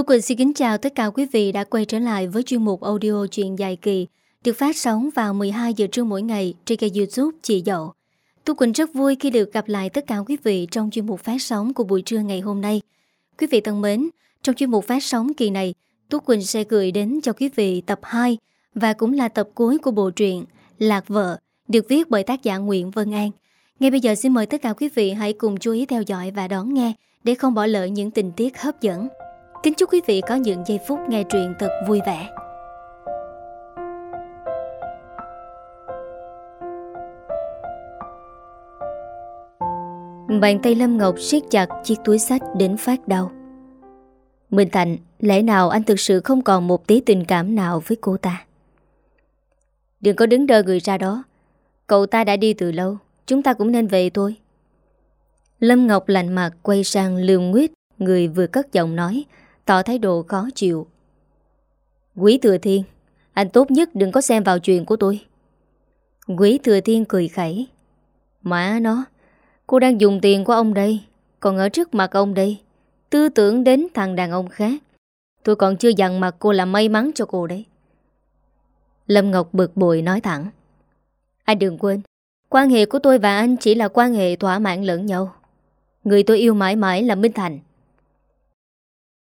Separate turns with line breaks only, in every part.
Tu Quỳnh xin kính chào tất cả quý vị đã quay trở lại với chuyên mục audio chuyện dài kỳ được phát sóng vào 12 giờ trưa mỗi ngày trên kênh youtube Chị Dậu. Tu Quỳnh rất vui khi được gặp lại tất cả quý vị trong chuyên mục phát sóng của buổi trưa ngày hôm nay. Quý vị thân mến, trong chuyên mục phát sóng kỳ này, Tu Quỳnh sẽ gửi đến cho quý vị tập 2 và cũng là tập cuối của bộ truyện Lạc Vợ được viết bởi tác giả Nguyễn Vân An. Ngay bây giờ xin mời tất cả quý vị hãy cùng chú ý theo dõi và đón nghe để không bỏ lỡ những tình tiết hấp dẫn. Kính chúc quý vị có những giây phút nghe truyện thật vui vẻ. Bàn tay Lâm Ngọc siết chặt chiếc túi sách đến phát đau. Minh Thành, lẽ nào anh thực sự không còn một tí tình cảm nào với cô ta? Đừng có đứng đơ người ra đó. Cậu ta đã đi từ lâu, chúng ta cũng nên về thôi. Lâm Ngọc lạnh mặt quay sang lường nguyết, người vừa cất giọng nói, tỏ thái độ khó chịu. Quý Thừa Thiên, anh tốt nhất đừng có xem vào chuyện của tôi. Quý Thừa Thiên cười khẩy. Mà nó, cô đang dùng tiền của ông đây, còn ở trước mặt ông đây, tư tưởng đến thằng đàn ông khác. Tôi còn chưa dặn mặt cô là may mắn cho cô đấy. Lâm Ngọc bực bội nói thẳng. Anh đừng quên, quan hệ của tôi và anh chỉ là quan hệ thỏa mãn lẫn nhau. Người tôi yêu mãi mãi là Minh Thành.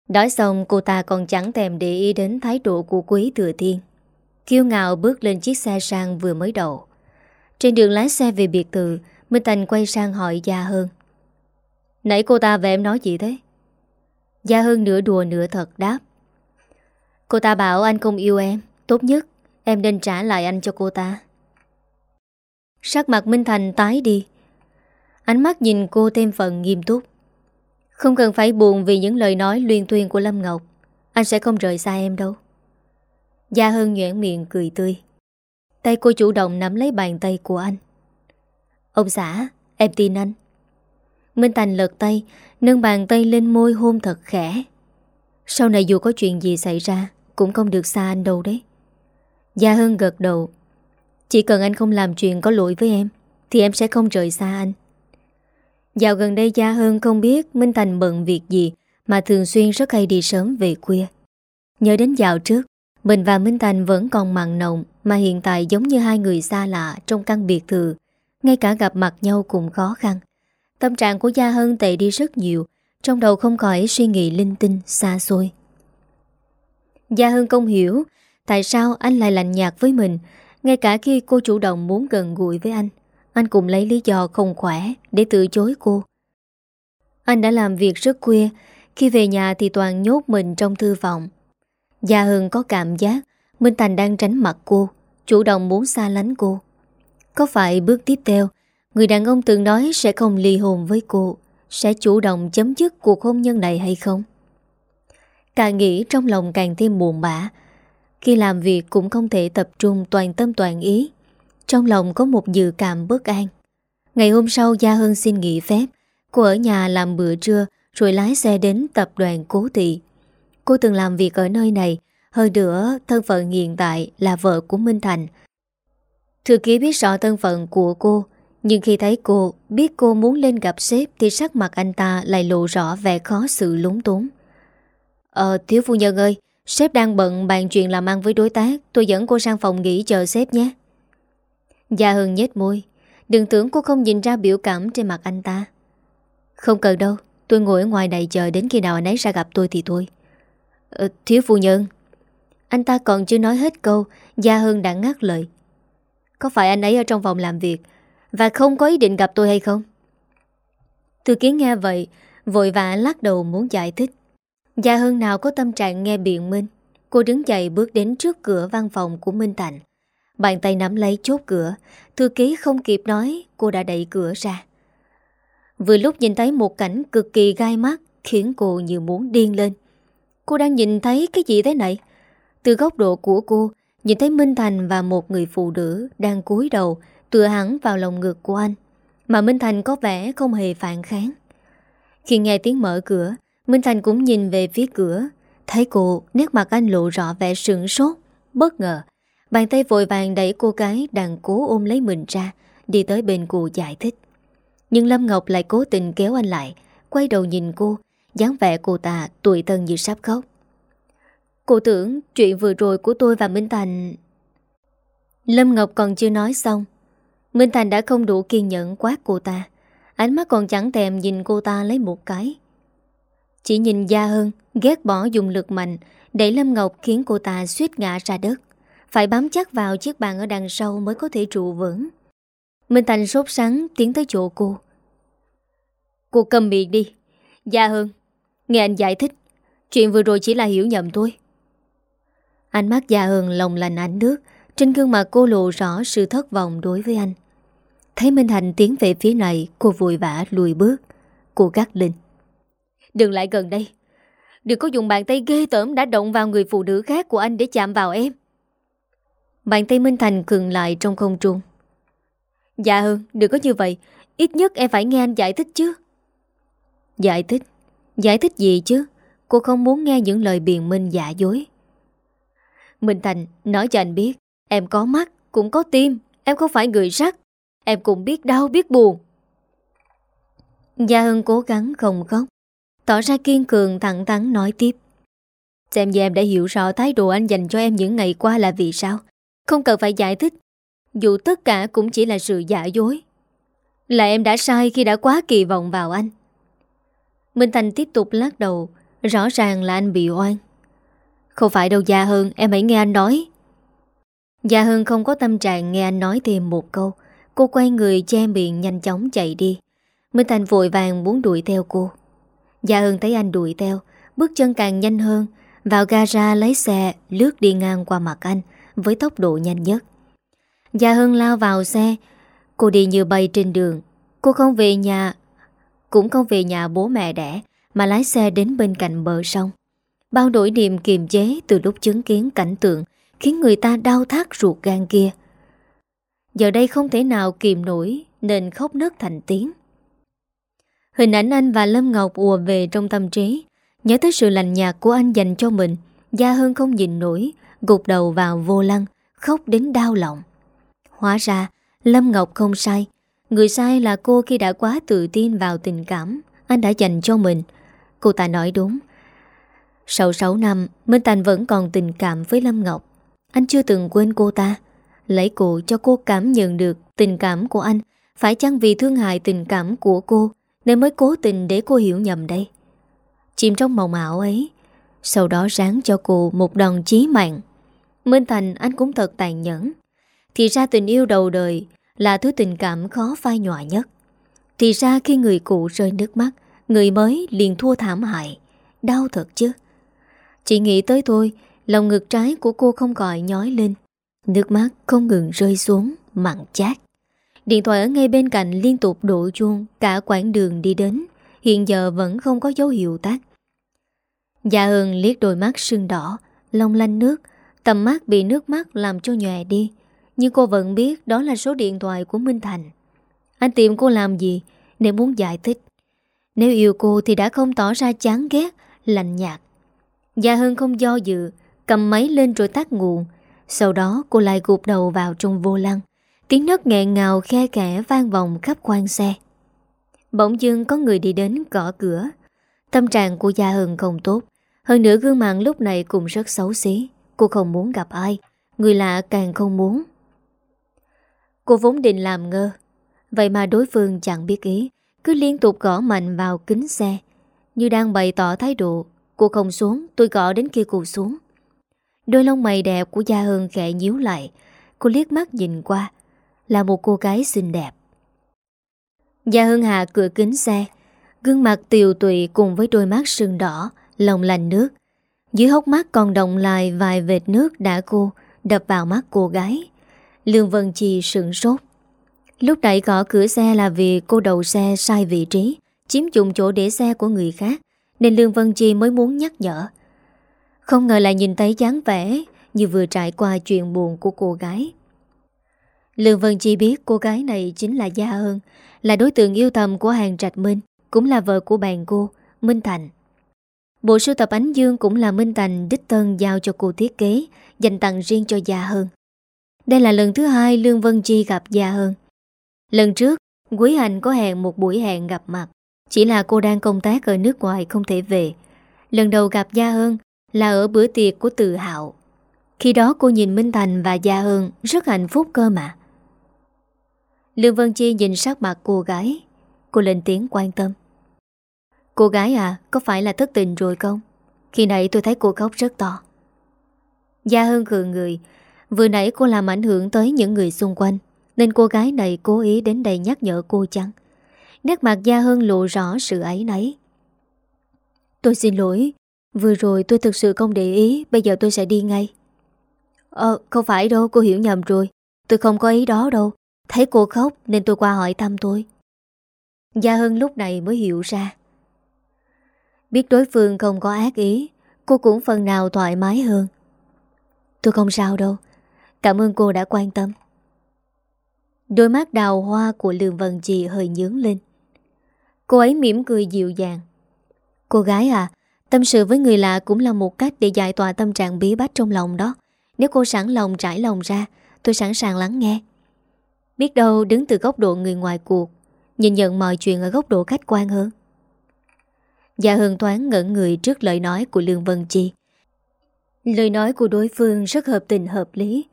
Nói xong cô ta còn chẳng thèm để ý đến thái độ của quý thừa thiên. Kiêu ngạo bước lên chiếc xe sang vừa mới đậu. Trên đường lái xe về biệt thự, Minh Thành quay sang hỏi Gia Hơn. Nãy cô ta về em nói gì thế? Gia Hơn nửa đùa nửa thật đáp. Cô ta bảo anh không yêu em, tốt nhất em nên trả lại anh cho cô ta. Sắc mặt Minh Thành tái đi. Ánh mắt nhìn cô thêm phần nghiêm túc. Không cần phải buồn vì những lời nói luyên tuyên của Lâm Ngọc. Anh sẽ không rời xa em đâu. Gia Hân nhoảng miệng cười tươi. Tay cô chủ động nắm lấy bàn tay của anh. Ông xã, Em tin anh. Minh Thành lật tay, Nâng bàn tay lên môi hôn thật khẽ. Sau này dù có chuyện gì xảy ra, Cũng không được xa anh đâu đấy. Gia Hân gật đầu. Chỉ cần anh không làm chuyện có lỗi với em, Thì em sẽ không rời xa anh. Dạo gần đây Gia Hơn không biết Minh Thành bận việc gì mà thường xuyên rất hay đi sớm về khuya. Nhớ đến dạo trước, mình và Minh Thành vẫn còn mặn nồng mà hiện tại giống như hai người xa lạ trong căn biệt thự, ngay cả gặp mặt nhau cũng khó khăn. Tâm trạng của Gia Hân tệ đi rất nhiều, trong đầu không khỏi suy nghĩ linh tinh, xa xôi. Gia Hân không hiểu tại sao anh lại lạnh nhạt với mình, ngay cả khi cô chủ động muốn gần gũi với anh. Anh cũng lấy lý do không khỏe Để từ chối cô. Anh đã làm việc rất khuya, Khi về nhà thì toàn nhốt mình trong thư vọng. Gia Hưng có cảm giác Minh Thành đang tránh mặt cô, Chủ động muốn xa lánh cô. Có phải bước tiếp theo, Người đàn ông từng nói sẽ không ly hôn với cô, Sẽ chủ động chấm dứt cuộc hôn nhân này hay không? Càng nghĩ trong lòng càng thêm buồn bã. Khi làm việc cũng không thể tập trung toàn tâm toàn ý trong lòng có một dự cảm bất an. Ngày hôm sau, Gia Hân xin nghỉ phép. Cô ở nhà làm bữa trưa, Rồi lái xe đến tập đoàn Cố Thị. Cô từng làm việc ở nơi này. Hơn nữa, thân phận hiện tại Là vợ của Minh Thành. Thư ký biết rõ thân phận của cô, Nhưng khi thấy cô, Biết cô muốn lên gặp sếp Thì sắc mặt anh ta lại lộ rõ vẻ khó xử lúng túng. Ờ thiếu phu nhân ơi, Sếp đang bận bàn chuyện làm ăn với đối tác, Tôi dẫn cô sang phòng nghỉ chờ sếp nhé. Gia Hưng nhếch môi. Đừng tưởng cô không nhìn ra biểu cảm trên mặt anh ta. Không cần đâu Tôi ngồi ở ngoài này chờ đến khi nào anh ấy ra gặp tôi thì thôi. Ờ, Thiếu phu nhân. Anh ta còn chưa nói hết câu Gia Hưng đã ngắt lời. Có phải anh ấy ở trong phòng làm việc Và không có ý định gặp tôi hay không? Thư kiến nghe vậy Vội vã lắc đầu muốn giải thích. Gia Hưng nào có tâm trạng nghe biện minh Cô đứng dậy bước đến trước cửa văn phòng của Minh Thành. Bàn tay nắm lấy chốt cửa. Thư ký không kịp nói, Cô đã đẩy cửa ra. Vừa lúc nhìn thấy một cảnh cực kỳ gai mắt Khiến cô như muốn điên lên. Cô đang nhìn thấy cái gì thế này? Từ góc độ của cô, Nhìn thấy Minh Thành và một người phụ nữ Đang cúi đầu, tựa hẳn vào lòng ngực của anh. Mà Minh Thành có vẻ không hề phản kháng. Khi nghe tiếng mở cửa, Minh Thành cũng nhìn về phía cửa. Thấy cô, nét mặt anh lộ rõ vẻ sửng sốt, Bất ngờ. Bàn tay vội vàng đẩy cô gái đang cố ôm lấy mình ra Đi tới bên cô giải thích Nhưng Lâm Ngọc lại cố tình kéo anh lại Quay đầu nhìn cô dáng vẻ cô ta tuổi thân như sắp khóc Cô tưởng chuyện vừa rồi của tôi và Minh Thành... Lâm Ngọc còn chưa nói xong. Minh Thành đã không đủ kiên nhẫn quát cô ta. Ánh mắt còn chẳng thèm nhìn cô ta lấy một cái. Chỉ nhìn Gia hơn, ghét bỏ dùng lực mạnh, đẩy Lâm Ngọc khiến cô ta suýt ngã ra đất. Phải bám chắc vào chiếc bàn ở đằng sau mới có thể trụ vững. Minh Thành sốt sắng tiến tới chỗ cô. Cô cầm miệng đi. Dạ Gia hưng nghe anh giải thích. Chuyện vừa rồi chỉ là hiểu nhầm thôi. Ánh mắt dạ Gia hưng lòng lành ánh nước, trên gương mặt cô lộ rõ sự thất vọng đối với anh. Thấy Minh Thành tiến về phía này, cô vội vã lùi bước. Cô gắt lên. Đừng lại gần đây. Đừng có dùng bàn tay ghê tởm đã động vào người phụ nữ khác của anh để chạm vào em. Bàn tay Minh Thành cường lại trong không trung. Dạ Hương đừng có như vậy. Ít nhất em phải nghe anh giải thích chứ. Giải thích? Giải thích gì chứ? Cô không muốn nghe những lời biện minh giả dối. Minh Thành nói cho anh biết Em có mắt, cũng có tim Em không phải người rắc Em cũng biết đau, biết buồn dạ Gia Hân cố gắng không khóc Tỏ ra kiên cường thẳng thắn nói tiếp Xem như em đã hiểu rõ thái độ anh dành cho em những ngày qua là vì sao không cần phải giải thích. Dù tất cả cũng chỉ là sự giả dối. Là em đã sai khi đã quá kỳ vọng vào anh. Minh Thành tiếp tục lắc đầu, Rõ ràng là anh bị oan. Không phải đâu, Gia Hơn Em hãy nghe anh nói. Gia Hơn không có tâm trạng nghe anh nói thêm một câu. Cô quay người che miệng nhanh chóng chạy đi. Minh Thành vội vàng muốn đuổi theo cô. Gia Hơn thấy anh đuổi theo, Bước chân càng nhanh hơn, Vào gara lấy xe lướt đi ngang qua mặt anh. Với tốc độ nhanh nhất. Gia Hân lao vào xe. Cô đi như bay trên đường. Cô không về nhà Cũng không về nhà bố mẹ đẻ Mà lái xe đến bên cạnh bờ sông. Bao nỗi niềm kiềm chế từ lúc chứng kiến cảnh tượng khiến người ta đau thắt ruột gan kia. Giờ đây không thể nào kìm nổi nên khóc nức thành tiếng. Hình ảnh anh và Lâm Ngọc ùa về trong tâm trí, nhớ tới sự lành nhạt của anh dành cho mình, Gia Hân không nhìn nổi, gục đầu vào vô lăng, khóc đến đau lòng. Hóa ra, Lâm Ngọc không sai, người sai là cô khi đã quá tự tin vào tình cảm anh đã dành cho mình. Cô ta nói đúng. Sau 6 năm, Minh Thành vẫn còn tình cảm với Lâm Ngọc. Anh chưa từng quên cô ta Lấy cô cho cô cảm nhận được tình cảm của anh Phải chăng vì thương hại tình cảm của cô Nên mới cố tình để cô hiểu nhầm đây Chìm trong màu ảo ấy Sau đó ráng cho cô một đòn chí mạng Minh Thành, anh cũng thật tàn nhẫn. Thì ra tình yêu đầu đời Là thứ tình cảm khó phai nhòa nhất. Thì ra khi người cũ rơi nước mắt, Người mới liền thua thảm hại. Đau thật chứ. Chỉ nghĩ tới tôi Lòng ngực trái của cô không gọi nhói lên. Nước mắt không ngừng rơi xuống Mặn chát. Điện thoại ở ngay bên cạnh liên tục đổ chuông, Cả quãng đường đi đến. Hiện giờ vẫn không có dấu hiệu tắt Dạ Hường liếc đôi mắt sưng đỏ, Long lanh nước Tầm mắt bị nước mắt làm cho nhòe đi, Nhưng cô vẫn biết đó là số điện thoại của Minh Thành. Anh tìm cô làm gì Nếu muốn giải thích? Nếu yêu cô thì đã không tỏ ra chán ghét, Lạnh nhạt. Gia hưng không do dự, Cầm máy lên rồi tắt nguồn. Sau đó, cô lại gục đầu vào trong vô lăng. Tiếng nấc nghẹn ngào khe kẽ vang vòng khắp khoang xe. Bỗng dưng có người đi đến gõ cửa. Tâm trạng của Gia hưng không tốt. Hơn nữa gương mặt lúc này cũng rất xấu xí. Cô không muốn gặp ai, Người lạ càng không muốn. Cô vốn định làm ngơ, Vậy mà đối phương chẳng biết ý, Cứ liên tục gõ mạnh vào kính xe. Như đang bày tỏ thái độ, Cô không xuống, tôi gõ đến khi cô xuống. Đôi lông mày đẹp của Gia Hân khẽ nhíu lại, Cô liếc mắt nhìn qua, Là một cô gái xinh đẹp. Gia Hân hạ cửa kính xe, Gương mặt tiều tụy cùng với đôi mắt sưng đỏ, Lòng lành nước dưới hốc mắt còn động lại vài vệt nước đã cô Đập vào mắt cô gái. Lương Vân Chi sửng sốt. Lúc đẩy gõ cửa xe là vì cô đầu xe sai vị trí, Chiếm dụng chỗ để xe của người khác, Nên Lương Vân Chi mới muốn nhắc nhở. Không ngờ lại nhìn thấy dáng vẻ Như vừa trải qua chuyện buồn của cô gái. Lương Vân chi biết cô gái này chính là Gia hân, Là đối tượng yêu thầm của hàng Trạch Minh, Cũng là vợ của bạn cô, Minh Thành. Bộ sưu tập Ánh Dương cũng là Minh Thành đích thân giao cho cô thiết kế Dành tặng riêng cho Gia Hơn Đây là lần thứ hai Lương Vân Chi gặp Gia Hơn Lần trước Quý Hành có hẹn một buổi hẹn gặp mặt Chỉ là cô đang công tác ở nước ngoài không thể về Lần đầu gặp Gia Hơn là ở bữa tiệc của Từ Hạo. Khi đó cô nhìn Minh Thành và Gia Hân rất hạnh phúc cơ mà. Lương Vân Chi nhìn sắc mặt cô gái, cô lên tiếng quan tâm. Cô gái à, có phải là thất tình rồi không? Khi nãy tôi thấy cô khóc rất to. Gia Hân cười người, vừa nãy cô làm ảnh hưởng tới những người xung quanh, nên cô gái này cố ý đến đây nhắc nhở cô chăng? Nét mặt Gia Hân lộ rõ sự ấy nấy. Tôi xin lỗi, vừa rồi tôi thực sự không để ý, bây giờ tôi sẽ đi ngay. Ờ, không phải đâu, cô hiểu nhầm rồi. Tôi không có ý đó đâu. Thấy cô khóc nên tôi qua hỏi thăm tôi. Gia Hân lúc này mới hiểu ra. Biết đối phương không có ác ý, cô cũng phần nào thoải mái hơn. Tôi không sao đâu, cảm ơn cô đã quan tâm. Đôi mắt đào hoa của Lương Vân Trì hơi nhướng lên. Cô ấy mỉm cười dịu dàng. Cô gái à, tâm sự với người lạ cũng là một cách để giải tỏa tâm trạng bí bách trong lòng đó. Nếu cô sẵn lòng trải lòng ra, tôi sẵn sàng lắng nghe. Biết đâu đứng từ góc độ người ngoài cuộc, nhìn nhận mọi chuyện ở góc độ khách quan hơn. Dạ Hân thoáng ngẩn người trước lời nói của Lương Vân Chi. Lời nói của đối phương rất hợp tình hợp lý.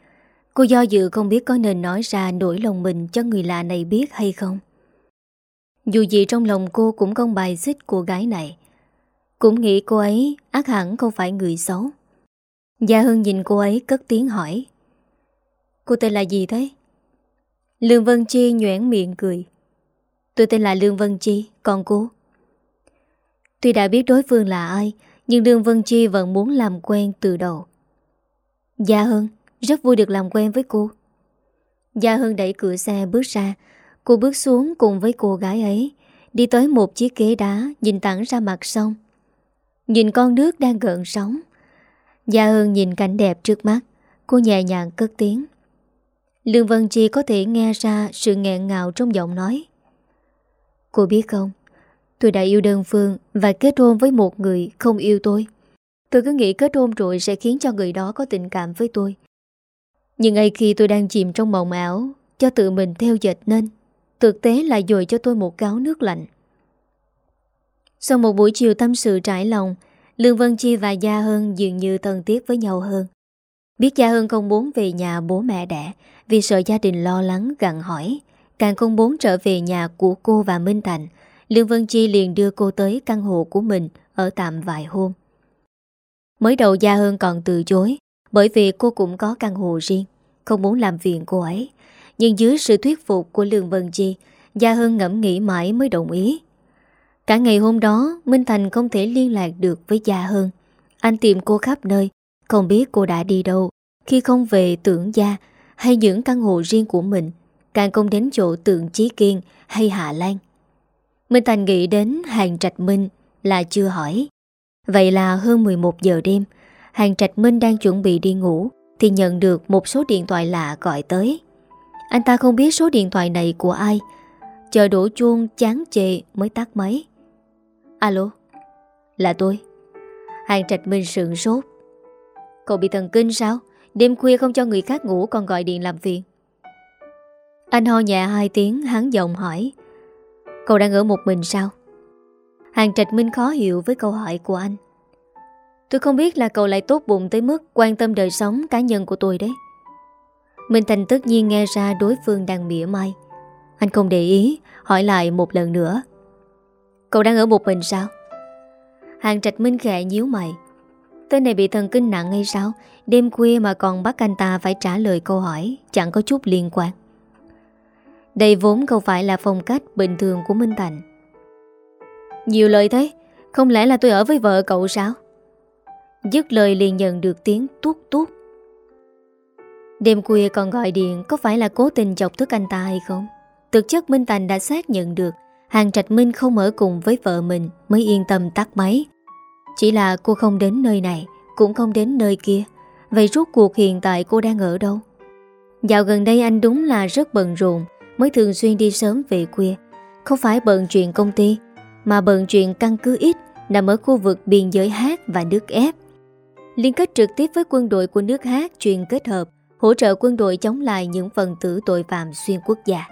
Cô do dự không biết có nên nói ra nỗi lòng mình cho người lạ này biết hay không. Dù gì trong lòng cô cũng không bài xích cô gái này. Cũng nghĩ cô ấy ác hẳn không phải người xấu. Gia Hưng nhìn cô ấy cất tiếng hỏi. Cô tên là gì thế? Lương Vân Chi nhoảng miệng cười. Tôi tên là Lương Vân Chi, còn cô? Tuy đã biết đối phương là ai, nhưng đương Vân Chi vẫn muốn làm quen từ đầu. Gia Hưng, rất vui được làm quen với cô. Gia Hưng đẩy cửa xe bước ra, cô bước xuống cùng với cô gái ấy, đi tới một chiếc ghế đá nhìn thẳng ra mặt sông. Nhìn con nước đang gợn sóng. Gia Hưng nhìn cảnh đẹp trước mắt, cô nhẹ nhàng cất tiếng. Lương Vân Chi có thể nghe ra sự nghẹn ngào trong giọng nói. Cô biết không, tôi đã yêu đơn phương và kết hôn với một người không yêu tôi. Tôi cứ nghĩ kết hôn rồi sẽ khiến cho người đó có tình cảm với tôi. Nhưng ngay khi tôi đang chìm trong mộng ảo, cho tự mình theo dệt nên, thực tế lại dồi cho tôi một gáo nước lạnh. Sau một buổi chiều tâm sự trải lòng, Lương Vân Chi và Gia Hân dường như thân thiết với nhau hơn. Biết Gia Hân không muốn về nhà bố mẹ đẻ vì sợ gia đình lo lắng gặn hỏi. Càng không muốn trở về nhà của cô và Minh Thành, Lương Vân Chi liền đưa cô tới căn hộ của mình ở tạm vài hôm. Mới đầu Gia Hân còn từ chối, bởi vì cô cũng có căn hộ riêng, không muốn làm phiền cô ấy. Nhưng dưới sự thuyết phục của Lương Vân Chi, Gia Hân ngẫm nghĩ mãi mới đồng ý. Cả ngày hôm đó, Minh Thành không thể liên lạc được với Gia Hân. Anh tìm cô khắp nơi, không biết cô đã đi đâu, khi không về tưởng gia hay những căn hộ riêng của mình, càng không đến chỗ tượng Chí Kiên hay Hạ Lan. Minh Thành nghĩ đến hàng trạch Minh là chưa hỏi. Vậy là hơn 11 giờ đêm, hàng trạch Minh đang chuẩn bị đi ngủ thì nhận được một số điện thoại lạ gọi tới. Anh ta không biết số điện thoại này của ai, chờ đổ chuông chán chê mới tắt máy. Alo, là tôi. Hàng trạch Minh sượng sốt. Cậu bị thần kinh sao? Đêm khuya không cho người khác ngủ còn gọi điện làm phiền. Anh ho nhẹ hai tiếng hắn giọng hỏi. Cậu đang ở một mình sao? Hàng trạch Minh khó hiểu với câu hỏi của anh. Tôi không biết là cậu lại tốt bụng tới mức quan tâm đời sống cá nhân của tôi đấy. Minh Thành tất nhiên nghe ra đối phương đang mỉa mai. Anh không để ý, hỏi lại một lần nữa. Cậu đang ở một mình sao? Hàng trạch Minh khẽ nhíu mày. Tên này bị thần kinh nặng hay sao? Đêm khuya mà còn bắt anh ta phải trả lời câu hỏi, chẳng có chút liên quan. Đây vốn không phải là phong cách bình thường của Minh Thành. Nhiều lời thế, không lẽ là tôi ở với vợ cậu sao? Dứt lời liền nhận được tiếng tuốt tuốt. Đêm khuya còn gọi điện có phải là cố tình chọc thức anh ta hay không? Thực chất Minh Thành đã xác nhận được Hàng Trạch Minh không ở cùng với vợ mình mới yên tâm tắt máy. Chỉ là cô không đến nơi này, cũng không đến nơi kia. Vậy rốt cuộc hiện tại cô đang ở đâu? Dạo gần đây anh đúng là rất bận rộn, mới thường xuyên đi sớm về khuya. Không phải bận chuyện công ty, mà bận chuyện căn cứ ít nằm ở khu vực biên giới hát và nước ép. Liên kết trực tiếp với quân đội của nước hát chuyên kết hợp, hỗ trợ quân đội chống lại những phần tử tội phạm xuyên quốc gia.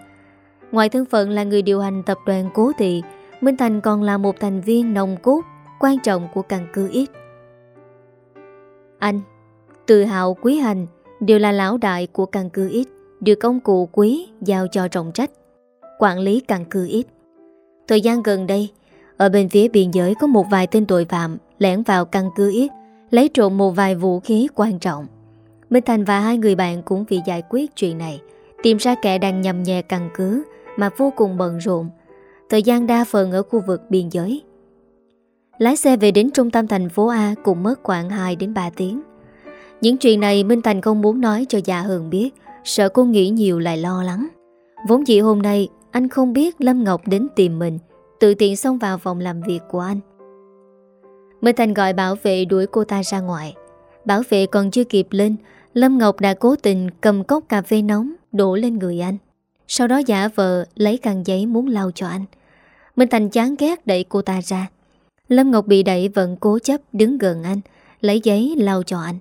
Ngoài thân phận là người điều hành tập đoàn Cố Thị, Minh Thành còn là một thành viên nồng cốt quan trọng của căn cứ ít. Anh, tự Hào Quý Hành đều là lão đại của căn cứ ít, được công cụ quý giao cho trọng trách, quản lý căn cứ ít. Thời gian gần đây, ở bên phía biên giới có một vài tên tội phạm lẻn vào căn cứ ít, lấy trộm một vài vũ khí quan trọng. Minh Thành và hai người bạn cũng vì giải quyết chuyện này, tìm ra kẻ đang nhầm nhẹ căn cứ mà vô cùng bận rộn. Thời gian đa phần ở khu vực biên giới. Lái xe về đến trung tâm thành phố A cũng mất khoảng 2 đến 3 tiếng. Những chuyện này Minh Thành không muốn nói cho Dạ Hường biết, sợ cô nghĩ nhiều lại lo lắng. Vốn dĩ hôm nay anh không biết Lâm Ngọc đến tìm mình, tự tiện xông vào phòng làm việc của anh. Minh Thành gọi bảo vệ đuổi cô ta ra ngoài. Bảo vệ còn chưa kịp lên, Lâm Ngọc đã cố tình cầm cốc cà phê nóng đổ lên người anh. Sau đó giả vờ lấy khăn giấy muốn lau cho anh. Minh Thành chán ghét đẩy cô ta ra. Lâm Ngọc bị đẩy vẫn cố chấp đứng gần anh, lấy giấy lau cho anh.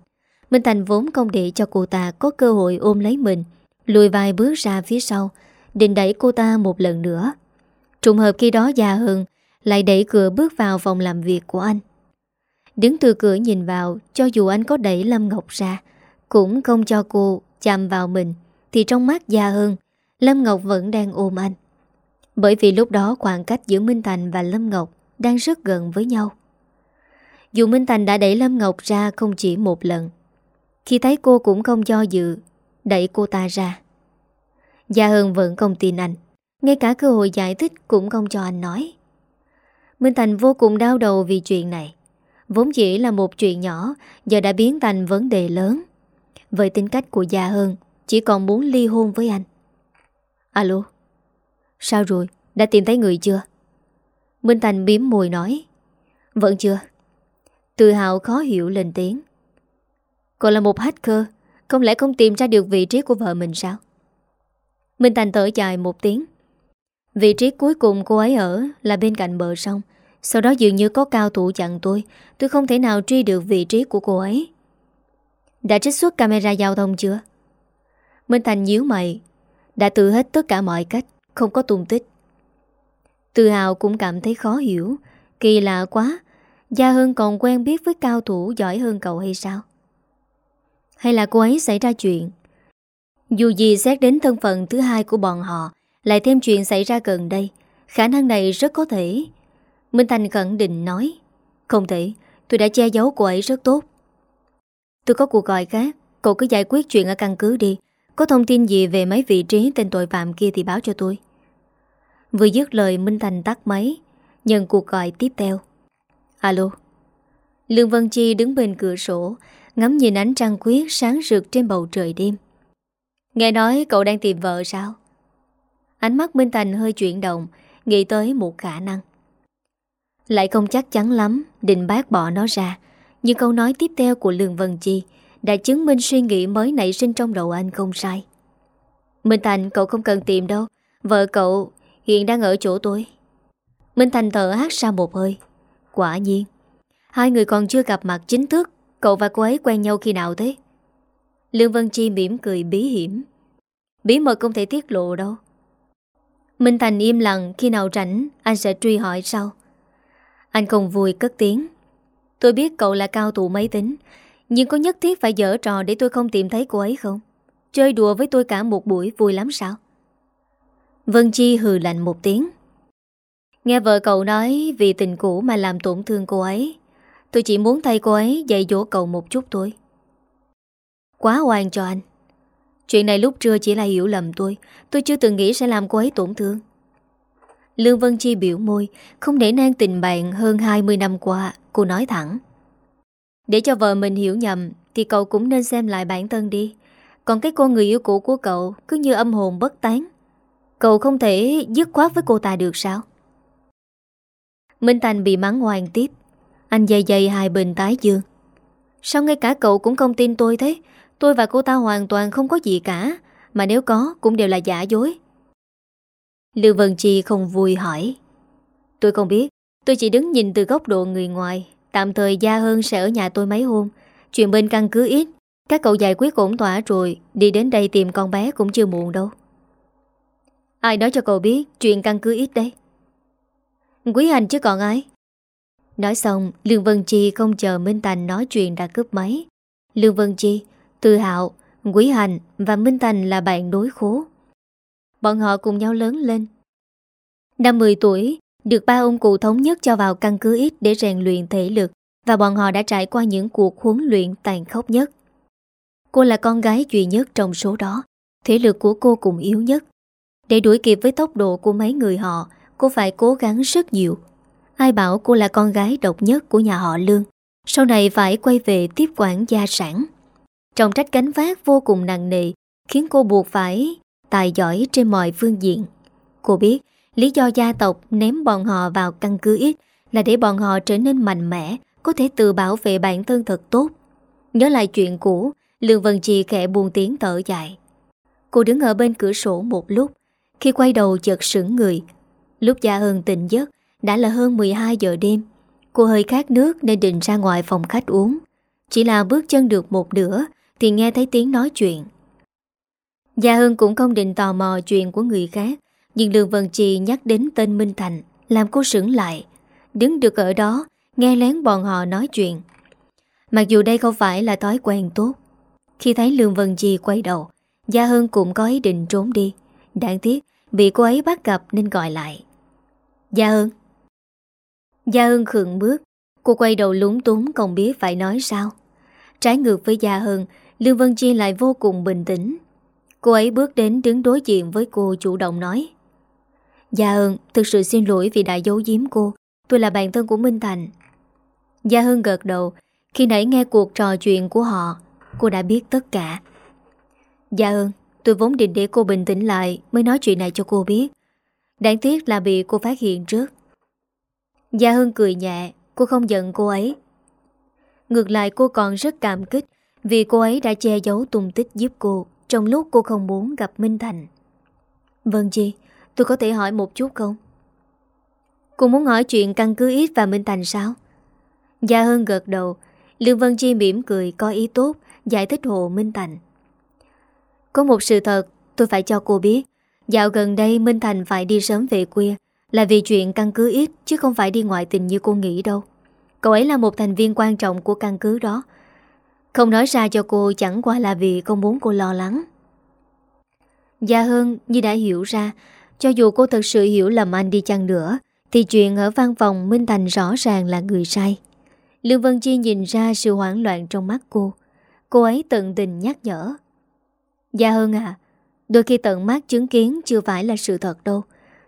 Minh Thành vốn không để cho cô ta có cơ hội ôm lấy mình, lùi vài bước ra phía sau, định đẩy cô ta một lần nữa. Trùng hợp khi đó già hơn, lại đẩy cửa bước vào phòng làm việc của anh. Đứng từ cửa nhìn vào, cho dù anh có đẩy Lâm Ngọc ra, cũng không cho cô chạm vào mình, thì trong mắt già hơn, Lâm Ngọc vẫn đang ôm anh. Bởi vì lúc đó khoảng cách giữa Minh Thành và Lâm Ngọc đang rất gần với nhau. Dù Minh Thành đã đẩy Lâm Ngọc ra không chỉ một lần, khi thấy cô cũng không do dự, đẩy cô ta ra. Gia Hân vẫn không tin anh, ngay cả cơ hội giải thích cũng không cho anh nói. Minh Thành vô cùng đau đầu vì chuyện này. Vốn chỉ là một chuyện nhỏ, giờ đã biến thành vấn đề lớn. Với tính cách của Gia Hân, chỉ còn muốn ly hôn với anh. Alo, sao rồi, đã tìm thấy người chưa? Minh Thành biếm mùi nói Vẫn chưa Tự hào khó hiểu lên tiếng còn là một hacker, Không lẽ không tìm ra được vị trí của vợ mình sao? Minh Thành thở dài một tiếng. Vị trí cuối cùng cô ấy ở Là bên cạnh bờ sông, Sau đó dường như có cao thủ chặn tôi. Tôi không thể nào truy được vị trí của cô ấy. Đã trích xuất camera giao thông chưa? Minh Thành nhíu mày. Đã tự hết tất cả mọi cách, Không có tung tích. Tự hào cũng cảm thấy khó hiểu. Kỳ lạ quá, Gia Hưng còn quen biết với cao thủ giỏi hơn cậu hay sao? Hay là cô ấy xảy ra chuyện? Dù gì xét đến thân phận thứ hai của bọn họ, Lại thêm chuyện xảy ra gần đây, Khả năng này rất có thể. Minh Thành khẳng định nói, Không thể, Tôi đã che giấu cô ấy rất tốt. Tôi có cuộc gọi khác, Cậu cứ giải quyết chuyện ở căn cứ đi. Có thông tin gì về mấy vị trí tên tội phạm kia thì báo cho tôi. Vừa dứt lời, Minh Thành tắt máy, Nhận cuộc gọi tiếp theo. Alo. Lương Vân Chi đứng bên cửa sổ Ngắm nhìn ánh trăng khuyết sáng rực trên bầu trời đêm. Nghe nói cậu đang tìm vợ sao? Ánh mắt Minh Thành hơi chuyển động, Nghĩ tới một khả năng. Lại không chắc chắn lắm, Định bác bỏ nó ra. Nhưng câu nói tiếp theo của Lương Vân Chi Đã chứng minh suy nghĩ mới nảy sinh trong đầu anh không sai. Minh Thành, cậu không cần tìm đâu. Vợ cậu Hiện đang ở chỗ tôi. Minh Thành thở hát ra một hơi. Quả nhiên, Hai người còn chưa gặp mặt chính thức. Cậu và cô ấy quen nhau khi nào thế? Lương Vân Chi mỉm cười bí hiểm. Bí mật không thể tiết lộ đâu. Minh Thành im lặng, Khi nào rảnh, anh sẽ truy hỏi sau. Anh không vui cất tiếng. Tôi biết cậu là cao thủ máy tính, Nhưng có nhất thiết phải dở trò Để tôi không tìm thấy cô ấy không? Chơi đùa với tôi cả một buổi vui lắm sao? Vân Chi hừ lạnh một tiếng. Nghe vợ cậu nói Vì tình cũ mà làm tổn thương cô ấy Tôi chỉ muốn thay cô ấy dạy dỗ cậu một chút thôi. Quá oan cho anh. Chuyện này lúc trưa chỉ là hiểu lầm tôi. Tôi chưa từng nghĩ sẽ làm cô ấy tổn thương. Lương Vân Chi biểu môi, Không để nang tình bạn hơn 20 năm qua, Cô nói thẳng. Để cho vợ mình hiểu nhầm, Thì cậu cũng nên xem lại bản thân đi. Còn cái cô người yêu cũ của cậu Cứ như âm hồn bất tán. Cậu không thể dứt khoát với cô ta được sao? Minh Thành bị mắng hoàng tiếp. Anh dây dây hai bên tái dương. Sao ngay cả cậu cũng không tin tôi thế? Tôi và cô ta hoàn toàn không có gì cả. Mà nếu có, cũng đều là giả dối. Lưu Vân Chi không vui hỏi. Tôi không biết. Tôi chỉ đứng nhìn từ góc độ người ngoài. Tạm thời Gia Hơn sẽ ở nhà tôi mấy hôm. Chuyện bên căn cứ ít. Các cậu giải quyết ổn tỏa rồi, Đi đến đây tìm con bé cũng chưa muộn đâu. Ai nói cho cậu biết chuyện căn cứ ít đấy? Quý hành chứ còn ai? Nói xong Lương Vân Chi không chờ Minh Thành nói chuyện đã cướp máy Lương Vân Chi, Từ Hạo, Quý Hành và Minh Thành là bạn đối khố. Bọn họ cùng nhau lớn lên. Năm 10 tuổi, được ba ông cụ thống nhất cho vào căn cứ ít để rèn luyện thể lực và bọn họ đã trải qua những cuộc huấn luyện tàn khốc nhất. Cô là con gái duy nhất trong số đó, thể lực của cô cũng yếu nhất. Để đuổi kịp với tốc độ của mấy người họ, cô phải cố gắng rất nhiều. Ai bảo cô là con gái độc nhất của nhà họ Lương, sau này phải quay về tiếp quản gia sản. Trọng trách gánh vác vô cùng nặng nề, khiến cô buộc phải tài giỏi trên mọi phương diện. Cô biết, lý do gia tộc ném bọn họ vào căn cứ ít là để bọn họ trở nên mạnh mẽ, có thể tự bảo vệ bản thân thật tốt. Nhớ lại chuyện cũ, Lương Vân Chi khẽ buồn tiếng thở dài. Cô đứng ở bên cửa sổ một lúc, khi quay đầu chợt sững người. Lúc Gia Hân tỉnh giấc, đã là hơn 12 giờ đêm. Cô hơi khát nước nên định ra ngoài phòng khách uống. Chỉ là bước chân được một nửa thì nghe thấy tiếng nói chuyện. Gia hưng cũng không định tò mò chuyện của người khác, nhưng Lương Vân trì nhắc đến tên Minh Thành, làm cô sững lại. Đứng được ở đó, nghe lén bọn họ nói chuyện. Mặc dù đây không phải là thói quen tốt. Khi thấy Lương Vân trì quay đầu, Gia hưng cũng có ý định trốn đi. Đáng tiếc, bị cô ấy bắt gặp nên gọi lại. Gia hưng. Gia Hân khựng bước, cô quay đầu lúng túng không biết phải nói sao. Trái ngược với Gia Hân, Lương Vân Chi lại vô cùng bình tĩnh. Cô ấy bước đến đứng đối diện với cô chủ động nói. Gia Hân, thực sự xin lỗi vì đã giấu giếm cô. Tôi là bạn thân của Minh Thành. Gia Hân gật đầu. Khi nãy nghe cuộc trò chuyện của họ, cô đã biết tất cả. Gia Hân, tôi vốn định để cô bình tĩnh lại mới nói chuyện này cho cô biết. Đáng tiếc là bị cô phát hiện trước. Gia Hân cười nhẹ, cô không giận cô ấy. Ngược lại cô còn rất cảm kích vì cô ấy đã che giấu tung tích giúp cô trong lúc cô không muốn gặp Minh Thành. Vâng chị, tôi có thể hỏi một chút không? Cô muốn hỏi chuyện căn cứ ít và Minh Thành sao? Gia Hân gật đầu, Lương Vân Chi mỉm cười có ý tốt, giải thích hộ Minh Thành. Có một sự thật tôi phải cho cô biết. Dạo gần đây Minh Thành phải đi sớm về khuya là vì chuyện căn cứ ít chứ không phải đi ngoại tình như cô nghĩ đâu. Cậu ấy là một thành viên quan trọng của căn cứ đó. Không nói ra cho cô chẳng qua là vì không muốn cô lo lắng. Gia hơn như đã hiểu ra, cho dù cô thật sự hiểu lầm anh đi chăng nữa, thì chuyện ở văn phòng Minh Thành rõ ràng là người sai. Lương Vân Chi nhìn ra sự hoảng loạn trong mắt cô. Cô ấy tận tình nhắc nhở. Gia hơn à, đôi khi tận mắt chứng kiến chưa phải là sự thật đâu.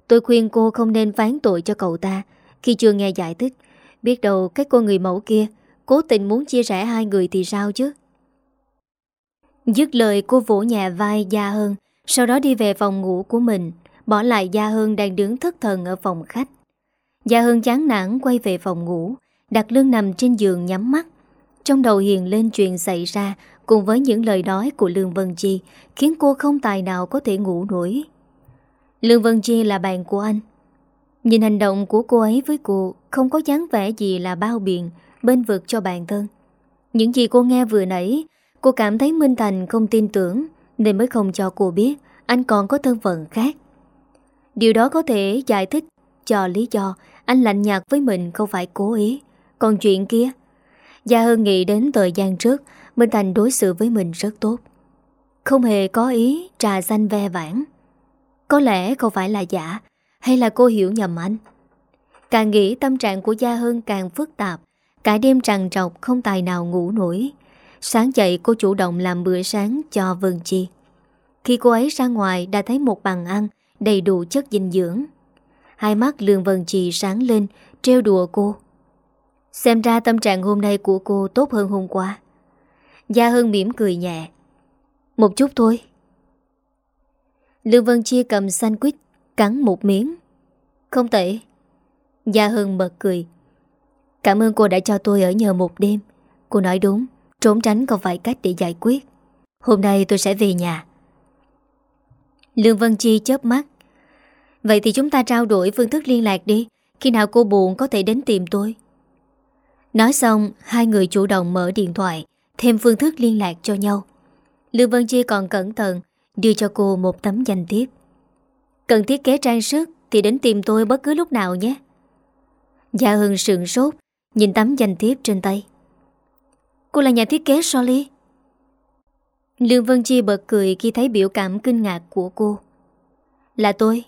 Tôi khuyên cô không nên phán tội cho cậu ta. Khi chưa nghe giải thích. Biết đâu cái cô người mẫu kia Cố tình muốn chia sẻ hai người thì sao chứ? Dứt lời, cô vỗ nhà vai Gia Hơn Sau đó đi về phòng ngủ của mình, Bỏ lại Gia Hơn đang đứng thất thần ở phòng khách. Gia Hơn chán nản quay về phòng ngủ, Đặt lưng nằm trên giường nhắm mắt. Trong đầu hiền lên chuyện xảy ra Cùng với những lời nói của Lương Vân Chi, Khiến cô không tài nào có thể ngủ nổi. Lương Vân Chi là bạn của anh Nhìn hành động của cô ấy với cô Không có dáng vẻ gì là bao biện bên vực cho bản thân. Những gì cô nghe vừa nãy, cô cảm thấy Minh Thành không tin tưởng nên mới không cho cô biết anh còn có thân phận khác. Điều đó có thể giải thích cho lý do anh lạnh nhạt với mình không phải cố ý. Còn chuyện kia, Gia Hân nghĩ đến thời gian trước Minh Thành đối xử với mình rất tốt. Không hề có ý trà xanh ve vãn. Có lẽ không phải là giả, hay là cô hiểu nhầm anh. Càng nghĩ tâm trạng của Gia Hân càng phức tạp, Cả đêm trằn trọc không tài nào ngủ nổi. Sáng dậy cô chủ động làm bữa sáng cho Vân Chi. Khi cô ấy ra ngoài đã thấy một bàn ăn Đầy đủ chất dinh dưỡng. Hai mắt Lương Vân Chi sáng lên Treo đùa cô. Xem ra tâm trạng hôm nay của cô tốt hơn hôm qua. Gia Hân mỉm cười nhẹ. Một chút thôi. Lương Vân Chi cầm sandwich, Cắn một miếng. Không tệ. Gia Hưng bật cười. Cảm ơn cô đã cho tôi ở nhờ một đêm. Cô nói đúng, Trốn tránh không phải cách để giải quyết. Hôm nay tôi sẽ về nhà. Lương Vân Chi chớp mắt. Vậy thì chúng ta trao đổi phương thức liên lạc đi. Khi nào cô buồn có thể đến tìm tôi. Nói xong, Hai người chủ động mở điện thoại, Thêm phương thức liên lạc cho nhau. Lương Vân Chi còn cẩn thận Đưa cho cô một tấm danh thiếp Cần thiết kế trang sức Thì đến tìm tôi bất cứ lúc nào nhé Gia Hưng sượng sốt Nhìn tấm danh thiếp trên tay Cô là nhà thiết kế Solly Lương Vân Chi bật cười khi thấy biểu cảm kinh ngạc của cô. Là tôi.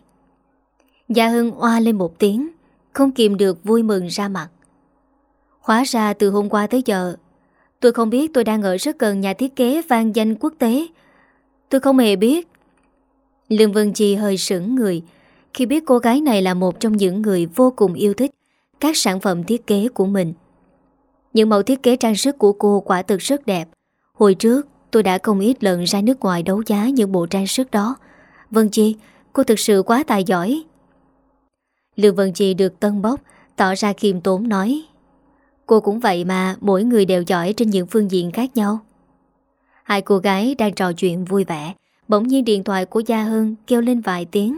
Gia Hưng oa lên một tiếng, không kìm được vui mừng ra mặt. Hóa ra từ hôm qua tới giờ, tôi không biết tôi đang ở rất gần nhà thiết kế vang danh quốc tế. Tôi không hề biết. Lương Vân Chi hơi sững người khi biết cô gái này là một trong những người vô cùng yêu thích các sản phẩm thiết kế của mình. Những mẫu thiết kế trang sức của cô quả thực rất đẹp. Hồi trước, tôi đã không ít lần ra nước ngoài đấu giá những bộ trang sức đó. Vân Chi, cô thực sự quá tài giỏi. Lương Vân Chi được tân bốc, tỏ ra khiêm tốn nói. Cô cũng vậy mà, mỗi người đều giỏi trên những phương diện khác nhau. Hai cô gái đang trò chuyện vui vẻ, bỗng nhiên điện thoại của Gia Hưng kêu lên vài tiếng.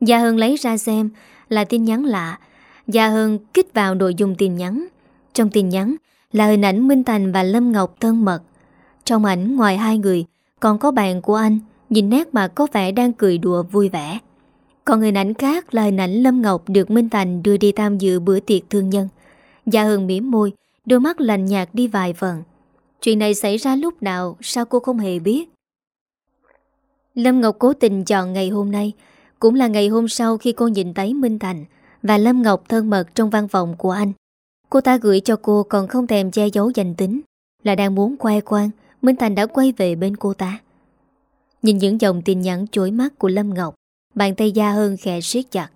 Gia Hưng lấy ra xem là tin nhắn lạ. Gia Hưng kích vào nội dung tin nhắn. Trong tin nhắn là hình ảnh Minh Thành và Lâm Ngọc thân mật. Trong ảnh ngoài hai người còn có bạn của anh nhìn nét mà có vẻ đang cười đùa vui vẻ. Còn hình ảnh khác là hình ảnh Lâm Ngọc được Minh Thành đưa đi tham dự bữa tiệc thương nhân. Gia Hưng mỉm môi, đôi mắt lành nhạt đi vài phần. Chuyện này xảy ra lúc nào sao cô không hề biết? Lâm Ngọc cố tình chọn ngày hôm nay, cũng là ngày hôm sau khi cô nhìn thấy Minh Thành và Lâm Ngọc thân mật trong văn phòng của anh. Cô ta gửi cho cô còn không thèm che giấu danh tính, là đang muốn khoe khoang Minh Thành đã quay về bên cô ta. Nhìn những dòng tin nhắn chối mắt của Lâm Ngọc, bàn tay Gia Hơn khẽ siết chặt.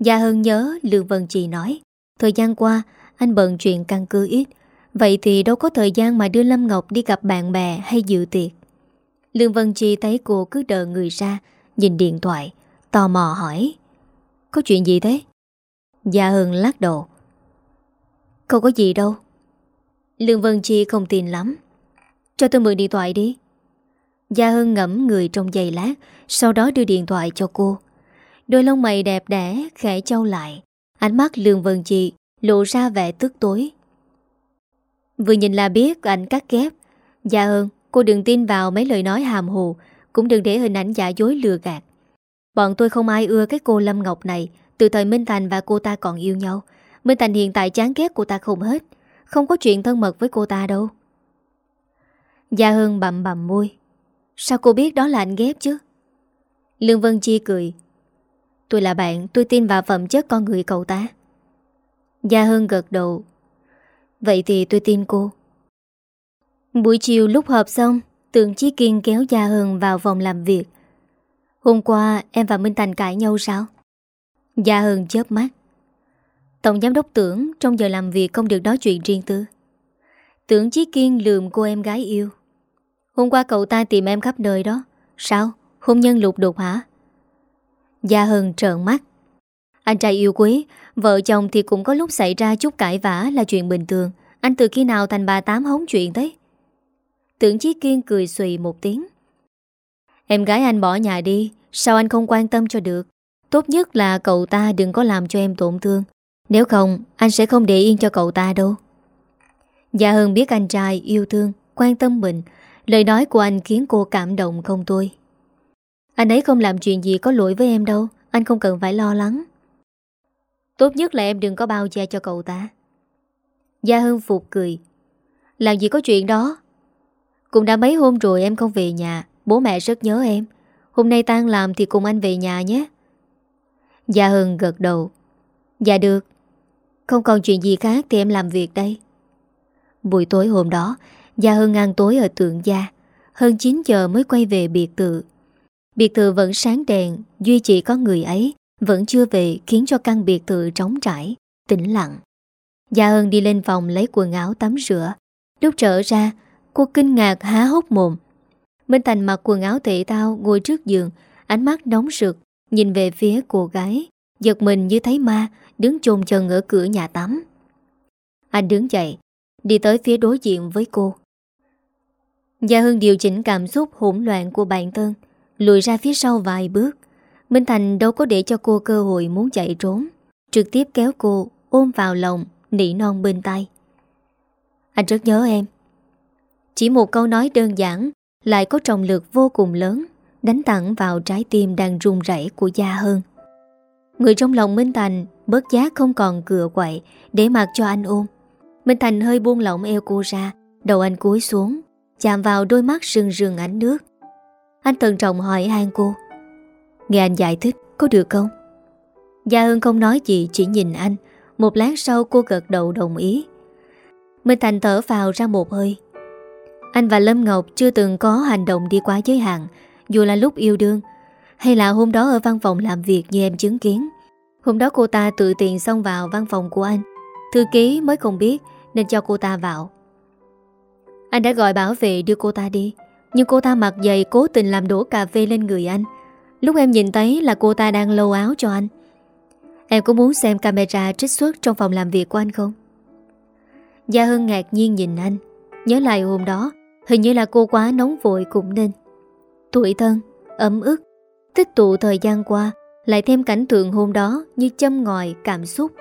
Gia Hơn nhớ Lương Vân Trì nói, thời gian qua anh bận chuyện căn cứ ít, vậy thì đâu có thời gian mà đưa Lâm Ngọc đi gặp bạn bè hay dự tiệc. Lương Vân Chi thấy cô cứ đợi người ra, nhìn điện thoại, tò mò hỏi. Có chuyện gì thế? Gia Hưng lắc đầu. Không có gì đâu. Lương Vân Chi không tin lắm. Cho tôi mượn điện thoại đi. Gia Hưng ngẫm người trong giày lát, sau đó đưa điện thoại cho cô. Đôi lông mày đẹp đẽ, khẽ trâu lại. Ánh mắt Lương Vân Chi lộ ra vẻ tức tối. Vừa nhìn là biết anh cắt ghép. Dạ Gia Hưng, cô đừng tin vào mấy lời nói hàm hồ, cũng đừng để hình ảnh giả dối lừa gạt. Bọn tôi không ai ưa cái cô Lâm Ngọc này Từ thời Minh Thành và cô ta còn yêu nhau. Minh Thành hiện tại chán ghét cô ta không hết Không có chuyện thân mật với cô ta đâu. Gia Hưng bậm bầm môi. Sao cô biết đó là anh ghép chứ? Lương Vân Chi cười. Tôi là bạn Tôi tin vào phẩm chất con người cậu ta. Gia Hưng gật đầu. Vậy thì tôi tin cô Buổi chiều lúc họp xong Tượng Chí Kiên kéo Gia Hưng vào phòng làm việc Hôm qua em và Minh Thành cãi nhau sao? Gia Hân chớp mắt. Tổng giám đốc tưởng trong giờ làm việc không được nói chuyện riêng tư. Tưởng Chí Kiên lườm cô em gái yêu. Hôm qua cậu ta tìm em khắp nơi đó. Sao? Hôn nhân lục đột hả? Gia Hân trợn mắt. Anh trai yêu quý, vợ chồng thì cũng có lúc xảy ra chút cãi vã là chuyện bình thường. Anh từ khi nào thành bà tám hóng chuyện thế? Tưởng Chí Kiên cười xùy một tiếng. Em gái anh bỏ nhà đi Sao anh không quan tâm cho được Tốt nhất là cậu ta đừng có làm cho em tổn thương Nếu không Anh sẽ không để yên cho cậu ta đâu Dạ hơn biết anh trai yêu thương Quan tâm mình Lời nói của anh khiến cô cảm động không tôi Anh ấy không làm chuyện gì có lỗi với em đâu Anh không cần phải lo lắng Tốt nhất là em đừng có bao che cho cậu ta. Gia Hưng phục cười. Làm gì có chuyện đó. Cũng đã mấy hôm rồi em không về nhà. Bố mẹ rất nhớ em. Hôm nay tan làm thì cùng anh về nhà nhé. Gia Hưng gật đầu. Dạ được. Không còn chuyện gì khác thì em làm việc đây. Buổi tối hôm đó, Gia Hưng ăn tối ở tượng gia. Hơn 9 giờ mới quay về biệt thự. Biệt thự vẫn sáng đèn, Duy chỉ có người ấy. Vẫn chưa về khiến cho căn biệt thự trống trải Tĩnh lặng Gia Hưng đi lên phòng lấy quần áo tắm rửa Lúc trở ra Cô kinh ngạc há hốc mồm Minh Thành mặc quần áo thể tao ngồi trước giường, ánh mắt nóng rực, nhìn về phía cô gái, giật mình như thấy ma, đứng chôn chân ở cửa nhà tắm. Anh đứng dậy, đi tới phía đối diện với cô. Gia Hưng điều chỉnh cảm xúc hỗn loạn của bản thân, lùi ra phía sau vài bước. Minh Thành đâu có để cho cô cơ hội muốn chạy trốn, trực tiếp kéo cô ôm vào lòng, nỉ non bên tay. Anh rất nhớ em. Chỉ một câu nói đơn giản lại có trọng lực vô cùng lớn, đánh thẳng vào trái tim đang run rẩy của Gia Hơn. Người trong lòng Minh Thành bớt giá không còn cửa quậy để mặc cho anh ôm. Minh Thành hơi buông lỏng eo cô ra, đầu anh cúi xuống, Chạm vào đôi mắt rừng rừng ánh nước Anh tận trọng hỏi han cô Nghe anh giải thích, có được không? Gia Hưng không nói gì, Chỉ nhìn anh. Một lát sau, cô gật đầu đồng ý. Minh Thành thở vào ra một hơi. Anh và Lâm Ngọc chưa từng có hành động đi quá giới hạn, Dù là lúc yêu đương, Hay là hôm đó ở văn phòng làm việc như em chứng kiến. Hôm đó cô ta tự tiện xông vào văn phòng của anh. Thư ký mới không biết, Nên cho cô ta vào. Anh đã gọi bảo vệ đưa cô ta đi, Nhưng cô ta mặc giày cố tình làm đổ cà phê lên người anh. Lúc em nhìn thấy là cô ta đang lâu áo cho anh. Em có muốn xem camera trích xuất trong phòng làm việc của anh không? Gia Hân ngạc nhiên nhìn anh. Nhớ lại hôm đó Hình như là cô quá nóng vội cũng nên. Tuổi thân, ấm ức Tích tụ thời gian qua Lại thêm cảnh tượng hôm đó Như châm ngòi cảm xúc.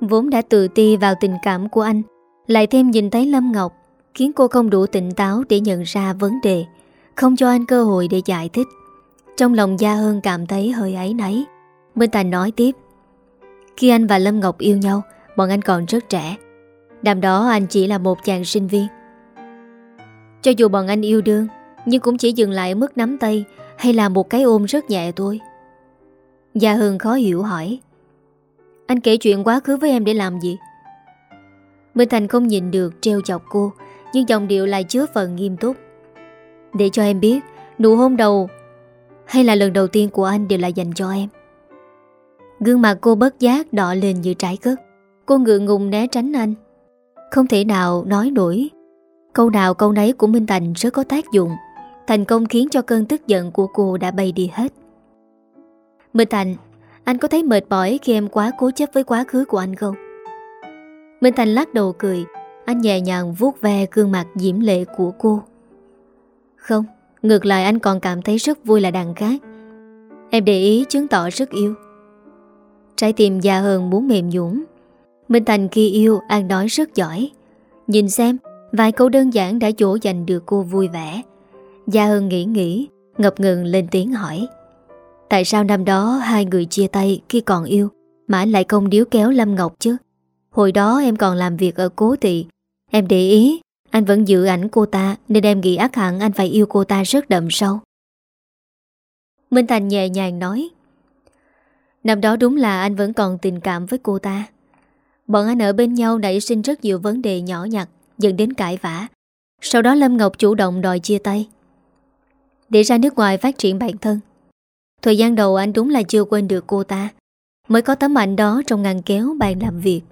Vốn đã tự ti vào tình cảm của anh Lại thêm nhìn thấy Lâm Ngọc Khiến cô không đủ tỉnh táo để nhận ra vấn đề Không cho anh cơ hội để giải thích. Trong lòng Gia Hân cảm thấy hơi ấy nấy Minh Thành nói tiếp, Khi anh và Lâm Ngọc yêu nhau, Bọn anh còn rất trẻ. Đàm đó anh chỉ là một chàng sinh viên. Cho dù bọn anh yêu đương, Nhưng cũng chỉ dừng lại mức nắm tay Hay là một cái ôm rất nhẹ thôi. Gia Hưng khó hiểu hỏi, Anh kể chuyện quá khứ với em để làm gì? Minh Thành không nhìn được treo chọc cô, Nhưng dòng điệu lại chứa phần nghiêm túc. Để cho em biết, Nụ hôn đầu hay là lần đầu tiên của anh đều là dành cho em? Gương mặt cô bất giác đỏ lên như trái cất. Cô ngượng ngùng né tránh anh. Không thể nào nói nổi. Câu nào câu nấy của Minh Thành rất có tác dụng. Thành công khiến cho cơn tức giận của cô đã bay đi hết. Minh Thành, Anh có thấy mệt mỏi khi em quá cố chấp với quá khứ của anh không? Minh Thành lắc đầu cười. Anh nhẹ nhàng vuốt ve gương mặt diễm lệ của cô. Không. Ngược lại anh còn cảm thấy rất vui là đàn khác Em để ý chứng tỏ rất yêu. Trái tim già hơn muốn mềm nhũng Minh Thành khi yêu, An nói rất giỏi. Nhìn xem, Vài câu đơn giản đã dỗ dành được cô vui vẻ. Gia Hân nghĩ nghĩ, Ngập ngừng lên tiếng hỏi. Tại sao năm đó hai người chia tay khi còn yêu, Mà anh lại không điếu kéo Lâm Ngọc chứ? Hồi đó em còn làm việc ở cố tị. Em để ý anh vẫn giữ ảnh cô ta, Nên em nghĩ ác hẳn anh phải yêu cô ta rất đậm sâu. Minh Thành nhẹ nhàng nói, Năm đó đúng là anh vẫn còn tình cảm với cô ta. Bọn anh ở bên nhau nảy sinh rất nhiều vấn đề nhỏ nhặt, Dẫn đến cãi vã. Sau đó Lâm Ngọc chủ động đòi chia tay, Để ra nước ngoài phát triển bản thân. Thời gian đầu anh đúng là chưa quên được cô ta, Mới có tấm ảnh đó trong ngăn kéo bàn làm việc.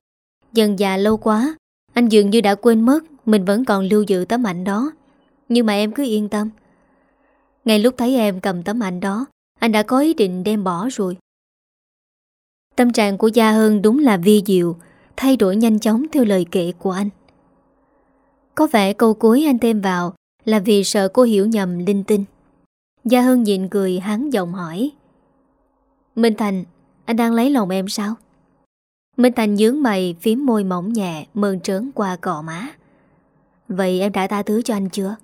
Dần già lâu quá, Anh dường như đã quên mất mình vẫn còn lưu giữ tấm ảnh đó Nhưng mà em cứ yên tâm Ngay lúc thấy em cầm tấm ảnh đó Anh đã có ý định đem bỏ rồi Tâm trạng của Gia Hân đúng là vi diệu thay đổi nhanh chóng theo lời kể của anh. Có vẻ câu cuối anh thêm vào là vì sợ cô hiểu nhầm linh tinh. Gia Hân nhịn cười hắn giọng hỏi. Minh Thành, anh đang lấy lòng em sao? Minh Thành nhướng mày phím môi mỏng nhẹ mơn trớn qua cọ má. Vậy em đã tha thứ cho anh chưa?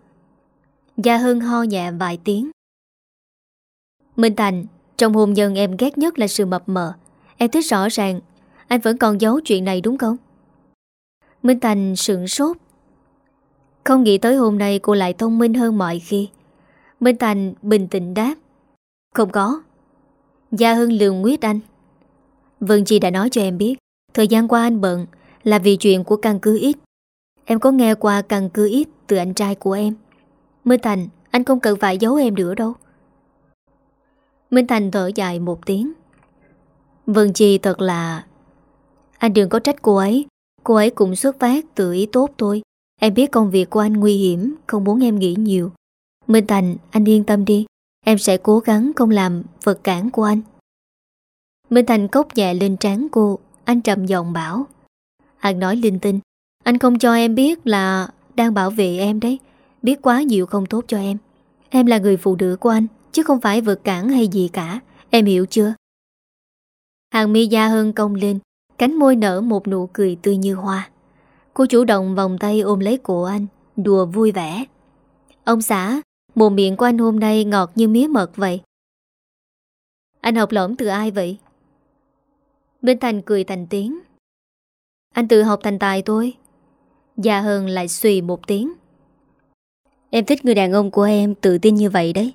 Gia hưng ho nhẹ vài tiếng. Minh Thành, trong hôn nhân em ghét nhất là sự mập mờ. Em thích rõ ràng anh vẫn còn giấu chuyện này đúng không? Minh Thành sững sốt Không nghĩ tới hôm nay cô lại thông minh hơn mọi khi Minh Thành bình tĩnh đáp Không có Gia Hưng lường nguyết anh Vân Chi đã nói cho em biết Thời gian qua anh bận Là vì chuyện của căn cứ ít Em có nghe qua căn cứ ít từ anh trai của em. Minh Thành, Anh không cần phải giấu em nữa đâu. Minh Thành thở dài một tiếng. Vân Chi thật là, anh đừng có trách cô ấy. Cô ấy cũng xuất phát từ ý tốt thôi. Em biết công việc của anh nguy hiểm, Không muốn em nghĩ nhiều. Minh Thành, anh yên tâm đi. Em sẽ cố gắng không làm vật cản của anh. Minh Thành cốc nhẹ lên trán cô. Anh trầm giọng bảo, Anh nói linh tinh anh không cho em biết là Đang bảo vệ em đấy. Biết quá nhiều không tốt cho em. Em là người phụ nữ của anh, Chứ không phải vượt cản hay gì cả. Em hiểu chưa? Hàng mi da hơn công lên, Cánh môi nở một nụ cười tươi như hoa. Cô chủ động vòng tay ôm lấy cổ anh, Đùa vui vẻ. Ông xã, Mồm miệng của anh hôm nay ngọt như mía mật vậy. Anh học lỏm từ ai vậy? Bên Thành cười thành tiếng. Anh tự học thành tài tôi gia hơn lại xùy một tiếng. Em thích người đàn ông của em tự tin như vậy đấy.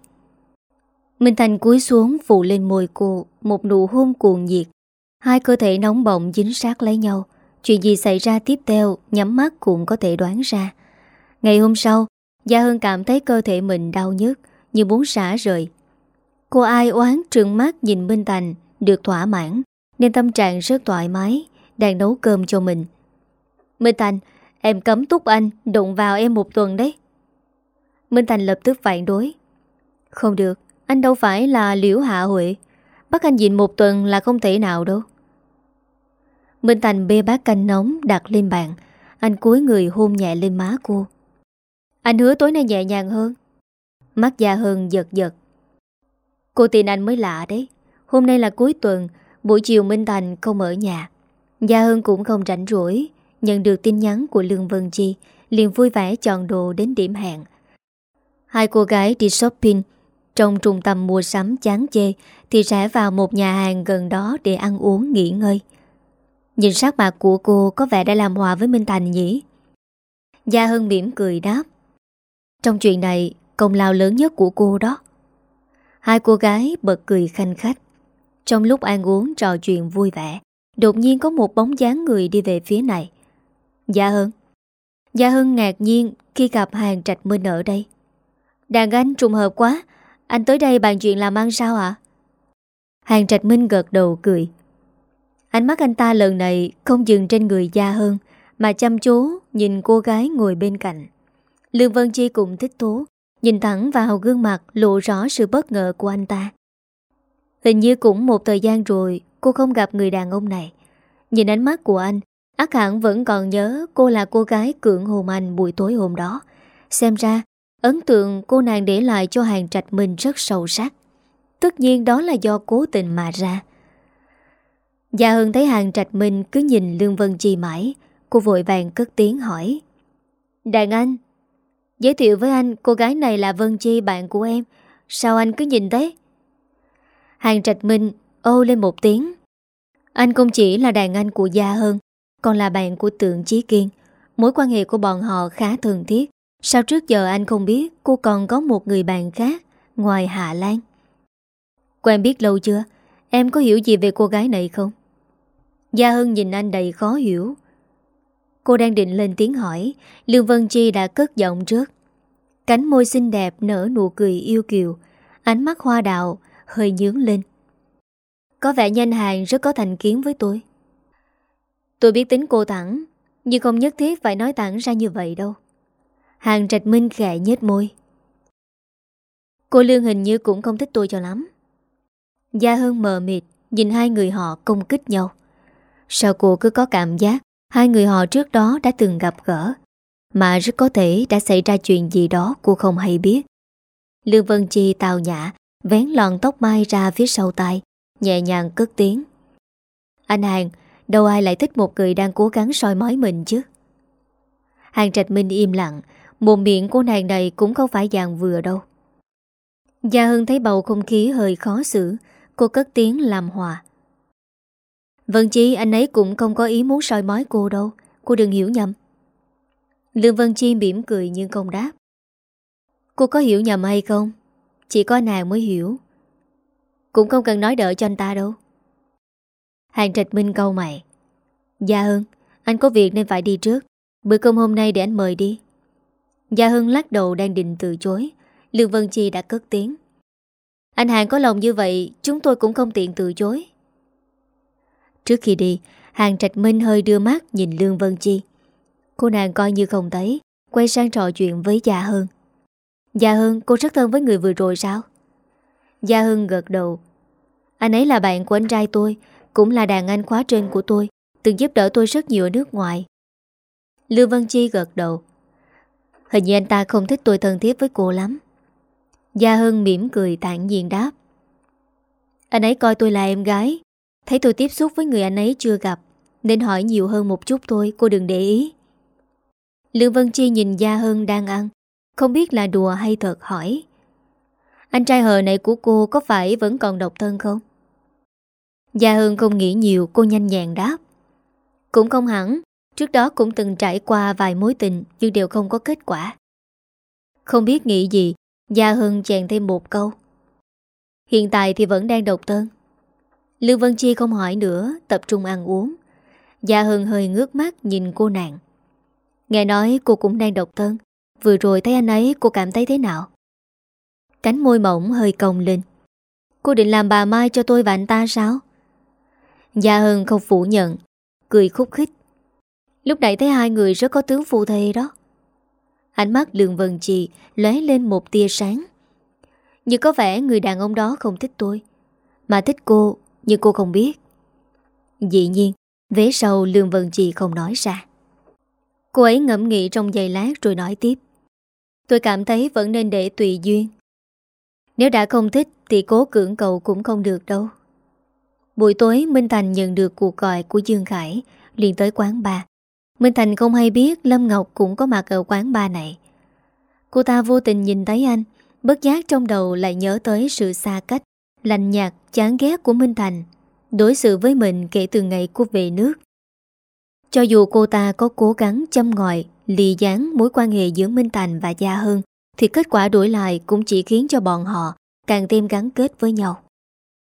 Minh Thành cúi xuống phụ lên môi cô, Một nụ hôn cuồng nhiệt. Hai cơ thể nóng bỏng dính sát lấy nhau. Chuyện gì xảy ra tiếp theo, Nhắm mắt cũng có thể đoán ra. Ngày hôm sau Gia Hân cảm thấy cơ thể mình đau nhức, Như muốn xả rời. Cô ai oán trừng mắt nhìn Minh Thành, Được thỏa mãn, Nên tâm trạng rất thoải mái, Đang nấu cơm cho mình. Minh Thành Em cấm túc anh Đụng vào em một tuần đấy. Minh Thành lập tức phản đối. Không được, Anh đâu phải là liễu hạ huệ. Bắt anh nhịn một tuần là không thể nào đâu. Minh Thành bê bát canh nóng đặt lên bàn. Anh cúi người hôn nhẹ lên má cô. Anh hứa tối nay nhẹ nhàng hơn. Mắt Gia Hơn giật giật. Cô tin anh mới lạ đấy. Hôm nay là cuối tuần, Buổi chiều Minh Thành không ở nhà. Gia Hưng cũng không rảnh rỗi. Nhận được tin nhắn của Lương Vân Chi, liền vui vẻ chọn đồ đến điểm hẹn. Hai cô gái đi shopping, Trong trung tâm mua sắm chán chê Thì sẽ vào một nhà hàng gần đó Để ăn uống nghỉ ngơi. Nhìn sắc mặt của cô Có vẻ đã làm hòa với Minh Thành nhỉ? Gia Hân mỉm cười đáp. Trong chuyện này, Công lao lớn nhất của cô đó. Hai cô gái bật cười khanh khách. Trong lúc ăn uống trò chuyện vui vẻ, Đột nhiên có một bóng dáng người đi về phía này. Gia Hân Gia Hân ngạc nhiên khi gặp hàng trạch minh ở đây. Đàn anh trùng hợp quá, Anh tới đây bàn chuyện làm ăn sao ạ? Hàng trạch minh gật đầu cười. Ánh mắt anh ta lần này không dừng trên người Gia hưng, Mà chăm chú nhìn cô gái ngồi bên cạnh. Lương Vân Chi cũng thích thú, Nhìn thẳng vào gương mặt lộ rõ sự bất ngờ của anh ta. Hình như cũng một thời gian rồi Cô không gặp người đàn ông này. Nhìn ánh mắt của anh Ác hẳn vẫn còn nhớ cô là cô gái cưỡng hồn anh buổi tối hôm đó. Xem ra, Ấn tượng cô nàng để lại cho hàng trạch mình rất sâu sắc. Tất nhiên đó là do cố tình mà ra. Dạ Gia Hân thấy hàng trạch minh cứ nhìn Lương Vân Chi mãi, Cô vội vàng cất tiếng hỏi. Đàn anh, Giới thiệu với anh cô gái này là Vân Chi, bạn của em. Sao anh cứ nhìn thế? Hàng trạch minh ô lên một tiếng. Anh không chỉ là đàn anh của dạ Gia Hân còn là bạn của tượng Chí Kiên Mối quan hệ của bọn họ khá thường thiết Sao trước giờ anh không biết cô còn có một người bạn khác ngoài Hạ Lan? Quen biết lâu chưa? Em có hiểu gì về cô gái này không? Gia hưng nhìn anh đầy khó hiểu. Cô đang định lên tiếng hỏi, Lương Vân Chi đã cất giọng trước. Cánh môi xinh đẹp nở nụ cười yêu kiều, ánh mắt hoa đạo hơi nhướng lên. Có vẻ nhanh hàng rất có thành kiến với tôi. Tôi biết tính cô thẳng, nhưng không nhất thiết phải nói thẳng ra như vậy đâu. Hàng trạch minh khẽ nhết môi. Cô Lương hình như cũng không thích tôi cho lắm. Gia Hân mờ mịt Nhìn hai người họ công kích nhau. Sao cô cứ có cảm giác Hai người họ trước đó đã từng gặp gỡ Mà rất có thể đã xảy ra chuyện gì đó Cô không hay biết. Lương Vân Chi tào nhã Vén lọn tóc mai ra phía sau tay Nhẹ nhàng cất tiếng. Anh Hàng Đâu ai lại thích một người đang cố gắng soi mói mình chứ? Hàng Trạch Minh im lặng một miệng cô nàng này cũng không phải dạng vừa đâu. Gia Hưng thấy bầu không khí hơi khó xử, Cô cất tiếng làm hòa. Vân Chi, anh ấy cũng không có ý muốn soi mói cô đâu, Cô đừng hiểu nhầm. Lương Vân Chi mỉm cười nhưng không đáp. Cô có hiểu nhầm hay không? Chỉ có nàng mới hiểu. Cũng không cần nói đợi cho anh ta đâu. Hàng trạch minh câu mày. Gia Hưng, Anh có việc nên phải đi trước. Bữa cơm hôm nay để anh mời đi. Gia Hưng lắc đầu đang định từ chối. Lương Vân Chi đã cất tiếng. Anh Hàng có lòng như vậy Chúng tôi cũng không tiện từ chối. Trước khi đi Hàng Trạch Minh hơi đưa mắt nhìn Lương Vân Chi. Cô nàng coi như không thấy Quay sang trò chuyện với Gia Hưng. Gia Hưng cô rất thân với người vừa rồi sao? Gia Hưng gật đầu. Anh ấy là bạn của anh trai tôi cũng là đàn anh khóa trên của tôi, Từng giúp đỡ tôi rất nhiều ở nước ngoài. Lương Văn Chi gật đầu. Hình như anh ta không thích tôi thân thiết với cô lắm. Gia Hân mỉm cười tạng nhiên đáp. Anh ấy coi tôi là em gái. Thấy tôi tiếp xúc với người anh ấy chưa gặp, Nên hỏi nhiều hơn một chút thôi, Cô đừng để ý. Lương Vân Chi nhìn Gia Hân đang ăn, Không biết là đùa hay thật hỏi. Anh trai hờ này của cô Có phải vẫn còn độc thân không? Gia Hân không nghĩ nhiều, Cô nhanh nhàng đáp. Cũng không hẳn, Trước đó cũng từng trải qua vài mối tình, Nhưng đều không có kết quả. Không biết nghĩ gì, Gia Hưng chèn thêm một câu. Hiện tại thì vẫn đang độc tân Lưu Vân Chi không hỏi nữa, Tập trung ăn uống. Gia Hưng hơi ngước mắt nhìn cô nàng. Nghe nói cô cũng đang độc thân. Vừa rồi thấy anh ấy, cô cảm thấy thế nào? Cánh môi mỏng hơi cong lên. Cô định làm bà Mai cho tôi và anh ta sao? Gia Hưng không phủ nhận, Cười khúc khích. Lúc nãy thấy hai người rất có tướng phu thê đó. Ánh mắt Lương Vân Trì lóe lên một tia sáng. Nhưng có vẻ người đàn ông đó không thích tôi, Mà thích cô Nhưng cô không biết. Dĩ nhiên, Vế sau Lương Vân Trì không nói ra. Cô ấy ngẫm nghĩ trong giây lát rồi nói tiếp. Tôi cảm thấy vẫn nên để tùy duyên. Nếu đã không thích Thì cố cưỡng cầu cũng không được đâu. Buổi tối Minh Thành nhận được cuộc gọi của Dương Khải liền tới quán bar Minh Thành không hay biết Lâm Ngọc cũng có mặt ở quán bar này. Cô ta vô tình nhìn thấy anh Bất giác trong đầu lại nhớ tới sự xa cách Lạnh nhạt, chán ghét của Minh Thành Đối xử với mình kể từ ngày cô về nước. Cho dù cô ta có cố gắng châm ngòi Lì dán mối quan hệ giữa Minh Thành và Gia Hưng Thì kết quả đổi lại cũng chỉ khiến cho bọn họ Càng thêm gắn kết với nhau.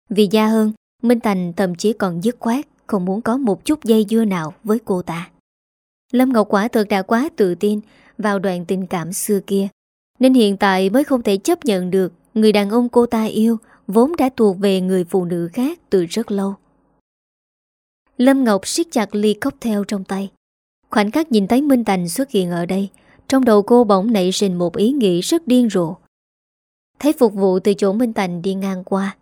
Vì Gia Hưng Minh Thành thậm chí còn dứt khoát, Không muốn có một chút dây dưa nào với cô ta. Lâm Ngọc quả thực đã quá tự tin Vào đoạn tình cảm xưa kia, Nên hiện tại mới không thể chấp nhận được Người đàn ông cô ta yêu Vốn đã thuộc về người phụ nữ khác từ rất lâu. Lâm Ngọc siết chặt ly cocktail trong tay. Khoảnh khắc nhìn thấy Minh Thành xuất hiện ở đây, Trong đầu cô bỗng nảy sinh một ý nghĩ rất điên rồ. Thấy phục vụ từ chỗ Minh Thành đi ngang qua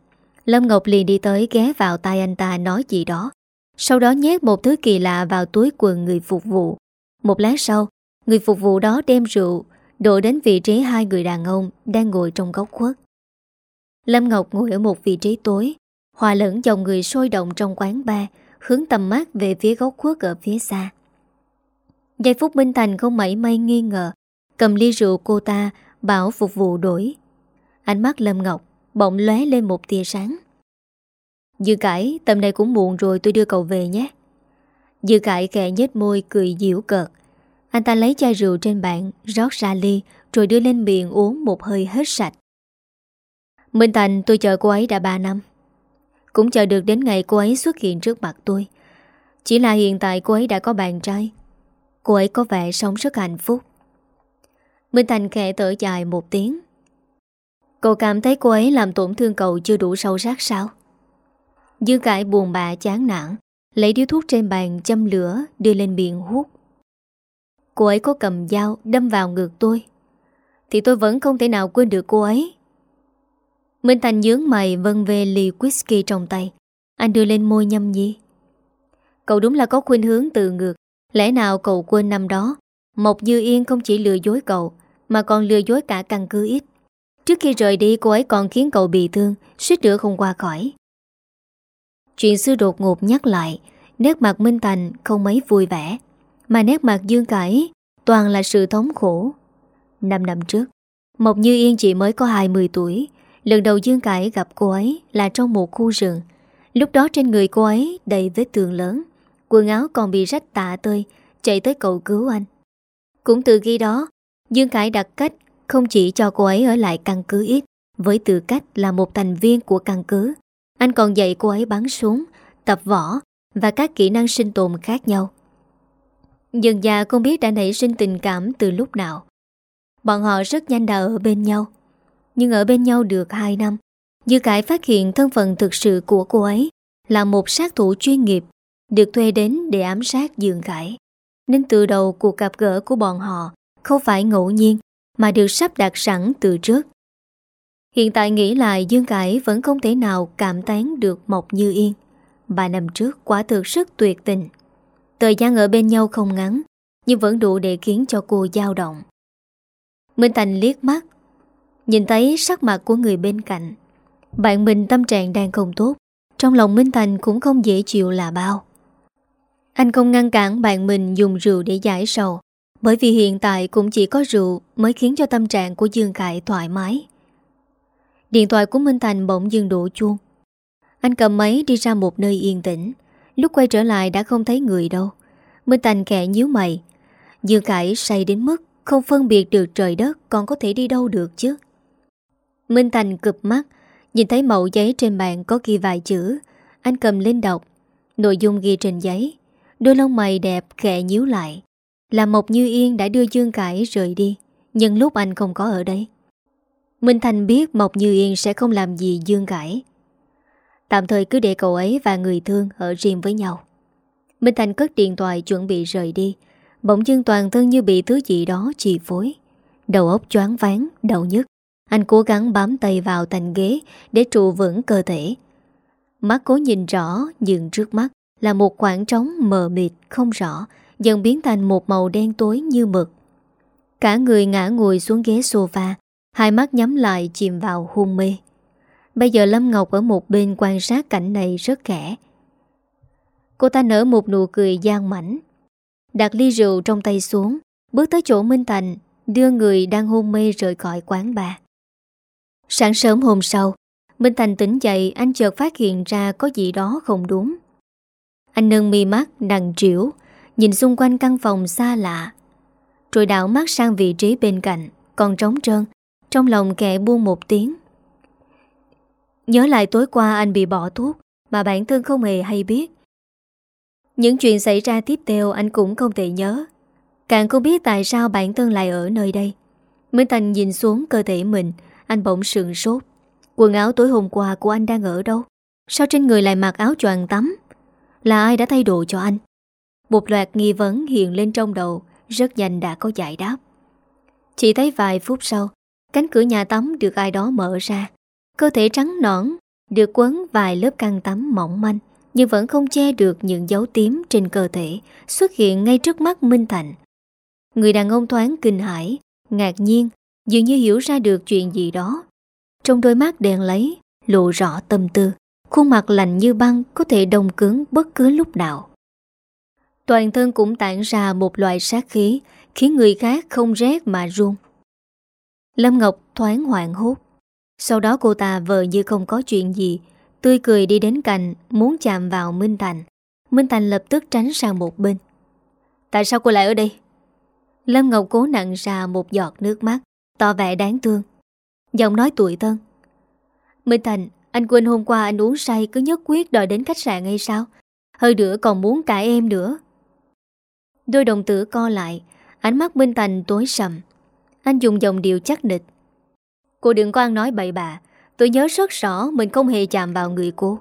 Lâm Ngọc liền đi tới ghé vào tay anh ta nói gì đó. Sau đó nhét một thứ kỳ lạ vào túi quần người phục vụ. Một lát sau, Người phục vụ đó đem rượu, Đổ đến vị trí hai người đàn ông Đang ngồi trong góc khuất. Lâm Ngọc ngồi ở một vị trí tối, Hòa lẫn dòng người sôi động trong quán bar, Hướng tầm mắt về phía góc khuất ở phía xa. Giây phút Minh Thành không mảy may nghi ngờ, Cầm ly rượu cô ta, Bảo phục vụ đổi. Ánh mắt Lâm Ngọc Bỗng lóe lên một tia sáng. Dư cải, tầm này cũng muộn rồi, tôi đưa cậu về nhé. Dư cải kẹ nhếch môi, cười dịu cợt. Anh ta lấy chai rượu trên bàn, Rót ra ly, Rồi đưa lên miệng uống một hơi hết sạch. Minh Thành, tôi chờ cô ấy đã 3 năm. Cũng chờ được đến ngày cô ấy xuất hiện trước mặt tôi. Chỉ là hiện tại cô ấy đã có bạn trai. Cô ấy có vẻ sống rất hạnh phúc. Minh Thành khẽ thở dài một tiếng. Cậu cảm thấy cô ấy làm tổn thương cậu chưa đủ sâu sắc sao? Dư cải buồn bạ chán nản, Lấy điếu thuốc trên bàn châm lửa, Đưa lên miệng hút. Cô ấy có cầm dao đâm vào ngực tôi. Thì tôi vẫn không thể nào quên được cô ấy. Minh Thành nhướng mày vân về ly whisky trong tay. Anh đưa lên môi nhâm nhi. Cậu đúng là có khuyên hướng từ ngược. Lẽ nào cậu quên năm đó, Mộc Dư Yên không chỉ lừa dối cậu, Mà còn lừa dối cả căn cứ ít? Trước khi rời đi, cô ấy còn khiến cậu bị thương, suýt nữa không qua khỏi. Chuyện xưa đột ngột nhắc lại, Nét mặt Minh Thành không mấy vui vẻ. Mà nét mặt Dương Cải Toàn là sự thống khổ. Năm năm trước, Mộc Như Yên chỉ mới có 20 tuổi. Lần đầu Dương Cải gặp cô ấy Là trong một khu rừng. Lúc đó trên người cô ấy đầy vết thương lớn. Quần áo còn bị rách tạ tơi, Chạy tới cầu cứu anh. Cũng từ khi đó, Dương Cải đặt cách không chỉ cho cô ấy ở lại căn cứ ít, Với tư cách là một thành viên của căn cứ, Anh còn dạy cô ấy bắn súng, Tập võ Và các kỹ năng sinh tồn khác nhau. Dần già không biết đã nảy sinh tình cảm từ lúc nào. Bọn họ rất nhanh đã ở bên nhau, Nhưng ở bên nhau được 2 năm, Dư Cải phát hiện thân phận thực sự của cô ấy Là một sát thủ chuyên nghiệp, Được thuê đến để ám sát Dương Cải Nên từ đầu cuộc gặp gỡ của bọn họ Không phải ngẫu nhiên mà được sắp đặt sẵn từ trước. Hiện tại nghĩ lại Dương Cải vẫn không thể nào cảm tán được Mộc Như Yên. Ba năm trước quả thực rất tuyệt tình. Thời gian ở bên nhau không ngắn, nhưng vẫn đủ để khiến cho cô dao động. Minh Thành liếc mắt, nhìn thấy sắc mặt của người bên cạnh. Bạn mình tâm trạng đang không tốt, trong lòng Minh Thành cũng không dễ chịu là bao. Anh không ngăn cản bạn mình dùng rượu để giải sầu, bởi vì hiện tại cũng chỉ có rượu mới khiến cho tâm trạng của Dương Khải thoải mái. Điện thoại của Minh Thành bỗng dừng đổ chuông. Anh cầm máy đi ra một nơi yên tĩnh. Lúc quay trở lại đã không thấy người đâu. Minh Thành kẹ nhíu mày. Dương Khải say đến mức Không phân biệt được trời đất Còn có thể đi đâu được chứ Minh Thành cụp mắt, Nhìn thấy mẫu giấy trên bàn có ghi vài chữ Anh cầm lên đọc Nội dung ghi trên giấy Đôi lông mày đẹp khẽ nhíu lại là Mộc Như Yên đã đưa Dương Cải rời đi Nhưng lúc anh không có ở đây Minh Thành biết Mộc Như Yên sẽ không làm gì Dương Cải. Tạm thời cứ để cậu ấy và người thương ở riêng với nhau. Minh Thành cất điện thoại chuẩn bị rời đi. Bỗng dưng toàn thân như bị thứ gì đó chi phối. Đầu óc choáng ván, đầu nhức. Anh cố gắng bám tay vào thành ghế Để trụ vững cơ thể. Mắt cố nhìn rõ Nhưng trước mắt là một khoảng trống mờ mịt không rõ. Dần biến thành một màu đen tối như mực. Cả người ngã ngồi xuống ghế sofa, Hai mắt nhắm lại chìm vào hôn mê. Bây giờ Lâm Ngọc ở một bên quan sát cảnh này rất kẻ Cô ta nở một nụ cười gian mảnh, Đặt ly rượu trong tay xuống, Bước tới chỗ Minh Thành, Đưa người đang hôn mê rời khỏi quán bà. Sáng sớm hôm sau, Minh Thành tỉnh dậy, Anh chợt phát hiện ra có gì đó không đúng. Anh nâng mi mắt, nặng triểu Nhìn xung quanh căn phòng xa lạ. Rồi đảo mắt sang vị trí bên cạnh, Còn trống trơn, Trong lòng kẻ buông một tiếng. Nhớ lại tối qua anh bị bỏ thuốc, Mà bản thân không hề hay biết. Những chuyện xảy ra tiếp theo anh cũng không thể nhớ. Càng không biết tại sao bản thân lại ở nơi đây. Minh Thành nhìn xuống cơ thể mình, Anh bỗng sườn sốt. Quần áo tối hôm qua của anh đang ở đâu? Sao trên người lại mặc áo choàng tắm? Là ai đã thay đồ cho anh? Một loạt nghi vấn hiện lên trong đầu Rất nhanh đã có giải đáp Chỉ thấy vài phút sau Cánh cửa nhà tắm được ai đó mở ra Cơ thể trắng nõn Được quấn vài lớp căng tắm mỏng manh nhưng vẫn không che được những dấu tím trên cơ thể xuất hiện ngay trước mắt Minh Thành. Người đàn ông thoáng kinh hãi, ngạc nhiên, dường như hiểu ra được chuyện gì đó. Trong đôi mắt đèn lấy, lộ rõ tâm tư, khuôn mặt lạnh như băng có thể đông cứng bất cứ lúc nào. Toàn thân cũng tản ra một loại sát khí, khiến người khác không rét mà run. Lâm Ngọc thoáng hoảng hốt. Sau đó cô ta vờ như không có chuyện gì, Tươi cười đi đến cạnh Muốn chạm vào Minh Thành. Minh Thành lập tức tránh sang một bên. Tại sao cô lại ở đây? Lâm Ngọc cố nặng ra một giọt nước mắt Tỏ vẻ đáng thương. Giọng nói tuổi thân. Minh Thành Anh quên hôm qua anh uống say Cứ nhất quyết đòi đến khách sạn hay sao? Hơi nữa còn muốn cả em nữa. Đôi đồng tử co lại, Ánh mắt Minh Thành tối sầm. Anh dùng dòng điệu chắc nịch. Cô đừng có ăn nói bậy bạ, Tôi nhớ rất rõ mình không hề chạm vào người cô.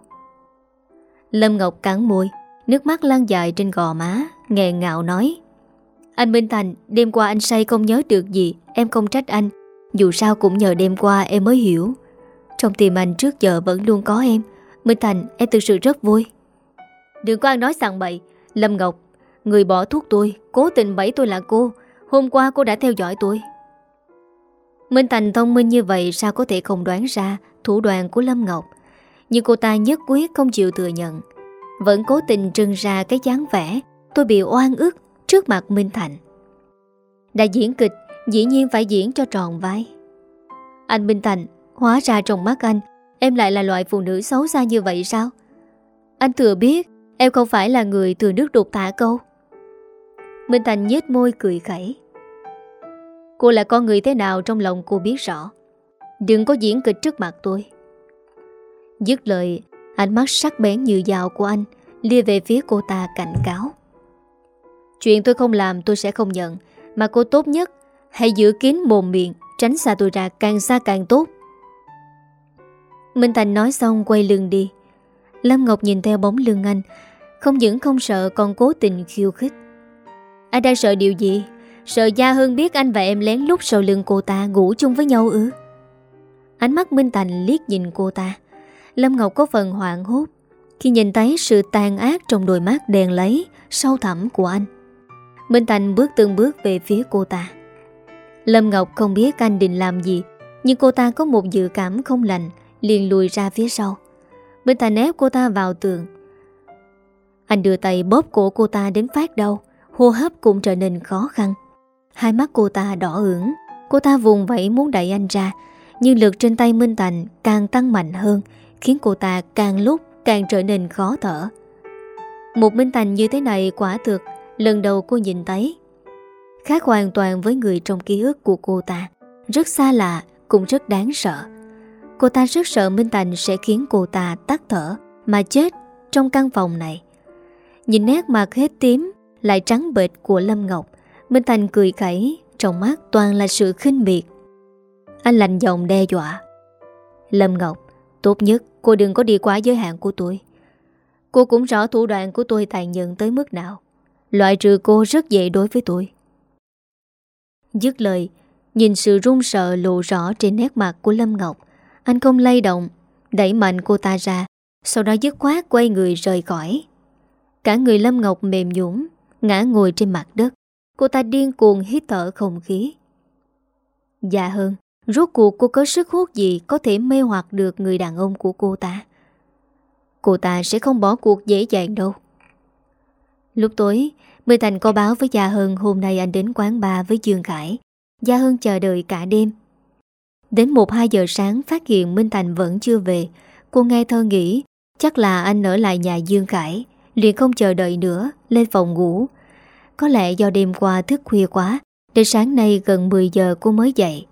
Lâm Ngọc cắn môi, Nước mắt lan dài trên gò má, Nghẹn ngạo nói. Anh Minh Thành đêm qua anh say không nhớ được gì, Em không trách anh. Dù sao cũng nhờ đêm qua em mới hiểu. Trong tim anh trước giờ vẫn luôn có em. Minh Thành em thực sự rất vui. Đừng có ăn nói sẵn bậy, Lâm Ngọc. Người bỏ thuốc tôi Cố tình bẫy tôi là cô Hôm qua cô đã theo dõi tôi Minh Thành thông minh như vậy sao có thể không đoán ra thủ đoạn của Lâm Ngọc. Nhưng cô ta nhất quyết không chịu thừa nhận. Vẫn cố tình trưng ra cái dáng vẻ tôi bị oan ức trước mặt Minh Thành. Đã diễn kịch, dĩ nhiên phải diễn cho tròn vai. Anh Minh Thành, hóa ra trong mắt anh, em lại là loại phụ nữ xấu xa như vậy sao? Anh thừa biết em không phải là người thừa nước đục thả câu. Minh Thành nhếch môi cười khẩy. Cô là con người thế nào trong lòng cô biết rõ. Đừng có diễn kịch trước mặt tôi. Dứt lời, Ánh mắt sắc bén như dao của anh Lia về phía cô ta cảnh cáo. Chuyện tôi không làm tôi sẽ không nhận, Mà cô tốt nhất, Hãy giữ kín mồm miệng, Tránh xa tôi ra càng xa càng tốt. Minh Thành nói xong quay lưng đi. Lâm Ngọc nhìn theo bóng lưng anh, Không những không sợ còn cố tình khiêu khích. Anh đang sợ điều gì? Sợ Gia Hưng biết anh và em lén lút sau lưng cô ta ngủ chung với nhau ư? Ánh mắt Minh Thành liếc nhìn cô ta. Lâm Ngọc có phần hoảng hốt Khi nhìn thấy sự tàn ác trong đôi mắt đèn lấy Sâu thẳm của anh. Minh Thành bước từng bước về phía cô ta. Lâm Ngọc không biết anh định làm gì, Nhưng cô ta có một dự cảm không lành, Liền lùi ra phía sau. Minh Thành ép cô ta vào tường. Anh đưa tay bóp cổ cô ta đến phát đau. Hô hấp cũng trở nên khó khăn. Hai mắt cô ta đỏ ửng, Cô ta vùng vẫy muốn đẩy anh ra, Nhưng lực trên tay Minh Thành càng tăng mạnh hơn, Khiến cô ta càng lúc càng trở nên khó thở. Một Minh Thành như thế này quả thực, Lần đầu cô nhìn thấy, Khác hoàn toàn với người trong ký ức của cô ta. Rất xa lạ, Cũng rất đáng sợ. Cô ta rất sợ Minh Thành sẽ khiến cô ta tắt thở Mà chết trong căn phòng này. Nhìn nét mặt hết tím lại trắng bệt của Lâm Ngọc. Minh Thành cười khẩy, Trong mắt toàn là sự khinh miệt. Anh lạnh giọng đe dọa. Lâm Ngọc, Tốt nhất cô đừng có đi quá giới hạn của tôi. Cô cũng rõ thủ đoạn của tôi tàn nhẫn tới mức nào. Loại trừ cô rất dễ đối với tôi. Dứt lời, Nhìn sự run sợ lộ rõ trên nét mặt của Lâm Ngọc, Anh không lay động, Đẩy mạnh cô ta ra, Sau đó dứt khoát quay người rời khỏi. Cả người Lâm Ngọc mềm nhũng Ngã ngồi trên mặt đất. Cô ta điên cuồng hít thở không khí. Dạ hơn, Rốt cuộc cô có sức hút gì Có thể mê hoặc được người đàn ông của cô ta? Cô ta sẽ không bỏ cuộc dễ dàng đâu. Lúc tối Mười Thành có báo với dạ Gia Hân Hôm nay anh đến quán bar với Dương Khải. Dạ Gia Hân chờ đợi cả đêm. Đến 1-2 giờ sáng, Phát hiện Minh Thành vẫn chưa về. Cô nghe thơ nghĩ, Chắc là anh ở lại nhà Dương Khải, liền không chờ đợi nữa. Lên phòng ngủ. Có lẽ do đêm qua thức khuya quá, Đến sáng nay gần 10 giờ cô mới dậy.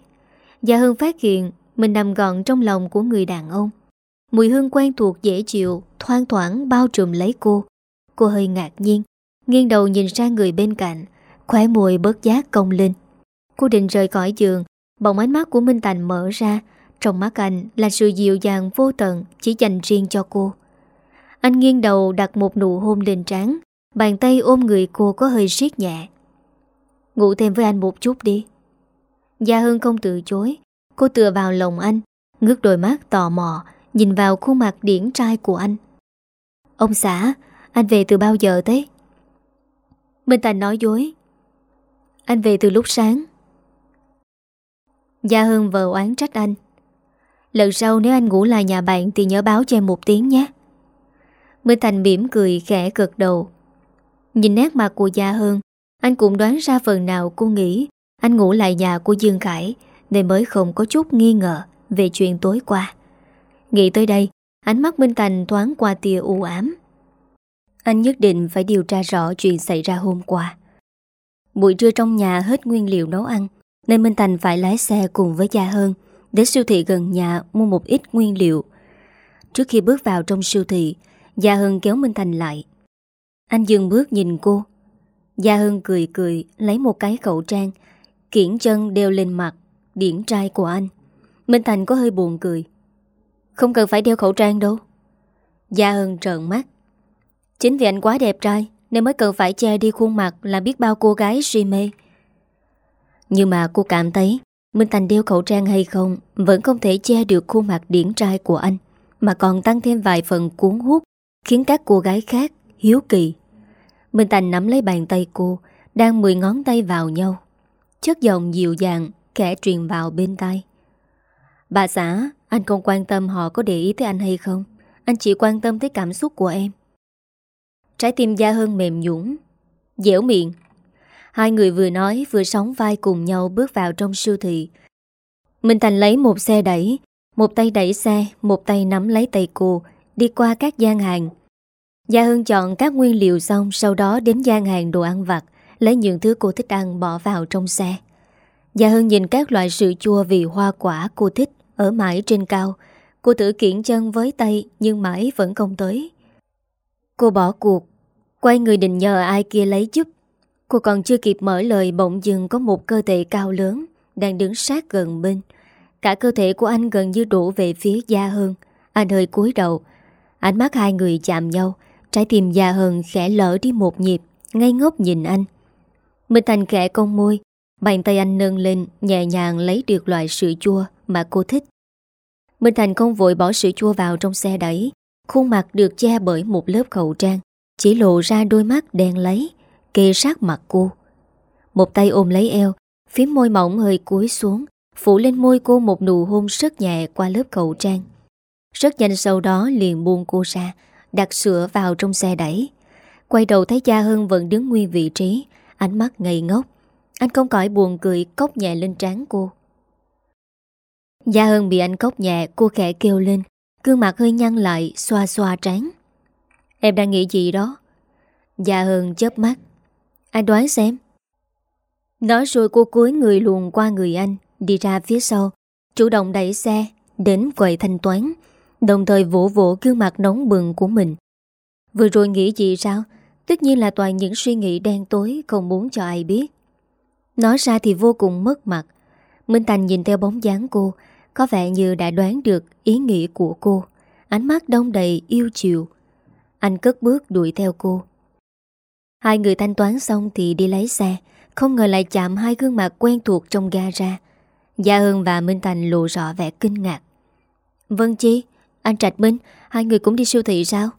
Dạ Hương phát hiện Mình nằm gọn trong lòng của người đàn ông. Mùi hương quen thuộc dễ chịu, Thoang thoảng bao trùm lấy cô. Cô hơi ngạc nhiên, Nghiêng đầu nhìn sang người bên cạnh, Khóe mùi bớt giác công linh Cô định rời khỏi giường, Bỗng ánh mắt của Minh Thành mở ra. Trong mắt anh là sự dịu dàng vô tận, Chỉ dành riêng cho cô. Anh nghiêng đầu đặt một nụ hôn lên trán Bàn tay ôm người cô có hơi siết nhẹ. Ngủ thêm với anh một chút đi. Gia hưng không từ chối. Cô tựa vào lòng anh, Ngước đôi mắt tò mò, Nhìn vào khuôn mặt điển trai của anh. Ông xã, Anh về từ bao giờ thế? Minh Thành nói dối. Anh về từ lúc sáng. Gia Hưng vờ oán trách anh. Lần sau nếu anh ngủ lại nhà bạn Thì nhớ báo cho em một tiếng nhé. Minh Thành mỉm cười khẽ cực đầu. Nhìn nét mặt của Gia hơn Anh cũng đoán ra phần nào cô nghĩ. Anh ngủ lại nhà của Dương Khải, Nên mới không có chút nghi ngờ Về chuyện tối qua. Nghĩ tới đây, Ánh mắt Minh Thành thoáng qua tia u ám. Anh nhất định phải điều tra rõ chuyện xảy ra hôm qua. Buổi trưa trong nhà hết nguyên liệu nấu ăn, Nên Minh Thành phải lái xe cùng với Gia Hơn Đến siêu thị gần nhà mua một ít nguyên liệu. Trước khi bước vào trong siêu thị, Gia hưng kéo Minh Thành lại. Anh dừng bước nhìn cô. Gia hưng cười cười, Lấy một cái khẩu trang, Kiển chân đeo lên mặt, Điển trai của anh. Minh Thành có hơi buồn cười. Không cần phải đeo khẩu trang đâu. Gia hưng trợn mắt. Chính vì anh quá đẹp trai, Nên mới cần phải che đi khuôn mặt Là biết bao cô gái si mê. Nhưng mà cô cảm thấy, Minh Thành đeo khẩu trang hay không, Vẫn không thể che được khuôn mặt điển trai của anh, Mà còn tăng thêm vài phần cuốn hút, Khiến các cô gái khác hiếu kỳ. Minh Thành nắm lấy bàn tay cô, Đang mười ngón tay vào nhau. Chất giọng dịu dàng Kẻ truyền vào bên tay Bà xã, anh không quan tâm họ có để ý tới anh hay không. Anh chỉ quan tâm tới cảm xúc của em. Trái tim da hơn mềm nhũng Dẻo miệng. Hai người vừa nói vừa sóng vai cùng nhau bước vào trong siêu thị. Minh Thành lấy một xe đẩy, Một tay đẩy xe, Một tay nắm lấy tay cô, Đi qua các gian hàng. Gia hương chọn các nguyên liệu xong Sau đó đến gian hàng đồ ăn vặt, Lấy những thứ cô thích ăn bỏ vào trong xe. Gia hương nhìn các loại sữa chua vì hoa quả cô thích ở mãi trên cao. Cô thử kiện chân với tay Nhưng mãi vẫn không tới. Cô bỏ cuộc, Quay người định nhờ ai kia lấy giúp. Cô còn chưa kịp mở lời bỗng dưng có một cơ thể cao lớn Đang đứng sát gần bên. Cả cơ thể của anh gần như đổ về phía Gia hương. Anh hơi cúi đầu, Ánh mắt hai người chạm nhau. Trái tim già hơn khẽ lỡ đi một nhịp Ngay ngốc nhìn anh Minh Thành khẽ cong môi Bàn tay anh nâng lên Nhẹ nhàng lấy được loại sữa chua mà cô thích. Minh Thành không vội bỏ sữa chua vào trong xe đẩy, khuôn mặt được che bởi một lớp khẩu trang, chỉ lộ ra đôi mắt đen lấy, kê sát mặt cô. Một tay ôm lấy eo, phía môi mỏng hơi cúi xuống, phủ lên môi cô một nụ hôn rất nhẹ qua lớp khẩu trang. Rất nhanh sau đó liền buông cô ra, đặt sữa vào trong xe đẩy. Quay đầu thấy Gia hưng vẫn đứng nguyên vị trí, ánh mắt ngây ngốc. Anh không cõi buồn cười cốc nhẹ lên trán cô. Gia hưng bị anh cốc nhẹ Cô khẽ kêu lên. Gương mặt hơi nhăn lại xoa xoa trán. Em đang nghĩ gì đó? Gia hưng chớp mắt. Anh đoán xem. Nói rồi cô cúi người luồn qua người anh Đi ra phía sau. Chủ động đẩy xe Đến quầy thanh toán. Đồng thời vỗ vỗ gương mặt nóng bừng của mình. Vừa rồi nghĩ gì sao? Tất nhiên là toàn những suy nghĩ đen tối Không muốn cho ai biết. Nói ra thì vô cùng mất mặt. Minh Thành nhìn theo bóng dáng cô, Có vẻ như đã đoán được ý nghĩ của cô. Ánh mắt đông đầy, yêu chiều. Anh cất bước đuổi theo cô. Hai người thanh toán xong thì đi lấy xe. Không ngờ lại chạm hai gương mặt quen thuộc trong gara. Gia Hưng và Minh Thành lộ rõ vẻ kinh ngạc. Vân chi anh Trạch Minh, Hai người cũng đi siêu thị sao?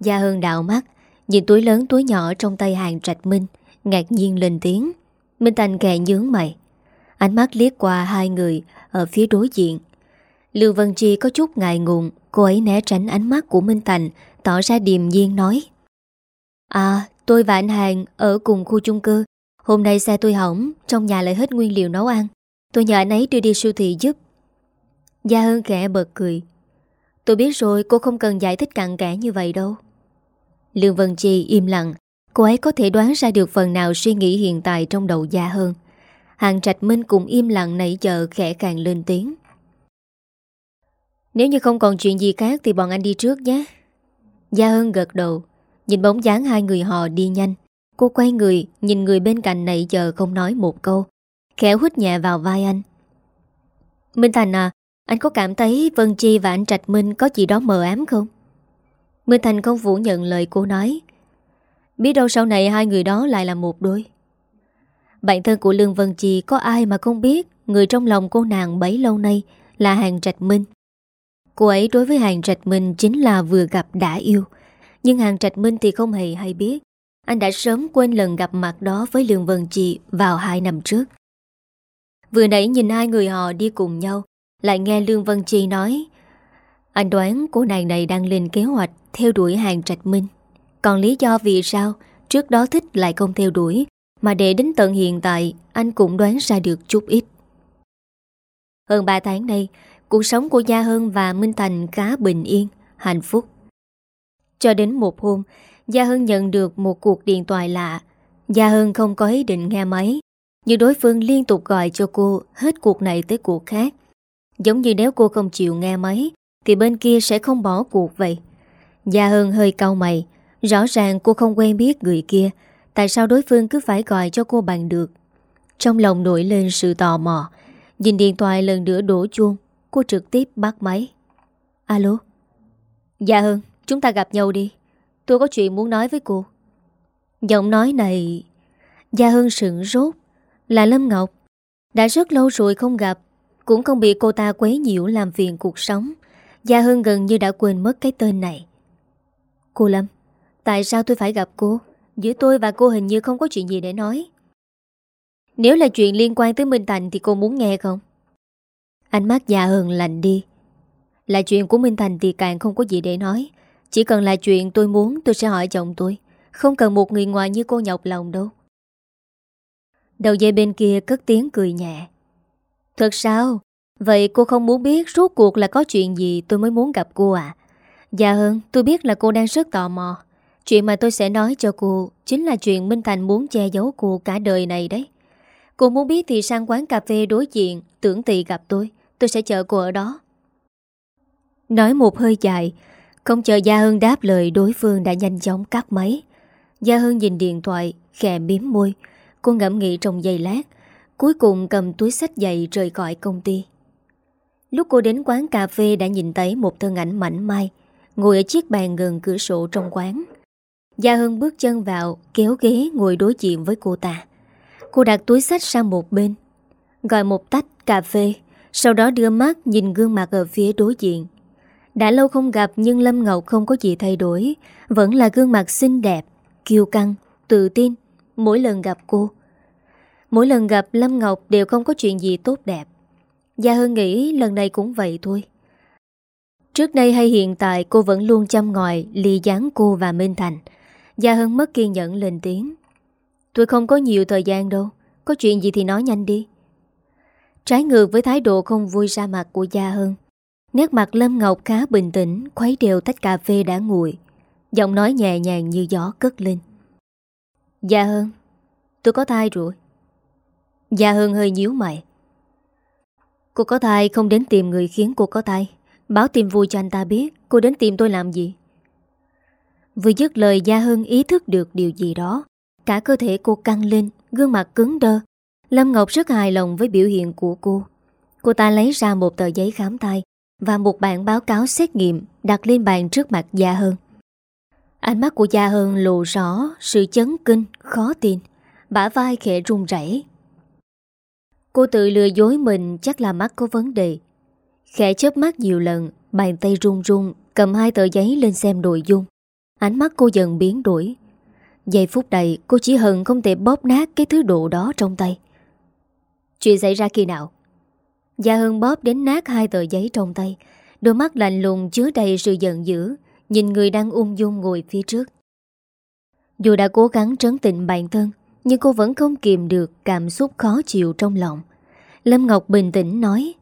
Gia Hưng đạo mắt, Nhìn túi lớn túi nhỏ trong tay hàng Trạch Minh, Ngạc nhiên lên tiếng. Minh Thành kẹ nhướng mày. Ánh mắt liếc qua hai người Ở phía đối diện. Lưu Vân Chi có chút ngại ngùng, Cô ấy né tránh ánh mắt của Minh Thành, Tỏ ra điềm nhiên nói. À tôi và anh Hàng Ở cùng khu chung cư. Hôm nay xe tôi hỏng, Trong nhà lại hết nguyên liệu nấu ăn. Tôi nhờ anh ấy đưa đi siêu thị giúp. Gia Hân khẽ bật cười. Tôi biết rồi, cô không cần giải thích cặn kẽ như vậy đâu. Lương Vân Chi im lặng. Cô ấy có thể đoán ra được phần nào suy nghĩ hiện tại trong đầu Gia hơn. Hàng Trạch Minh cũng im lặng nãy giờ khẽ càng lên tiếng. Nếu như không còn chuyện gì khác thì bọn anh đi trước nhé. Gia Hân gật đầu. Nhìn bóng dáng hai người họ đi nhanh. Cô quay người, Nhìn người bên cạnh nãy giờ không nói một câu. Khẽ hút nhẹ vào vai anh. Minh Thành à anh có cảm thấy Vân Chi và anh Trạch Minh Có gì đó mờ ám không? Minh Thành không phủ nhận lời cô nói. Biết đâu sau này hai người đó lại là một đôi. Bạn thân của Lương Vân Chi Có ai mà không biết Người trong lòng cô nàng bấy lâu nay Là Hàng Trạch Minh? Cô ấy đối với Hàng Trạch Minh Chính là vừa gặp đã yêu. Nhưng Hàng Trạch Minh thì không hề hay biết. Anh đã sớm quên lần gặp mặt đó Với Lương Vân Chi vào hai năm trước. Vừa nãy nhìn hai người họ đi cùng nhau lại nghe Lương Vân Chi nói, Anh đoán cô nàng này đang lên kế hoạch Theo đuổi hàng trạch minh. Còn lý do vì sao? Trước đó thích lại không theo đuổi, Mà để đến tận hiện tại, Anh cũng đoán ra được chút ít. Hơn 3 tháng nay, Cuộc sống của Gia Hân và Minh Thành khá bình yên, Hạnh phúc. Cho đến một hôm, Gia Hân nhận được một cuộc điện thoại lạ. Gia Hân không có ý định nghe máy, nhưng đối phương liên tục gọi cho cô, hết cuộc này tới cuộc khác. Giống như nếu cô không chịu nghe máy, thì bên kia sẽ không bỏ cuộc vậy. Gia Hân hơi cau mày, rõ ràng cô không quen biết người kia, tại sao đối phương cứ phải gọi cho cô bằng được. Trong lòng nổi lên sự tò mò, nhìn điện thoại lần nữa đổ chuông, cô trực tiếp bắt máy. Alo? Dạ Hân, chúng ta gặp nhau đi. Tôi có chuyện muốn nói với cô. Giọng nói này... Gia Hân sững rốt là Lâm Ngọc Đã rất lâu rồi không gặp cũng không bị cô ta quấy nhiễu làm phiền cuộc sống. Gia Hưng gần như đã quên mất cái tên này. Cô Lâm, Tại sao tôi phải gặp cô? Giữa tôi và cô hình như không có chuyện gì để nói. Nếu là chuyện liên quan tới Minh Thành Thì cô muốn nghe không? Ánh mắt Gia Hưng lạnh đi. Là chuyện của Minh Thành thì càng không có gì để nói. Chỉ cần là chuyện tôi muốn, tôi sẽ hỏi chồng tôi. Không cần một người ngoài như cô nhọc lòng đâu. Đầu dây bên kia cất tiếng cười nhẹ. Thật sao? Vậy cô không muốn biết rốt cuộc là có chuyện gì tôi mới muốn gặp cô à? Dạ hơn, tôi biết là cô đang rất tò mò. Chuyện mà tôi sẽ nói cho cô Chính là chuyện Minh Thành muốn che giấu cô cả đời này đấy. Cô muốn biết thì sang quán cà phê đối diện Tưởng tị gặp tôi Tôi sẽ chờ cô ở đó. Nói một hơi dài Không chờ Gia Hưng đáp lời Đối phương đã nhanh chóng cắt máy. Gia Hưng nhìn điện thoại khẽ miếm môi. Cô ngẫm nghĩ trong giây lát Cuối cùng cầm túi sách dày rời khỏi công ty. Lúc cô đến quán cà phê đã nhìn thấy một thân ảnh mảnh mai Ngồi ở chiếc bàn gần cửa sổ trong quán. Gia Hân bước chân vào Kéo ghế ngồi đối diện với cô ta. Cô đặt túi sách sang một bên Gọi một tách cà phê Sau đó đưa mắt nhìn gương mặt ở phía đối diện. Đã lâu không gặp nhưng Lâm Ngọc không có gì thay đổi Vẫn là gương mặt xinh đẹp Kiêu căng, tự tin. Mỗi lần gặp cô Mỗi lần gặp Lâm Ngọc đều không có chuyện gì tốt đẹp. Gia Hân nghĩ lần này cũng vậy thôi. Trước đây hay hiện tại, cô vẫn luôn chăm ngòi, lì gián cô và Minh Thành. Gia Hân mất kiên nhẫn lên tiếng. Tôi không có nhiều thời gian đâu. Có chuyện gì thì nói nhanh đi. Trái ngược với thái độ không vui ra mặt của Gia Hân Nét mặt Lâm Ngọc khá bình tĩnh, Khuấy đều tách cà phê đã nguội. Giọng nói nhẹ nhàng như gió cất lên. Gia hơn Tôi có thai rồi. Gia Hân hơi nhíu mày. Cô có thai không đến tìm người khiến cô có thai. Báo tin vui cho anh ta biết Cô đến tìm tôi làm gì. Vừa dứt lời Gia Hân ý thức được điều gì đó. Cả cơ thể cô căng lên Gương mặt cứng đơ. Lâm Ngọc rất hài lòng với biểu hiện của cô. Cô ta lấy ra một tờ giấy khám thai Và một bản báo cáo xét nghiệm Đặt lên bàn trước mặt Gia Hân Ánh mắt của Gia Hân lộ rõ Sự chấn kinh, khó tin. Bả vai khẽ run rẩy. Cô tự lừa dối mình chắc là mắt có vấn đề. Khẽ chớp mắt nhiều lần, Bàn tay run run, Cầm hai tờ giấy lên xem nội dung. Ánh mắt cô dần biến đổi. Giây phút này, cô chỉ hận không thể bóp nát Cái thứ đồ đó trong tay. Chuyện xảy ra khi nào? Gia Hân bóp đến nát hai tờ giấy trong tay. Đôi mắt lạnh lùng chứa đầy sự giận dữ, Nhìn người đang ung dung ngồi phía trước. Dù đã cố gắng trấn tịnh bản thân nhưng cô vẫn không kìm được Cảm xúc khó chịu trong lòng. Lâm Ngọc bình tĩnh nói,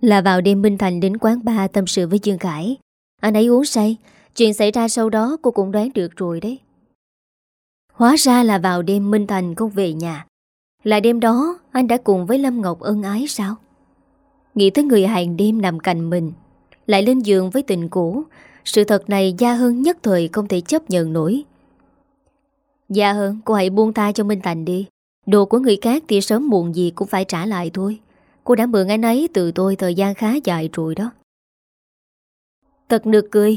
Là vào đêm Minh Thành đến quán bar tâm sự với Dương Khải. Anh ấy uống say, Chuyện xảy ra sau đó cô cũng đoán được rồi đấy. Hóa ra là vào đêm Minh Thành không về nhà. Là đêm đó, anh đã cùng với Lâm Ngọc ân ái sao? Nghĩ tới người hàng đêm nằm cạnh mình, Lại lên giường với tình cũ, Sự thật này Gia Hân nhất thời không thể chấp nhận nổi. Gia hơn, cô hãy buông tay cho Minh Thành đi. Đồ của người khác thì sớm muộn gì cũng phải trả lại thôi. Cô đã mượn anh ấy từ tôi thời gian khá dài rồi đó. Thật nực cười.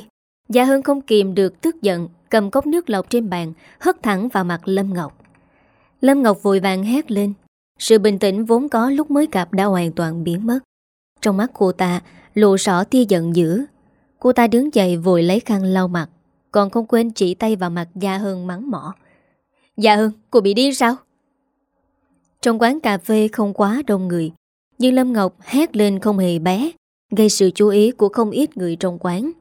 Gia hơn không kìm được tức giận, Cầm cốc nước lọc trên bàn, Hất thẳng vào mặt Lâm Ngọc. Lâm Ngọc vội vàng hét lên. Sự bình tĩnh vốn có lúc mới gặp đã hoàn toàn biến mất. Trong mắt cô ta, lộ rõ tia giận dữ. Cô ta đứng dậy vội lấy khăn lau mặt, Còn không quên chỉ tay vào mặt dạ Gia Hơn mắng mỏ. Dạ Gia Hân, cô bị điên sao? Trong quán cà phê không quá đông người Nhưng Lâm Ngọc hét lên không hề bé Gây sự chú ý của không ít người trong quán.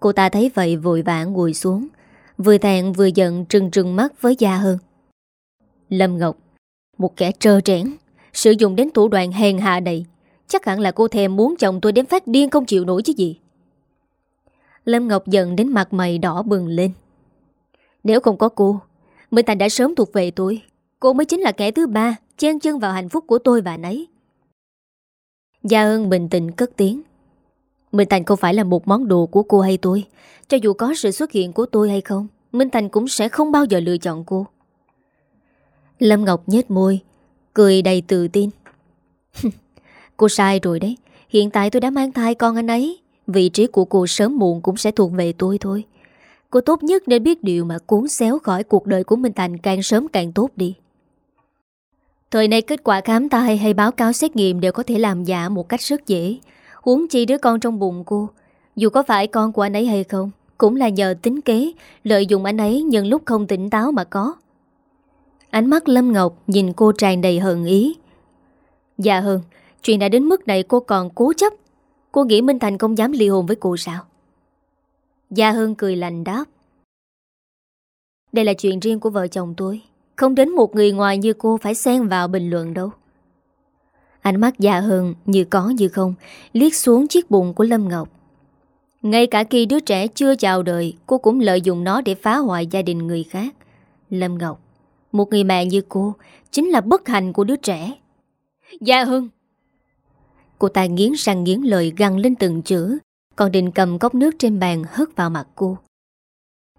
Cô ta thấy vậy vội vã ngồi xuống Vừa thẹn vừa giận trừng trừng mắt với dạ Gia Hơn Lâm Ngọc Một kẻ trơ trẽn Sử dụng đến thủ đoạn hèn hạ đầy Chắc hẳn là cô thèm muốn chồng tôi đến phát điên không chịu nổi chứ gì? Lâm Ngọc giận đến mặt mày đỏ bừng lên. Nếu không có cô Minh Thành đã sớm thuộc về tôi. Cô mới chính là kẻ thứ ba, Chen chân vào hạnh phúc của tôi và nấy Gia Hân bình tĩnh cất tiếng. Minh Thành không phải là một món đồ của cô hay tôi. Cho dù có sự xuất hiện của tôi hay không, Minh Thành cũng sẽ không bao giờ lựa chọn cô. Lâm Ngọc nhếch môi, Cười đầy tự tin. Cô sai rồi đấy. Hiện tại tôi đã mang thai con anh ấy. Vị trí của cô sớm muộn cũng sẽ thuộc về tôi thôi. Cô tốt nhất nên biết điều mà cuốn xéo khỏi cuộc đời của Minh Thành càng sớm càng tốt đi. Thời nay kết quả khám thai hay báo cáo xét nghiệm đều có thể làm giả một cách rất dễ. Huống chi đứa con trong bụng cô, Dù có phải con của anh ấy hay không, Cũng là nhờ tính kế, Lợi dụng anh ấy nhân lúc không tỉnh táo mà có. Ánh mắt Lâm Ngọc Nhìn cô tràn đầy hận ý. Dạ hơn, Chuyện đã đến mức này cô còn cố chấp. Cô nghĩ Minh Thành không dám ly hôn với cô sao? Gia hưng cười lành đáp. Đây là chuyện riêng của vợ chồng tôi. Không đến một người ngoài như cô phải xen vào bình luận đâu. Ánh mắt Gia hưng như có như không Liếc xuống chiếc bụng của Lâm Ngọc. Ngay cả khi đứa trẻ chưa chào đời Cô cũng lợi dụng nó để phá hoại gia đình người khác. Lâm Ngọc Một người mẹ như cô Chính là bất hạnh của đứa trẻ. Gia hưng, Cô ta nghiến răng nghiến lời găng lên từng chữ. Còn định cầm cốc nước trên bàn hất vào mặt cô.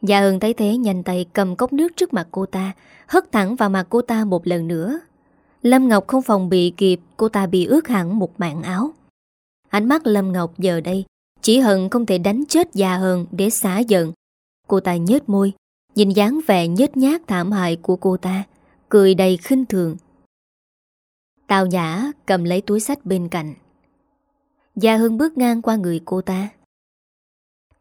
Gia Hưng thấy thế, nhanh tay cầm cốc nước trước mặt cô ta, Hất thẳng vào mặt cô ta một lần nữa. Lâm Ngọc không phòng bị kịp, Cô ta bị ướt hẳn một mạng áo. Ánh mắt Lâm Ngọc giờ đây, Chỉ hận không thể đánh chết Gia Hưng Để xả giận. Cô ta nhếch môi, Nhìn dáng vẻ nhếch nhát thảm hại của cô ta, Cười đầy khinh thường. Tào Nhã cầm lấy túi sách bên cạnh. Gia Hưng bước ngang qua người cô ta.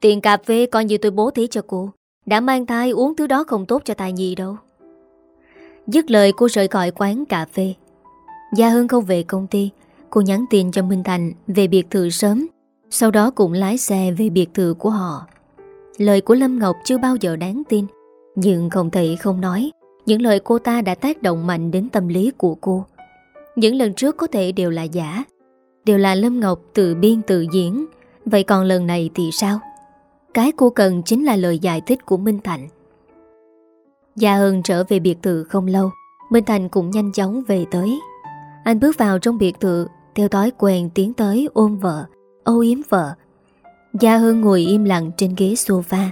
Tiền cà phê coi như tôi bố thí cho cô. Đã mang thai, uống thứ đó không tốt cho tài nhi đâu. Dứt lời, cô rời khỏi quán cà phê. Gia Hưng không về công ty. Cô nhắn tin cho Minh Thành Về biệt thự sớm. Sau đó cũng lái xe về biệt thự của họ. Lời của Lâm Ngọc chưa bao giờ đáng tin. Nhưng không thể không nói, Những lời cô ta đã tác động mạnh đến tâm lý của cô. Những lần trước có thể đều là giả. Đều là Lâm Ngọc tự biên tự diễn. Vậy còn lần này thì sao? Cái cô cần chính là lời giải thích của Minh Thành. Gia Hân trở về biệt thự không lâu, Minh Thành cũng nhanh chóng về tới. Anh bước vào trong biệt thự, Theo thói quen tiến tới ôm vợ, Âu yếm vợ. Gia Hân ngồi im lặng trên ghế sofa.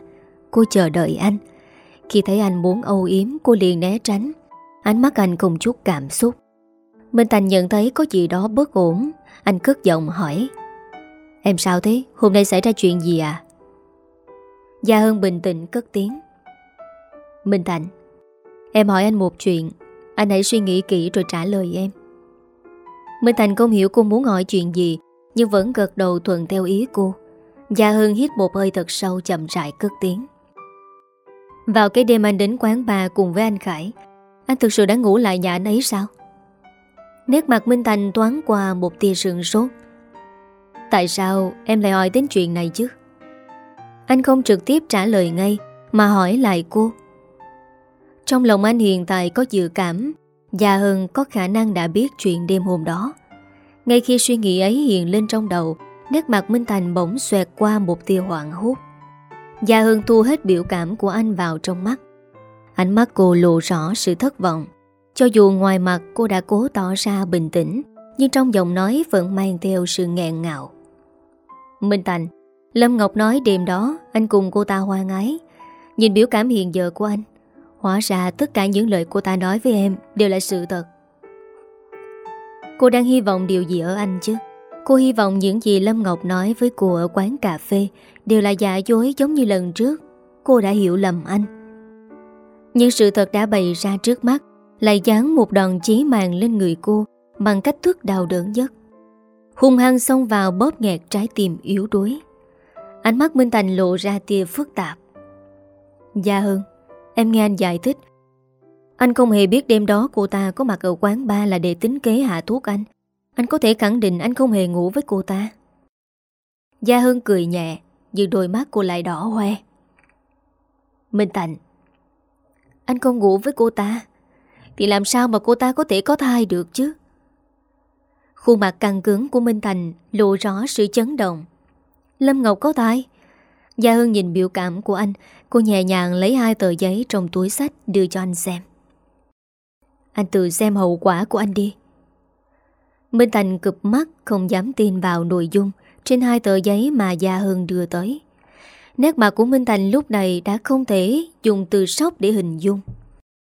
Cô chờ đợi anh. Khi thấy anh muốn âu yếm, cô liền né tránh. Ánh mắt anh cùng chút cảm xúc. Minh Thành nhận thấy có gì đó bất ổn. Anh cất giọng hỏi, Em sao thế? Hôm nay xảy ra chuyện gì à? Gia Hân bình tĩnh cất tiếng, Minh Thành, Em hỏi anh một chuyện, Anh hãy suy nghĩ kỹ rồi trả lời em Minh Thành không hiểu cô muốn hỏi chuyện gì, Nhưng vẫn gật đầu thuận theo ý cô Gia Hân hít một hơi thật sâu, chậm rãi cất tiếng, Vào cái đêm anh đến quán bar cùng với anh Khải, Anh thực sự đã ngủ lại nhà anh ấy sao? Nét mặt Minh Thành toán qua một tia sườn sốt. Tại sao em lại hỏi đến chuyện này chứ? Anh không trực tiếp trả lời ngay, Mà hỏi lại cô. Trong lòng anh hiện tại có dự cảm Già hơn có khả năng đã biết chuyện đêm hôm đó. Ngay khi suy nghĩ ấy hiện lên trong đầu, Nét mặt Minh Thành bỗng xoẹt qua một tia hoảng hốt. Gia Hưng thu hết biểu cảm của anh vào trong mắt. Ánh mắt cô lộ rõ sự thất vọng. Cho dù ngoài mặt cô đã cố tỏ ra bình tĩnh, Nhưng trong giọng nói vẫn mang theo sự nghẹn ngạo Minh Thành, Lâm Ngọc nói đêm đó anh cùng cô ta hoa ngái. Nhìn biểu cảm hiện giờ của anh, Hóa ra tất cả những lời cô ta nói với em Đều là sự thật. Cô đang hy vọng điều gì ở anh chứ? Cô hy vọng những gì Lâm Ngọc nói với cô ở quán cà phê Đều là giả dối giống như lần trước. Cô đã hiểu lầm anh. Nhưng sự thật đã bày ra trước mắt lại dán một đòn chí mạng lên người cô Bằng cách thức đau đớn nhất. Hung hăng xông vào bóp nghẹt trái tim yếu đuối. Ánh mắt Minh Thành lộ ra tia phức tạp. Gia Hưng, Em nghe anh giải thích. Anh không hề biết đêm đó cô ta có mặt ở quán ba là để tính kế hạ thuốc anh. Anh có thể khẳng định anh không hề ngủ với cô ta. Gia Hưng cười nhẹ Nhưng đôi mắt cô lại đỏ hoe. Minh Thành Anh không ngủ với cô ta. Thì làm sao mà cô ta có thể có thai được chứ? Khuôn mặt căng cứng của Minh Thành lộ rõ sự chấn động. Lâm Ngọc có thai? Gia Hưng nhìn biểu cảm của anh. Cô nhẹ nhàng lấy hai tờ giấy trong túi sách đưa cho anh xem. Anh tự xem hậu quả của anh đi. Minh Thành cụp mắt, không dám tin vào nội dung Trên hai tờ giấy mà Gia Hưng đưa tới. Nét mặt của Minh Thành lúc này đã không thể dùng từ sốc để hình dung.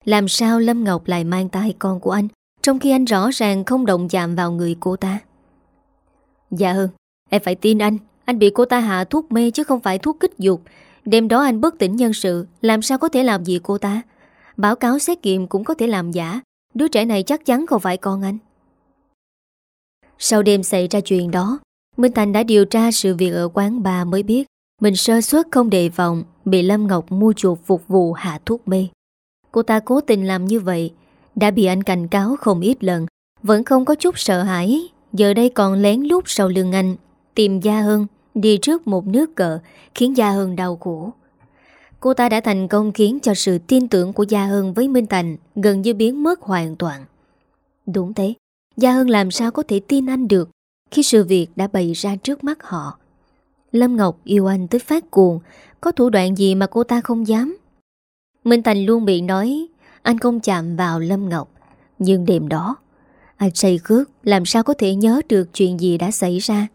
Làm sao Lâm Ngọc lại mang tay con của anh, Trong khi anh rõ ràng không động chạm vào người cô ta? Dạ Hưng Em phải tin anh. Anh bị cô ta hạ thuốc mê chứ không phải thuốc kích dục. Đêm đó anh bất tỉnh nhân sự, Làm sao có thể làm gì cô ta? Báo cáo xét nghiệm cũng có thể làm giả. Đứa trẻ này chắc chắn không phải con anh. Sau đêm xảy ra chuyện đó, Minh Thành đã điều tra sự việc ở quán bà mới biết, Mình sơ suất không đề phòng Bị Lâm Ngọc mua chuột phục vụ hạ thuốc mê. Cô ta cố tình làm như vậy. Đã bị anh cảnh cáo không ít lần. Vẫn không có chút sợ hãi. Giờ đây còn lén lút sau lưng anh. Tìm Gia Hân Đi trước một nước cờ Khiến Gia Hân đau khổ. Cô ta đã thành công khiến cho sự tin tưởng của Gia Hân với Minh Thành gần như biến mất hoàn toàn. Đúng thế, Gia Hân làm sao có thể tin anh được khi sự việc đã bày ra trước mắt họ. Lâm Ngọc yêu anh tới phát cuồng, có thủ đoạn gì mà cô ta không dám. Minh Thành luôn bị nói anh không chạm vào Lâm Ngọc, nhưng đêm đó, anh say khước làm sao có thể nhớ được chuyện gì đã xảy ra.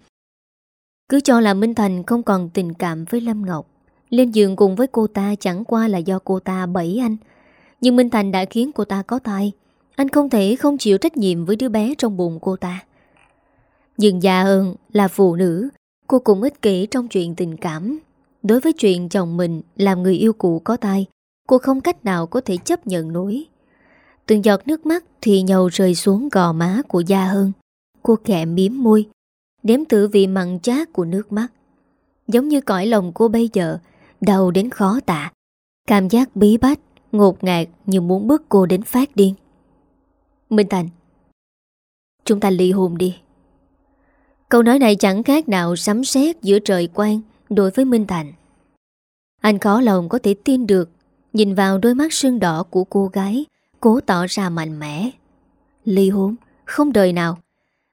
Cứ cho là Minh Thành không còn tình cảm với Lâm Ngọc Lên giường cùng với cô ta chẳng qua là do cô ta bẫy anh. Nhưng Minh Thành đã khiến cô ta có thai Anh không thể không chịu trách nhiệm với đứa bé trong bụng cô ta. Nhưng già hơn là phụ nữ Cô cũng ích kỷ trong chuyện tình cảm. Đối với chuyện chồng mình làm người yêu cũ có thai Cô không cách nào có thể chấp nhận nổi. Từng giọt nước mắt thì nhầu rơi xuống gò má của Gia Hân. Cô kẹ miếm môi Đếm tự vị mặn chát của nước mắt. Giống như cõi lòng cô bây giờ Đau đến khó tạ Cảm giác bí bách Ngột ngạt như muốn bước cô đến phát điên. Minh Thành Chúng ta ly hôn đi. Câu nói này chẳng khác nào sấm sét giữa trời quang đối với Minh Thành. Anh khó lòng có thể tin được, nhìn vào đôi mắt sưng đỏ của cô gái, cố tỏ ra mạnh mẽ. Ly hôn, không đời nào.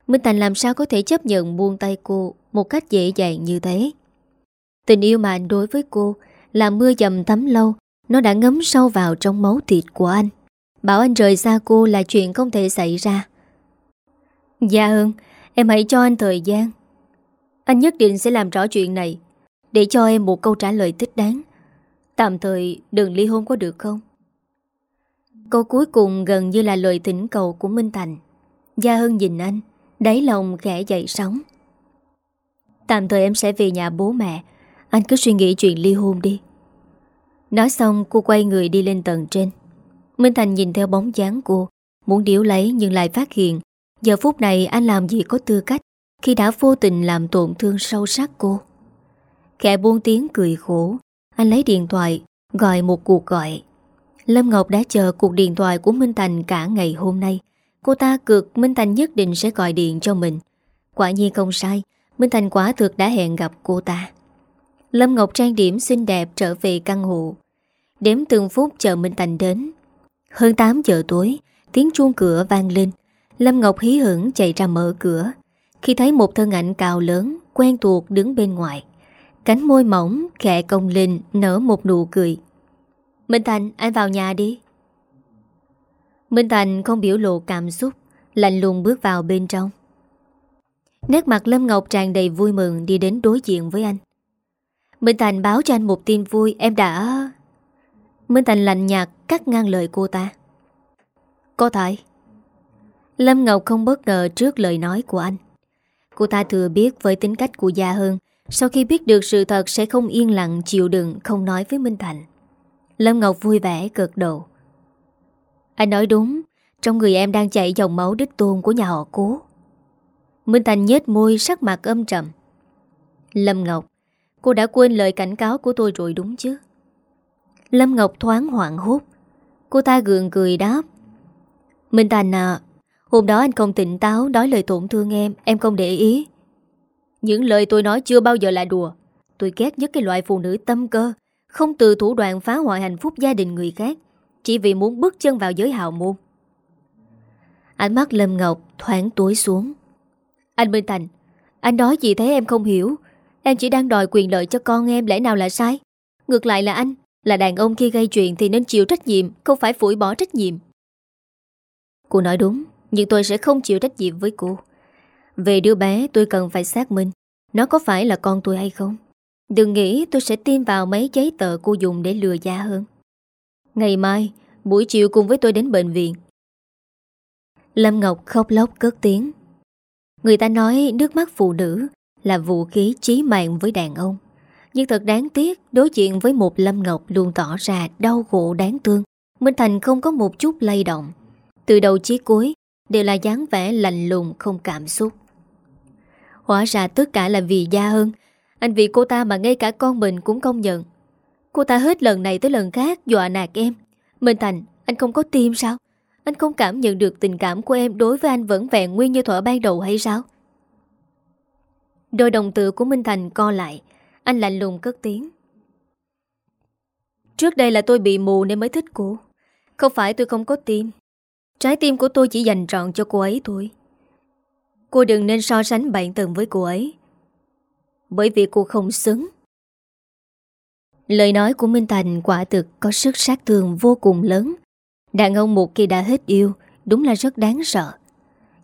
Minh Thành làm sao có thể chấp nhận buông tay cô một cách dễ dàng như thế. Tình yêu mà anh đối với cô là mưa dầm tắm lâu, nó đã ngấm sâu vào trong máu thịt của anh. Bảo anh rời xa cô là chuyện không thể xảy ra Dạ Hưng Em hãy cho anh thời gian Anh nhất định sẽ làm rõ chuyện này Để cho em một câu trả lời thích đáng Tạm thời đừng ly hôn có được không? Câu cuối cùng gần như là lời thỉnh cầu của Minh Thành. Gia Hưng nhìn anh, Đáy lòng khẽ dậy sóng. Tạm thời em sẽ về nhà bố mẹ. Anh cứ suy nghĩ chuyện ly hôn đi. Nói xong, cô quay người đi lên tầng trên. Minh Thành nhìn theo bóng dáng cô, Muốn điếu lấy nhưng lại phát hiện, Giờ phút này anh làm gì có tư cách Khi đã vô tình làm tổn thương sâu sắc cô. Khẽ buông tiếng cười khổ. Anh lấy điện thoại, Gọi một cuộc gọi. Lâm Ngọc đã chờ cuộc điện thoại của Minh Thành cả ngày hôm nay. Cô ta cực Minh Thành nhất định sẽ gọi điện cho mình. Quả nhiên không sai, Minh Thành quả thực đã hẹn gặp cô ta. Lâm Ngọc trang điểm xinh đẹp trở về căn hộ. Đếm từng phút chờ Minh Thành đến. Hơn 8 giờ tối, Tiếng chuông cửa vang lên. Lâm Ngọc hí hửng chạy ra mở cửa. Khi thấy một thân ảnh cao lớn, Quen thuộc đứng bên ngoài. Cánh môi mỏng, khẽ cong lên, Nở một nụ cười. Minh Thành, anh vào nhà đi. Minh Thành không biểu lộ cảm xúc, Lạnh lùng bước vào bên trong. Nét mặt Lâm Ngọc tràn đầy vui mừng Đi đến đối diện với anh. Minh Thành báo cho anh một tin vui, Em đã... Minh Thành lạnh nhạt cắt ngang lời cô ta. Có thể. Lâm Ngọc không bất ngờ trước lời nói của anh. Cô ta thừa biết với tính cách của Gia Hưng sau khi biết được sự thật sẽ không yên lặng, chịu đựng, không nói với Minh Thành. Lâm Ngọc vui vẻ cực độ Anh nói đúng, Trong người em đang chạy dòng máu đích tôn của nhà họ cố. Minh Thành nhếch môi, sắc mặt âm trầm. Lâm Ngọc, Cô đã quên lời cảnh cáo của tôi rồi đúng chứ? Lâm Ngọc thoáng hoảng hốt. Cô ta gượng cười đáp. Minh Thành à Hôm đó anh không tỉnh táo, Nói lời tổn thương em Em không để ý. Những lời tôi nói chưa bao giờ là đùa. Tôi ghét nhất cái loại phụ nữ tâm cơ, Không từ thủ đoạn phá hoại hạnh phúc gia đình người khác, Chỉ vì muốn bước chân vào giới hào môn. Ánh mắt Lâm Ngọc thoáng tối xuống. Anh Minh Thành Anh nói gì thế em không hiểu. Em chỉ đang đòi quyền lợi cho con em, Lẽ nào là sai? Ngược lại là anh, Là đàn ông khi gây chuyện thì nên chịu trách nhiệm, Không phải phủi bỏ trách nhiệm. Cô nói đúng, Nhưng tôi sẽ không chịu trách nhiệm với cô. Về đứa bé tôi cần phải xác minh Nó có phải là con tôi hay không Đừng nghĩ tôi sẽ tin vào mấy giấy tờ cô dùng để lừa giá hơn Ngày mai Buổi chiều cùng với tôi đến bệnh viện Lâm Ngọc khóc lóc cất tiếng Người ta nói nước mắt phụ nữ là vũ khí chí mạng với đàn ông. Nhưng thật đáng tiếc, đối diện với một Lâm Ngọc luôn tỏ ra đau khổ đáng thương. Minh Thành không có một chút lay động. Từ đầu chí cuối, đều là dáng vẻ lạnh lùng không cảm xúc. Hóa ra tất cả là vì Gia Hân. Anh vì cô ta mà ngay cả con mình cũng công nhận. Cô ta hết lần này tới lần khác dọa nạt em. Minh Thành, anh không có tim sao? Anh không cảm nhận được tình cảm của em đối với anh vẫn vẹn nguyên như thuở ban đầu hay sao? Đôi đồng tử của Minh Thành co lại Anh lạnh lùng cất tiếng Trước đây là tôi bị mù nên mới thích cô Không phải tôi không có tim Trái tim của tôi chỉ dành trọn cho cô ấy thôi Cô đừng nên so sánh bạn từng với cô ấy Bởi vì cô không xứng Lời nói của Minh Thành quả thực có sức sát thương vô cùng lớn Đàn ông một khi đã hết yêu Đúng là rất đáng sợ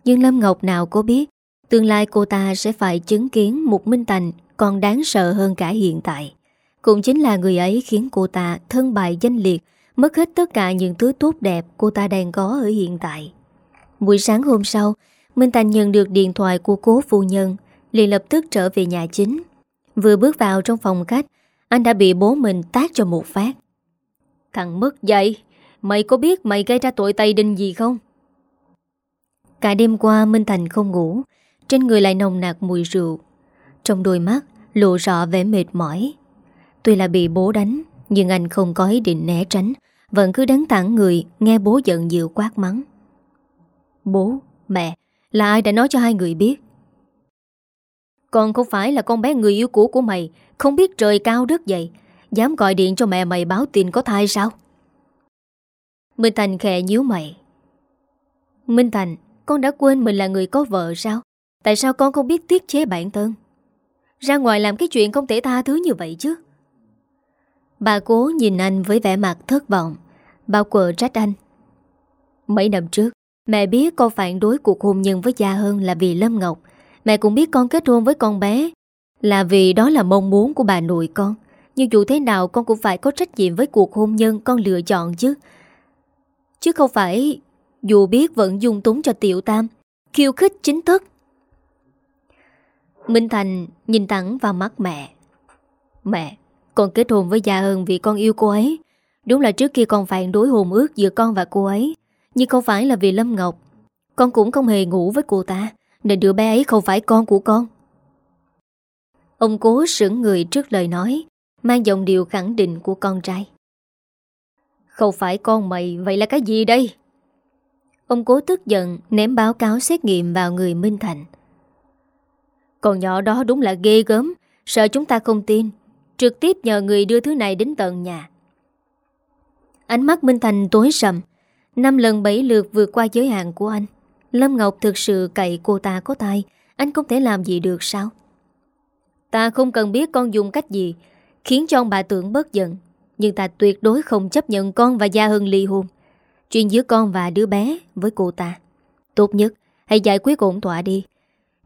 Nhưng Lâm Ngọc nào có biết Tương lai cô ta sẽ phải chứng kiến một Minh Thành còn đáng sợ hơn cả hiện tại. Cũng chính là người ấy khiến cô ta thân bại danh liệt, mất hết tất cả những thứ tốt đẹp cô ta đang có ở hiện tại. Buổi sáng hôm sau, Minh Thành nhận được điện thoại của cố phu nhân, liền lập tức trở về nhà chính. Vừa bước vào trong phòng khách, anh đã bị bố mình tác cho một phát. Thằng mất dậy, mày có biết mày gây ra tội Tây Đinh gì không? Cả đêm qua Minh Thành không ngủ, trên người lại nồng nạc mùi rượu Trong đôi mắt lộ rõ vẻ mệt mỏi Tuy là bị bố đánh Nhưng anh không có ý định né tránh Vẫn cứ đánh thẳng người Nghe bố giận dữ quát mắng Bố, mẹ là ai đã nói cho hai người biết? Con không phải là con bé người yêu cũ của mày, Không biết trời cao đất dày, Dám gọi điện cho mẹ mày báo tin có thai sao? Minh Thành khẽ nhíu mày. Minh Thành, Con đã quên mình là người có vợ sao? Tại sao con không biết tiết chế bản thân? Ra ngoài làm cái chuyện không thể tha thứ như vậy chứ. Bà cố nhìn anh với vẻ mặt thất vọng, Bao quờ trách anh. Mấy năm trước Mẹ biết con phản đối cuộc hôn nhân với Gia Hân là vì Lâm Ngọc. Mẹ cũng biết con kết hôn với con bé Là vì đó là mong muốn của bà nội con. Nhưng dù thế nào, con cũng phải có trách nhiệm với cuộc hôn nhân con lựa chọn chứ. Chứ không phải Dù biết vẫn dung túng cho tiểu tam. Khiêu khích chính thức. Minh Thành nhìn thẳng vào mắt mẹ. Mẹ, Con kết hôn với Gia Hân vì con yêu cô ấy. Đúng là trước kia con phản đối hôn ước giữa con và cô ấy nhưng không phải là vì Lâm Ngọc, Con cũng không hề ngủ với cô ta, Nên đứa bé ấy không phải con của con. Ông cố sững người trước lời nói, Mang dòng điều khẳng định của con trai. Không phải con mày, Vậy là cái gì đây? Ông cố tức giận, Ném báo cáo xét nghiệm vào người Minh Thành. Con nhỏ đó đúng là ghê gớm, Sợ chúng ta không tin, Trực tiếp nhờ người đưa thứ này đến tận nhà. Ánh mắt Minh Thành tối sầm Năm lần bảy lượt vượt qua giới hạn của anh. Lâm Ngọc thực sự cậy cô ta có tai Anh không thể làm gì được sao? Ta không cần biết con dùng cách gì, Khiến cho ông bà tưởng bớt giận. Nhưng ta tuyệt đối không chấp nhận con và Gia hưng ly hôn. Chuyện giữa con và đứa bé với cô ta. Tốt nhất, Hãy giải quyết ổn thỏa đi.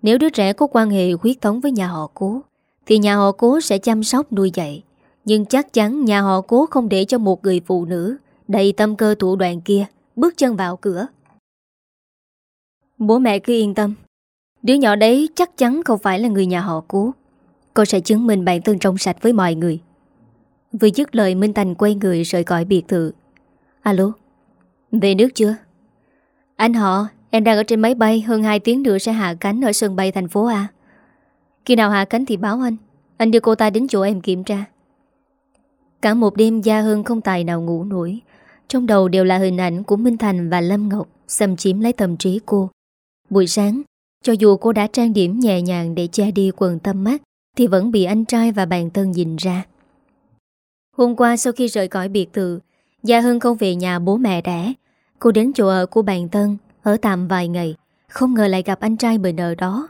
Nếu đứa trẻ có quan hệ huyết thống với nhà họ cố, Thì nhà họ cố sẽ chăm sóc nuôi dạy. Nhưng chắc chắn nhà họ cố không để cho một người phụ nữ đầy tâm cơ thủ đoạn kia bước chân vào cửa. Bố mẹ cứ yên tâm. Đứa nhỏ đấy chắc chắn không phải là người nhà họ cố. Cô sẽ chứng minh bản thân trong sạch với mọi người. Vừa dứt lời Minh Thành quay người rời khỏi biệt thự. Alo, về nước chưa? Anh họ, em đang ở trên máy bay hơn 2 tiếng nữa sẽ hạ cánh ở sân bay thành phố A. Khi nào hạ cánh thì báo anh. Anh đưa cô ta đến chỗ em kiểm tra. Cả một đêm Gia hưng không tài nào ngủ nổi trong đầu đều là hình ảnh của Minh Thành và Lâm Ngọc Xâm chiếm lấy tâm trí cô. Buổi sáng, Cho dù cô đã trang điểm nhẹ nhàng để che đi quần tâm mắt Thì vẫn bị anh trai và bạn thân nhìn ra. Hôm qua sau khi rời khỏi biệt thự, Gia Hưng không về nhà bố mẹ đẻ. Cô đến chỗ ở của bạn thân Ở tạm vài ngày, Không ngờ lại gặp anh trai mình ở đó.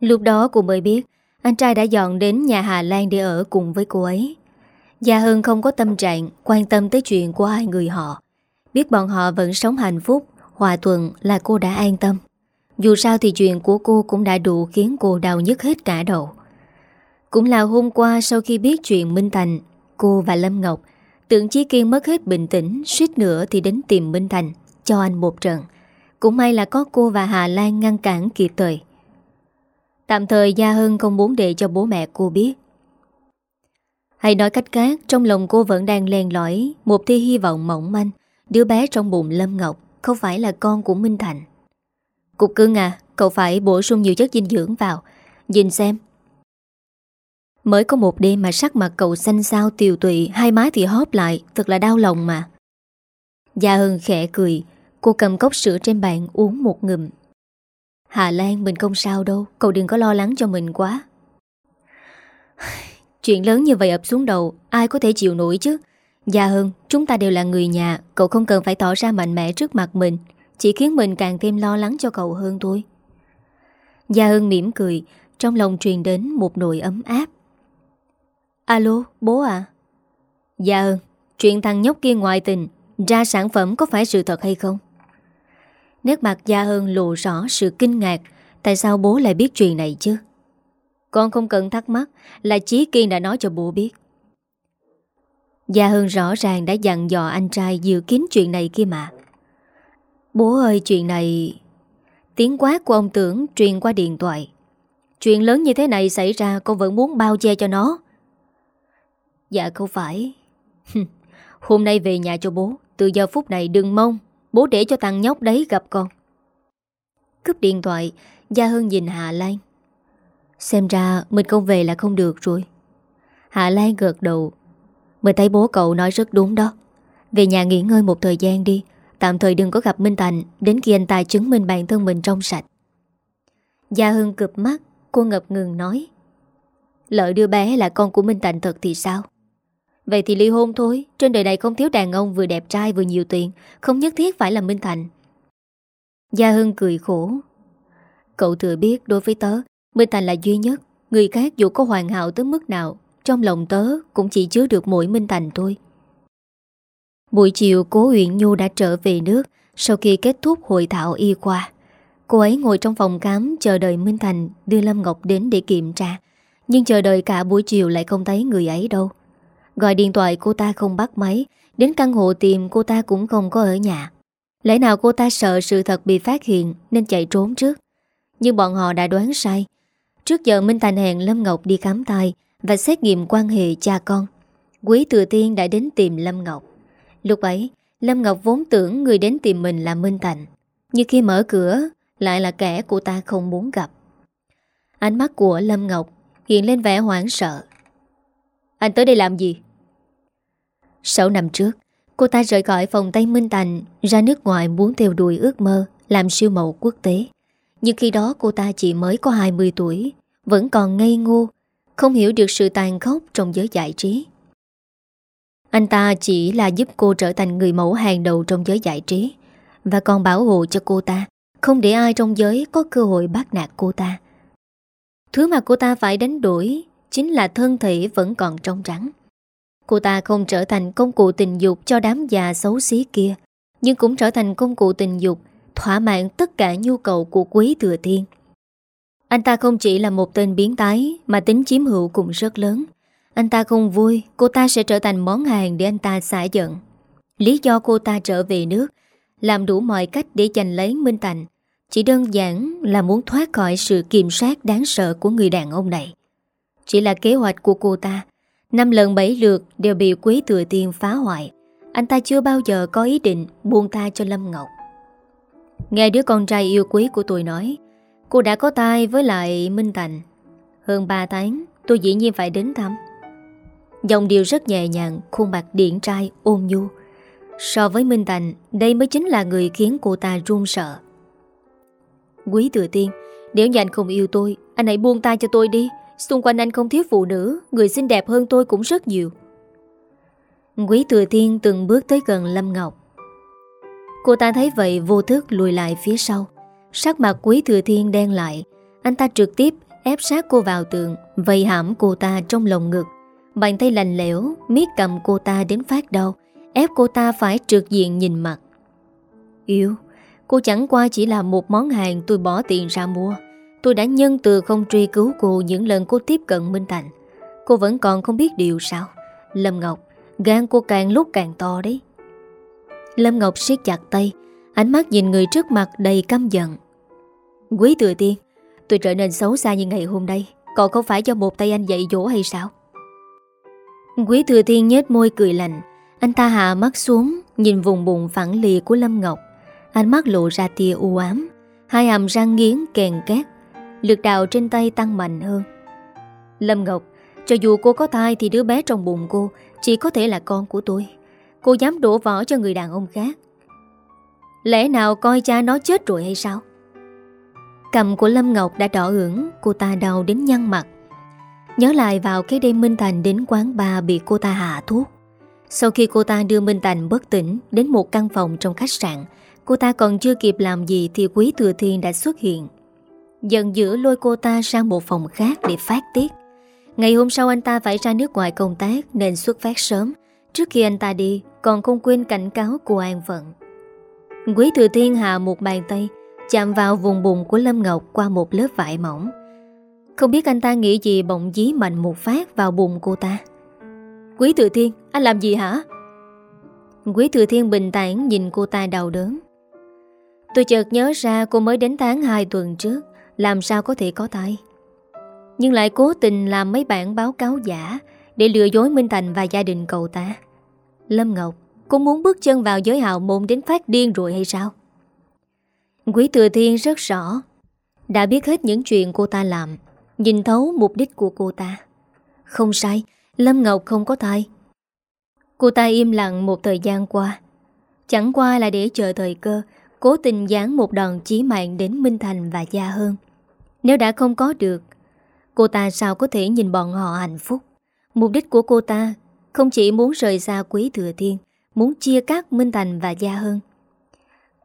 Lúc đó cô mới biết, Anh trai đã dọn đến nhà Hà Lan để ở cùng với cô ấy. Gia Hưng không có tâm trạng quan tâm tới chuyện của hai người họ. Biết bọn họ vẫn sống hạnh phúc, hòa thuận là cô đã an tâm. Dù sao thì chuyện của cô cũng đã đủ khiến cô đau nhức hết cả đầu. Cũng là hôm qua sau khi biết chuyện Minh Thành, cô và Lâm Ngọc, tưởng Chí Kiên mất hết bình tĩnh, suýt nữa thì đến tìm Minh Thành, cho anh một trận. Cũng may là có cô và Hà Lan ngăn cản kịp thời. Tạm thời Gia Hưng không muốn để cho bố mẹ cô biết hay nói cách khác, Trong lòng cô vẫn đang len lõi Một tia hy vọng mỏng manh, Đứa bé trong bụng Lâm Ngọc, Không phải là con của Minh Thành. Cục cưng à Cậu phải bổ sung nhiều chất dinh dưỡng vào. Nhìn xem. Mới có một đêm mà sắc mặt cậu xanh xao tiều tụy, Hai má thì hóp lại, Thật là đau lòng mà. Gia Hưng khẽ cười, Cô cầm cốc sữa trên bàn uống một ngụm. Hà Lan, mình không sao đâu, Cậu đừng có lo lắng cho mình quá. Chuyện lớn như vậy ập xuống đầu, Ai có thể chịu nổi chứ? Dạ gia hơn chúng ta đều là người nhà, Cậu không cần phải tỏ ra mạnh mẽ trước mặt mình, Chỉ khiến mình càng thêm lo lắng cho cậu hơn thôi. Gia hưng mỉm cười, Trong lòng truyền đến một nỗi ấm áp. Alo, bố à gia dạ hưng, Chuyện thằng nhóc kia ngoại tình, Ra sản phẩm có phải sự thật hay không? Nét mặt Gia hưng lộ rõ sự kinh ngạc, Tại sao bố lại biết chuyện này chứ? Con không cần thắc mắc, Là Chí Kiên đã nói cho bố biết. Gia Hưng rõ ràng đã dặn dò anh trai dự kín chuyện này kia mà. Bố ơi, chuyện này, Tiếng quát của ông tưởng truyền qua điện thoại. Chuyện lớn như thế này xảy ra, con vẫn muốn bao che cho nó. Dạ không phải. Hôm nay về nhà cho bố, Từ giờ phút này đừng mong, Bố để cho thằng nhóc đấy gặp con. Cướp điện thoại, Gia Hưng nhìn Hà Lan. Xem ra mình không về là không được rồi. Hạ Lan gợt đầu. Mình thấy bố cậu nói rất đúng đó. Về nhà nghỉ ngơi một thời gian đi. Tạm thời đừng có gặp Minh Thành Đến khi anh ta chứng minh bản thân mình trong sạch. Gia Hưng cụp mắt, Cô ngập ngừng nói. Lợi đưa bé là con của Minh Thành thật thì sao? Vậy thì ly hôn thôi. Trên đời này không thiếu đàn ông vừa đẹp trai vừa nhiều tiền. Không nhất thiết phải là Minh Thành. Gia Hưng cười khổ. Cậu thừa biết đối với tớ Minh Thành là duy nhất, Người khác dù có hoàn hảo tới mức nào, Trong lòng tớ cũng chỉ chứa được mỗi Minh Thành thôi. Buổi chiều, cố Uyển Nhu đã trở về nước Sau khi kết thúc hội thảo y khoa. Cô ấy ngồi trong phòng khám chờ đợi Minh Thành đưa Lâm Ngọc đến để kiểm tra, Nhưng chờ đợi cả buổi chiều lại không thấy người ấy đâu. Gọi điện thoại cô ta không bắt máy, Đến căn hộ tìm cô ta cũng không có ở nhà. Lẽ nào cô ta sợ sự thật bị phát hiện Nên chạy trốn trước? Nhưng bọn họ đã đoán sai Trước giờ Minh Thành hẹn Lâm Ngọc đi khám tai Và xét nghiệm quan hệ cha con. Quý Thừa Tiên đã đến tìm Lâm Ngọc. Lúc ấy, Lâm Ngọc vốn tưởng người đến tìm mình là Minh Thành, Nhưng khi mở cửa, Lại là kẻ của ta không muốn gặp. Ánh mắt của Lâm Ngọc Hiện lên vẻ hoảng sợ. Anh tới đây làm gì? Sáu năm trước, Cô ta rời khỏi phòng Tây Minh Thành, Ra nước ngoài muốn theo đuổi ước mơ Làm siêu mẫu quốc tế. Nhưng khi đó cô ta chỉ mới có 20 tuổi, Vẫn còn ngây ngô, Không hiểu được sự tàn khốc trong giới giải trí. Anh ta chỉ là giúp cô trở thành người mẫu hàng đầu trong giới giải trí Và còn bảo hộ cho cô ta, Không để ai trong giới có cơ hội bắt nạt cô ta. Thứ mà cô ta phải đánh đổi Chính là thân thể vẫn còn trong trắng Cô ta không trở thành công cụ tình dục cho đám già xấu xí kia, Nhưng cũng trở thành công cụ tình dục Thỏa mãn tất cả nhu cầu của quý thừa thiên. Anh ta không chỉ là một tên biến tái Mà tính chiếm hữu cũng rất lớn. Anh ta không vui, Cô ta sẽ trở thành món hàng để anh ta xả giận. Lý do cô ta trở về nước, Làm đủ mọi cách để giành lấy Minh Thành, Chỉ đơn giản là muốn thoát khỏi sự kiểm soát đáng sợ của người đàn ông này. Chỉ là kế hoạch của cô ta, Năm lần bảy lượt đều bị quý thừa tiên phá hoại. Anh ta chưa bao giờ có ý định buông tha cho Lâm Ngọc. Nghe đứa con trai yêu quý của tôi nói, Cô đã có tai với lại Minh Thành. Hơn 3 tháng, tôi dĩ nhiên phải đến thăm. Dòng điều rất nhẹ nhàng, Khuôn mặt điện trai ôm nhu. So với Minh Thành, Đây mới chính là người khiến cô ta run sợ. Quý tự tiên, Nếu như anh không yêu tôi, Anh hãy buông tay cho tôi đi. Xung quanh anh không thiếu phụ nữ, Người xinh đẹp hơn tôi cũng rất nhiều. Quý tự tiên từng bước tới gần Lâm Ngọc. Cô ta thấy vậy vô thức lùi lại phía sau. Sắc mặt Quý Thừa Thiên đen lại. Anh ta trực tiếp ép sát cô vào tường, Vây hãm cô ta trong lồng ngực. Bàn tay lành lẽo, Miết cầm cô ta đến phát đau, Ép cô ta phải trượt diện nhìn mặt. Yêu, Cô chẳng qua chỉ là một món hàng tôi bỏ tiền ra mua. Tôi đã nhân từ không truy cứu cô những lần cô tiếp cận Minh Thành Cô vẫn còn không biết điều sao. Lâm Ngọc, Gan cô càng lúc càng to đấy. Lâm Ngọc siết chặt tay, Ánh mắt nhìn người trước mặt đầy căm giận. Quý thừa tiên, Tôi trở nên xấu xa như ngày hôm nay, Còn không phải do một tay anh dạy dỗ hay sao? Quý thừa Thiên nhếch môi cười lạnh, Anh ta hạ mắt xuống, Nhìn vùng bụng phẳng lì của Lâm Ngọc. Ánh mắt lộ ra tia u ám, Hai hàm răng nghiến kèn két, Lực đạo trên tay tăng mạnh hơn. Lâm Ngọc, Cho dù cô có thai thì đứa bé trong bụng cô Chỉ có thể là con của tôi. Cô dám đổ vỏ cho người đàn ông khác. Lẽ nào coi cha nó chết rồi hay sao? Cầm của Lâm Ngọc đã đỏ ửng, Cô ta đau đến nhăn mặt. Nhớ lại vào cái đêm Minh Thành đến quán bar bị cô ta hạ thuốc. Sau khi cô ta đưa Minh Thành bất tỉnh Đến một căn phòng trong khách sạn, Cô ta còn chưa kịp làm gì Thì Quý Thừa Thiên đã xuất hiện. Dần dữ lôi cô ta sang một phòng khác để phát tiết. Ngày hôm sau anh ta phải ra nước ngoài công tác Nên xuất phát sớm. Trước khi anh ta đi, Còn không quên cảnh cáo của An Vận Quý Thừa Thiên hạ một bàn tay, Chạm vào vùng bụng của Lâm Ngọc Qua một lớp vải mỏng. Không biết anh ta nghĩ gì bỗng dí mạnh một phát Vào bụng cô ta. Quý Thừa Thiên, anh làm gì hả? Quý Thừa Thiên bình tản nhìn cô ta đau đớn. Tôi chợt nhớ ra cô mới đến tháng 2 tuần trước, làm sao có thể có tay. Nhưng lại cố tình làm mấy bản báo cáo giả Để lừa dối Minh Thành và gia đình cậu ta. Lâm Ngọc cũng muốn bước chân vào giới hào môn đến phát điên rồi hay sao? Quý Thừa Thiên rất rõ, Đã biết hết những chuyện cô ta làm, Nhìn thấu mục đích của cô ta. Không sai, Lâm Ngọc không có thai. Cô ta im lặng một thời gian qua, Chẳng qua là để chờ thời cơ, Cố tình dán một đòn chí mạng đến Minh Thành và Gia Hơn nếu đã không có được, Cô ta sao có thể nhìn bọn họ hạnh phúc? Mục đích của cô ta không chỉ muốn rời xa quý thừa thiên, Muốn chia cắt Minh Thành và Gia Hơn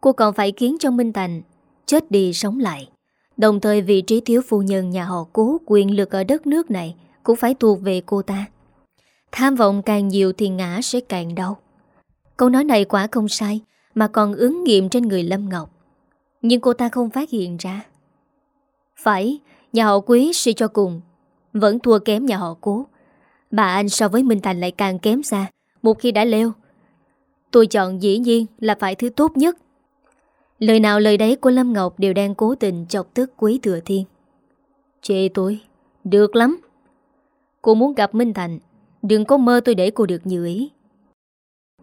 Cô còn phải khiến cho Minh Thành Chết đi sống lại. Đồng thời vị trí thiếu phu nhân nhà họ cố Quyền lực ở đất nước này Cũng phải thuộc về cô ta. Tham vọng càng nhiều thì ngã sẽ càng đau. Câu nói này quả không sai, Mà còn ứng nghiệm trên người Lâm Ngọc. Nhưng cô ta không phát hiện ra. Phải, Nhà họ quý suy cho cùng, Vẫn thua kém nhà họ cố. Bà anh so với Minh Thành lại càng kém xa. Một khi đã leo, Tôi chọn dĩ nhiên là phải thứ tốt nhất. Lời nào lời đấy của Lâm Ngọc Đều đang cố tình chọc tức quý thừa thiên. Chê tôi, Được lắm. Cô muốn gặp Minh Thành, Đừng có mơ tôi để cô được như ý.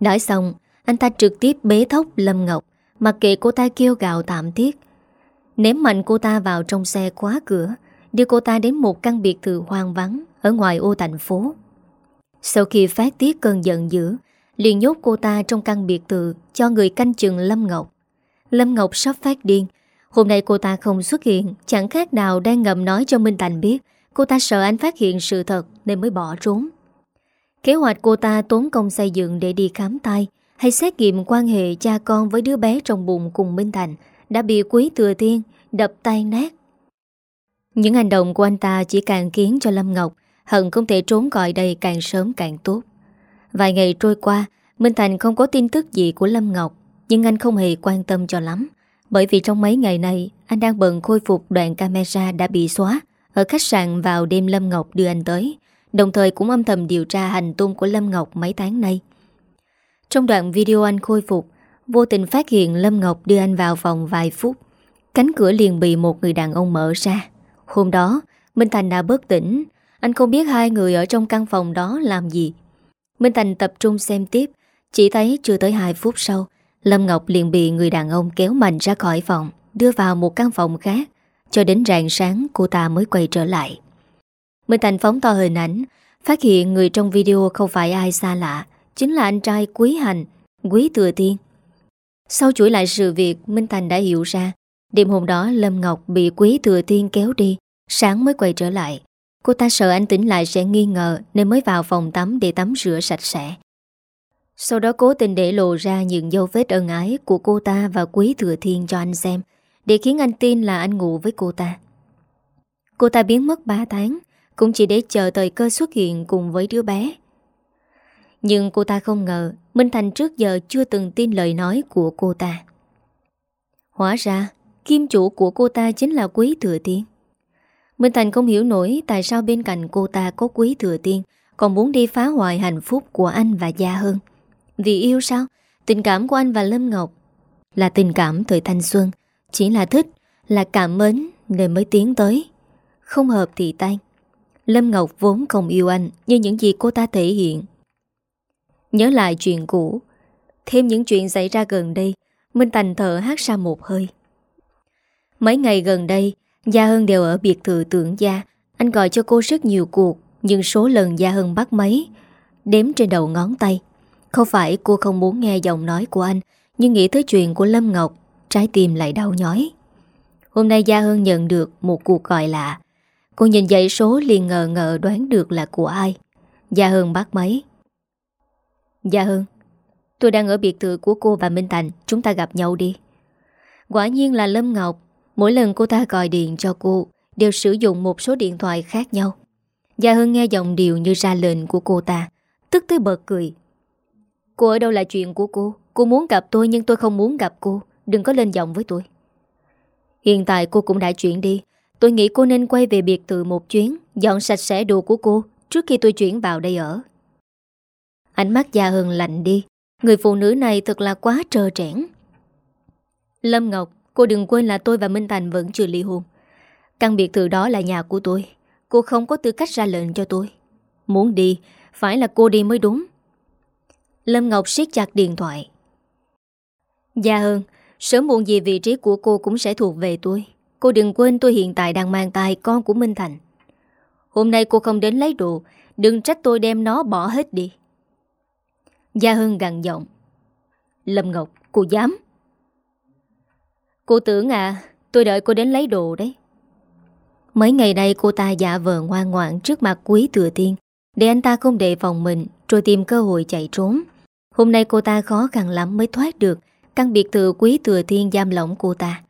Nói xong, Anh ta trực tiếp bế thốc Lâm Ngọc, Mặc kệ cô ta kêu gạo tạm tiếc Ném mạnh cô ta vào trong xe khóa cửa, Đưa cô ta đến một căn biệt thự hoang vắng. Ở ngoài ô thành phố. Sau khi phát tiết cơn giận dữ, liền nhốt cô ta trong căn biệt thự Cho người canh chừng Lâm Ngọc. Lâm Ngọc sắp phát điên, Hôm nay cô ta không xuất hiện, Chẳng khác nào đang ngầm nói cho Minh Thành biết, Cô ta sợ anh phát hiện sự thật Nên mới bỏ trốn. Kế hoạch cô ta tốn công xây dựng để đi khám tai Hay xét nghiệm quan hệ cha con Với đứa bé trong bụng cùng Minh Thành Đã bị quý thừa thiên Đập tay nát. Những hành động của anh ta chỉ càng khiến cho Lâm Ngọc Hận không thể trốn gọi đây càng sớm càng tốt. Vài ngày trôi qua, Minh Thành không có tin tức gì của Lâm Ngọc, Nhưng anh không hề quan tâm cho lắm. Bởi vì trong mấy ngày này, Anh đang bận khôi phục đoạn camera đã bị xóa Ở khách sạn vào đêm Lâm Ngọc đưa anh tới, Đồng thời cũng âm thầm điều tra hành tung của Lâm Ngọc mấy tháng nay. Trong đoạn video anh khôi phục, Vô tình phát hiện Lâm Ngọc đưa anh vào phòng vài phút. Cánh cửa liền bị một người đàn ông mở ra. Hôm đó, Minh Thành đã bớt tỉnh anh không biết hai người ở trong căn phòng đó làm gì. Minh Thành tập trung xem tiếp. Chỉ thấy chưa tới 2 phút sau, Lâm Ngọc liền bị người đàn ông kéo mạnh ra khỏi phòng, Đưa vào một căn phòng khác, Cho đến rạng sáng cô ta mới quay trở lại. Minh Thành phóng to hình ảnh, Phát hiện người trong video không phải ai xa lạ, Chính là anh trai Quý Hành, Quý Thừa Tiên. Sau chuỗi lại sự việc, Minh Thành đã hiểu ra, Đêm hôm đó Lâm Ngọc bị Quý Thừa Tiên kéo đi, Sáng mới quay trở lại. Cô ta sợ anh tỉnh lại sẽ nghi ngờ Nên mới vào phòng tắm để tắm rửa sạch sẽ. Sau đó cố tình để lộ ra những dấu vết ân ái Của cô ta và Quý Thừa Thiên cho anh xem, Để khiến anh tin là anh ngủ với cô ta. Cô ta biến mất 3 tháng, Cũng chỉ để chờ thời cơ xuất hiện cùng với đứa bé. Nhưng cô ta không ngờ Minh Thành trước giờ chưa từng tin lời nói của cô ta. Hóa ra, Kim chủ của cô ta chính là Quý Thừa Tiên Minh Thành không hiểu nổi tại sao bên cạnh cô ta có quý thừa tiên còn muốn đi phá hoại hạnh phúc của anh và Gia hơn. Vì yêu sao? Tình cảm của anh và Lâm Ngọc là tình cảm thời thanh xuân, chỉ là thích, là cảm mến nên mới tiến tới. Không hợp thì tan. Lâm Ngọc vốn không yêu anh như những gì cô ta thể hiện. Nhớ lại chuyện cũ, thêm những chuyện xảy ra gần đây, Minh Thành thở hát ra một hơi. Mấy ngày gần đây, Gia Hân đều ở biệt thự tưởng gia. Anh gọi cho cô rất nhiều cuộc Nhưng số lần Gia Hân bắt máy, Đếm trên đầu ngón tay. Không phải cô không muốn nghe giọng nói của anh Nhưng nghĩ tới chuyện của Lâm Ngọc Trái tim lại đau nhói. Hôm nay Gia Hân nhận được một cuộc gọi lạ. Cô nhìn dãy số liền ngờ ngờ đoán được là của ai. Gia Hân bắt máy. Gia Hân Tôi đang ở biệt thự của cô và Minh Thành Chúng ta gặp nhau đi. Quả nhiên là Lâm Ngọc Mỗi lần cô ta gọi điện cho cô, Đều sử dụng một số điện thoại khác nhau. Gia Hưng nghe giọng điệu như ra lệnh của cô ta, Tức tới bật cười. Cô ở đâu là chuyện của cô? Cô muốn gặp tôi nhưng tôi không muốn gặp cô. Đừng có lên giọng với tôi. Hiện tại cô cũng đã chuyển đi. Tôi nghĩ cô nên quay về biệt thự một chuyến, Dọn sạch sẽ đồ của cô Trước khi tôi chuyển vào đây ở. Ánh mắt Gia Hưng lạnh đi. Người phụ nữ này thật là quá trơ trẽn. Lâm Ngọc Cô đừng quên là tôi và Minh Thành vẫn chưa ly hôn. Căn biệt thự đó là nhà của tôi. Cô không có tư cách ra lệnh cho tôi. Muốn đi Phải là cô đi mới đúng. Lâm Ngọc siết chặt điện thoại. Dạ hơn Sớm muộn gì vị trí của cô cũng sẽ thuộc về tôi. Cô đừng quên tôi hiện tại đang mang tài con của Minh Thành. Hôm nay cô không đến lấy đồ Đừng trách tôi đem nó bỏ hết đi. Dạ Gia Hưng gằn giọng. Lâm Ngọc, cô dám? Cô tưởng à Tôi đợi cô đến lấy đồ đấy. Mấy ngày nay cô ta giả vờ ngoan ngoãn Trước mặt quý thừa tiên Để anh ta không đề phòng mình, Rồi tìm cơ hội chạy trốn. Hôm nay cô ta khó khăn lắm mới thoát được, Căn biệt thự quý thừa thiên giam lỏng cô ta.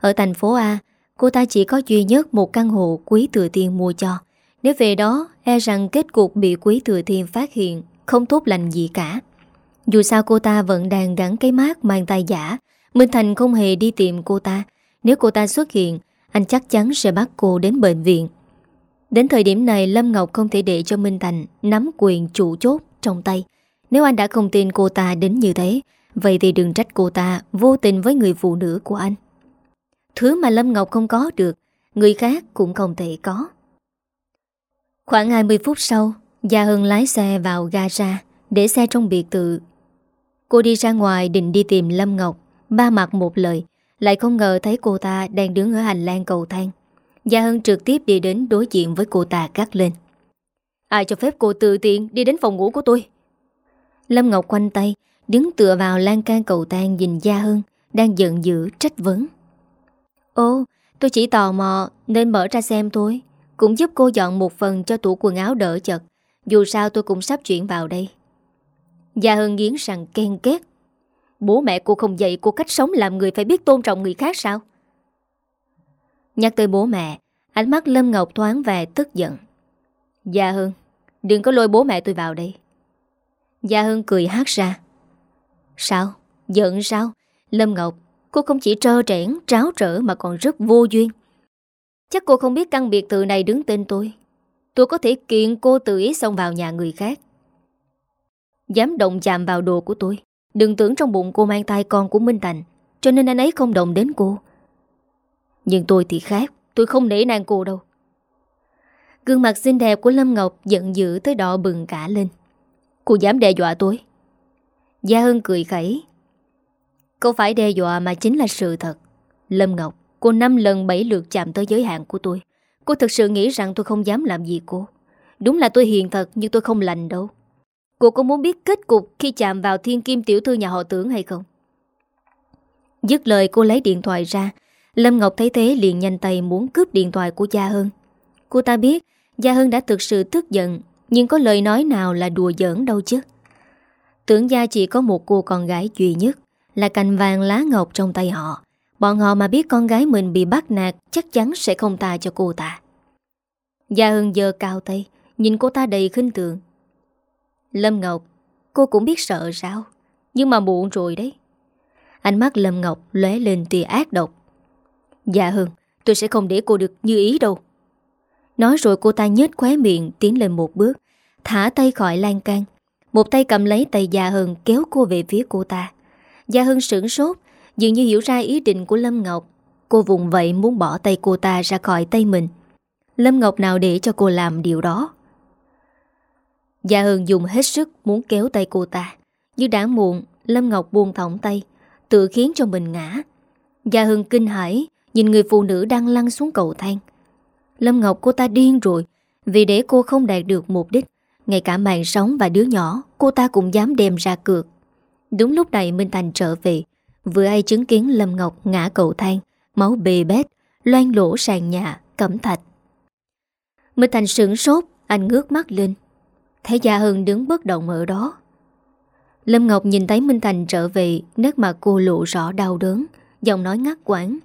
Ở thành phố A, Cô ta chỉ có duy nhất một căn hộ quý thừa thiên mua cho. Nếu về đó E rằng kết cục bị quý thừa thiên phát hiện Không tốt lành gì cả. Dù sao cô ta vẫn đang gắn cái mát mang tay giả Minh Thành không hề đi tìm cô ta. Nếu cô ta xuất hiện, Anh chắc chắn sẽ bắt cô đến bệnh viện. Đến thời điểm này, Lâm Ngọc không thể để cho Minh Thành Nắm quyền chủ chốt trong tay. Nếu anh đã không tin cô ta đến như thế, Vậy thì đừng trách cô ta Vô tình với người phụ nữ của anh. Thứ mà Lâm Ngọc không có được, Người khác cũng không thể có. Khoảng 20 phút sau, Gia Hân lái xe vào gara Để xe trong biệt tự Cô đi ra ngoài định đi tìm Lâm Ngọc. Ba mặt một lời, Lại không ngờ thấy cô ta đang đứng ở hành lang cầu thang. Gia Hân trực tiếp đi đến đối diện với cô ta gắt lên. Ai cho phép cô tự tiện đi đến phòng ngủ của tôi? Lâm Ngọc quanh tay, Đứng tựa vào lan can cầu thang nhìn Gia Hân Đang giận dữ, trách vấn. Ô, tôi chỉ tò mò Nên mở ra xem thôi, Cũng giúp cô dọn một phần cho tủ quần áo đỡ chật. Dù sao tôi cũng sắp chuyển vào đây. Gia Hân nghiến rằng ken két. Bố mẹ cô không dạy cô cách sống làm người phải biết tôn trọng người khác sao? Nhắc tới bố mẹ Ánh mắt Lâm Ngọc thoáng về tức giận. Gia Hưng, Đừng có lôi bố mẹ tôi vào đây. Gia Hưng cười hát ra. Sao? Giận sao? Lâm Ngọc Cô không chỉ trơ trẽn, tráo trở mà còn rất vô duyên. Chắc cô không biết căn biệt thự này đứng tên tôi. Tôi có thể kiện cô tự ý xông vào nhà người khác. Dám động chạm vào đồ của tôi. Đừng tưởng trong bụng cô mang tay con của Minh Thành, Cho nên anh ấy không động đến cô. Nhưng tôi thì khác, Tôi không nể nàng cô đâu. Gương mặt xinh đẹp của Lâm Ngọc Giận dữ tới đỏ bừng cả lên. Cô dám đe dọa tôi? Gia Hân cười khẩy. Cô phải đe dọa mà chính là sự thật. Lâm Ngọc, Cô năm lần bảy lượt chạm tới giới hạn của tôi. Cô thực sự nghĩ rằng tôi không dám làm gì cô. Đúng là tôi hiền thật, Nhưng tôi không lành đâu. Cô có muốn biết kết cục khi chạm vào thiên kim tiểu thư nhà họ tưởng hay không? Dứt lời, cô lấy điện thoại ra. Lâm Ngọc thấy thế, liền nhanh tay muốn cướp điện thoại của Gia Hân. Cô ta biết, Gia Hân đã thực sự tức giận, Nhưng có lời nói nào là đùa giỡn đâu chứ? Tưởng Gia chỉ có một cô con gái duy nhất, Là cành vàng lá ngọc trong tay họ. Bọn họ mà biết con gái mình bị bắt nạt, Chắc chắn sẽ không tha cho cô ta. Gia Hân giờ cao tay, Nhìn cô ta đầy khinh tượng Lâm Ngọc, Cô cũng biết sợ sao? Nhưng mà muộn rồi đấy. Ánh mắt Lâm Ngọc lóe lên tia ác độc. Dạ Hưng, Tôi sẽ không để cô được như ý đâu. Nói rồi cô ta nhếch khóe miệng Tiến lên một bước, Thả tay khỏi lan can. Một tay cầm lấy tay Dạ Hưng kéo cô về phía cô ta. Dạ Hưng sửng sốt, Dường như hiểu ra ý định của Lâm Ngọc. Cô vùng vậy muốn bỏ tay cô ta ra khỏi tay mình. Lâm Ngọc nào để cho cô làm điều đó? Gia Hân dùng hết sức muốn kéo tay cô ta. Nhưng đã muộn Lâm Ngọc buông thõng tay Tự khiến cho mình ngã. Gia Hân kinh hãi Nhìn người phụ nữ đang lăn xuống cầu thang. Lâm Ngọc cô ta điên rồi Vì để cô không đạt được mục đích Ngay cả mạng sống và đứa nhỏ Cô ta cũng dám đem ra cược. Đúng lúc này Minh Thành trở về Vừa ai chứng kiến Lâm Ngọc ngã cầu thang Máu bề bét Loan lỗ sàn nhà, cẩm thạch. Minh Thành sửng sốt Anh ngước mắt lên. Thấy Gia Hân đứng bất động ở đó. Lâm Ngọc nhìn thấy Minh Thành trở về Nét mặt cô lộ rõ đau đớn Giọng nói ngắt quãng.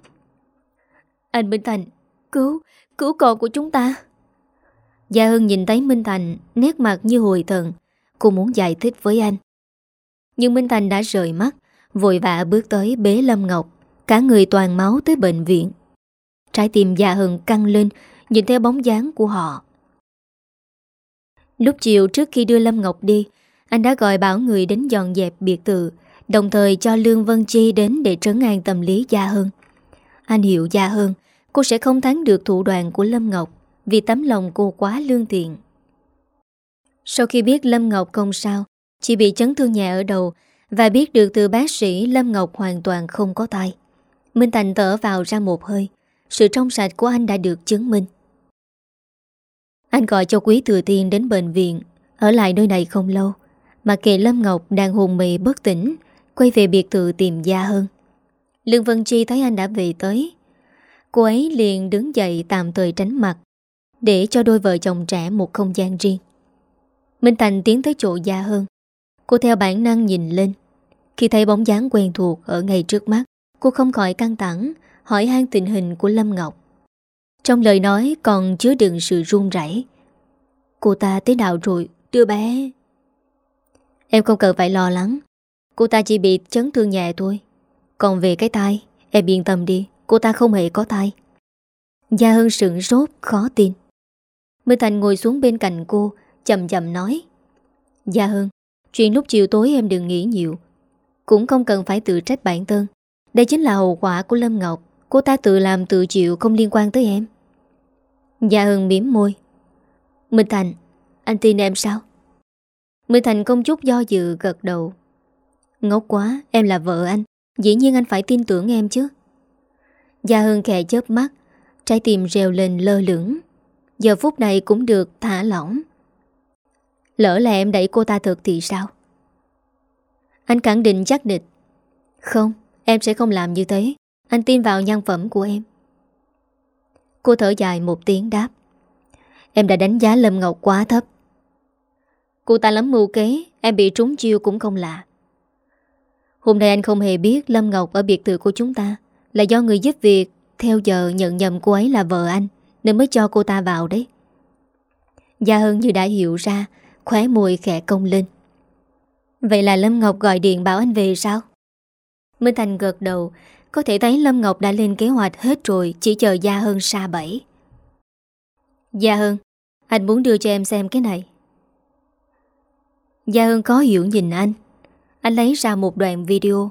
Anh Minh Thành Cứu, cứu con của chúng ta. Gia Hân nhìn thấy Minh Thành Nét mặt như hồi thần Cô muốn giải thích với anh. Nhưng Minh Thành đã rời mắt Vội vã bước tới bế Lâm Ngọc Cả người toàn máu tới bệnh viện. Trái tim Gia Hân căng lên Nhìn theo bóng dáng của họ. Lúc chiều trước khi đưa Lâm Ngọc đi, Anh đã gọi bảo người đến dọn dẹp biệt tự Đồng thời cho Lương Vân Chi đến Để trấn an tâm lý Gia Hơn. Anh hiểu Gia Hơn, Cô sẽ không thắng được thủ đoạn của Lâm Ngọc Vì tấm lòng cô quá lương thiện. Sau khi biết Lâm Ngọc không sao, Chỉ bị chấn thương nhẹ ở đầu Và biết được từ bác sĩ Lâm Ngọc hoàn toàn không có tai, Minh Thành thở vào ra một hơi. Sự trong sạch của anh đã được chứng minh anh gọi cho Quý Thừa Tiên đến bệnh viện. Ở lại nơi này không lâu, Mà kệ Lâm Ngọc đang hồn mì bất tỉnh, Quay về biệt thự tìm Gia hơn Lương Vân Chi thấy anh đã về tới. Cô ấy liền đứng dậy tạm thời tránh mặt, Để cho đôi vợ chồng trẻ một không gian riêng. Minh Thành tiến tới chỗ Gia hơn Cô theo bản năng nhìn lên. Khi thấy bóng dáng quen thuộc ở ngay trước mắt, Cô không khỏi căng thẳng, Hỏi han tình hình của Lâm Ngọc trong lời nói còn chứa đựng sự run rẩy. Cô ta thế nào rồi, đưa bé? Em không cần phải lo lắng, Cô ta chỉ bị chấn thương nhẹ thôi. Còn về cái tai Em yên tâm đi Cô ta không hề có tai. Gia Hân sửng sốt khó tin. Minh Thành ngồi xuống bên cạnh cô Chậm chậm nói. Gia Hân Chuyện lúc chiều tối em đừng nghĩ nhiều. Cũng không cần phải tự trách bản thân. Đây chính là hậu quả của Lâm Ngọc. Cô ta tự làm tự chịu không liên quan tới em. Gia hưng miếm môi. Minh Thành, Anh tin em sao? Minh Thành không chút do dự gật đầu. Ngốc quá, em là vợ anh. Dĩ nhiên anh phải tin tưởng em chứ. Gia hưng khẽ chớp mắt, Trái tim rèo lên lơ lửng. Giờ phút này cũng được thả lỏng. Lỡ là em đẩy cô ta thật thì sao? Anh khẳng định chắc địch. Không, Em sẽ không làm như thế. Anh tin vào nhân phẩm của em. Cô thở dài một tiếng đáp. Em đã đánh giá Lâm Ngọc quá thấp. Cô ta lắm mưu kế, Em bị trúng chiêu cũng không lạ. Hôm nay anh không hề biết Lâm Ngọc ở biệt thự của chúng ta Là do người giúp việc Theo giờ nhận nhầm cô ấy là vợ anh Nên mới cho cô ta vào đấy. Gia Hân như đã hiểu ra, Khóe mùi khẽ công lên. Vậy là Lâm Ngọc gọi điện bảo anh về sao? Minh Thành gật đầu có thể thấy Lâm Ngọc đã lên kế hoạch hết rồi, Chỉ chờ Gia Hân xa bẫy. Gia Hân, Anh muốn đưa cho em xem cái này. Gia Hân có hiểu nhìn anh. Anh lấy ra một đoạn video.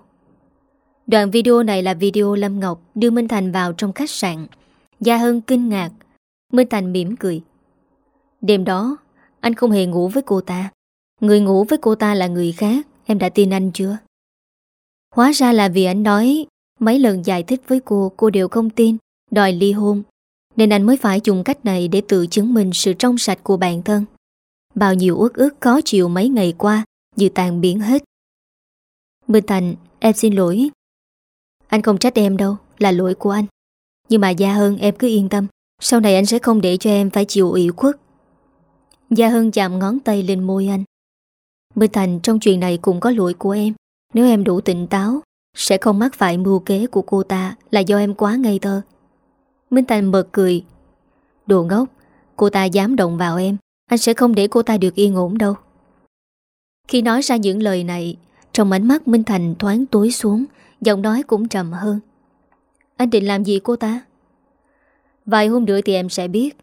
Đoạn video này là video Lâm Ngọc đưa Minh Thành vào trong khách sạn. Gia Hân kinh ngạc. Minh Thành mỉm cười. Đêm đó, anh không hề ngủ với cô ta. Người ngủ với cô ta là người khác, Em đã tin anh chưa? Hóa ra là vì anh nói Mấy lần giải thích với cô Cô đều không tin Đòi ly hôn. Nên anh mới phải dùng cách này để tự chứng minh sự trong sạch của bản thân. Bao nhiêu ước ước khó chịu mấy ngày qua Dự tàn biến hết. Minh Thành Em xin lỗi. Anh không trách em đâu Là lỗi của anh. Nhưng mà Gia Hân, em cứ yên tâm. Sau này anh sẽ không để cho em phải chịu ủy khuất. Gia Hân chạm ngón tay lên môi anh. Minh Thành trong chuyện này cũng có lỗi của em. Nếu em đủ tỉnh táo sẽ không mắc phải mưu kế của cô ta Là do em quá ngây thơ. Minh Thành bật cười. Đồ ngốc, Cô ta dám động vào em, Anh sẽ không để cô ta được yên ổn đâu. Khi nói ra những lời này, Trong ánh mắt Minh Thành thoáng tối xuống, Giọng nói cũng trầm hơn. Anh định làm gì cô ta? Vài hôm nữa thì em sẽ biết.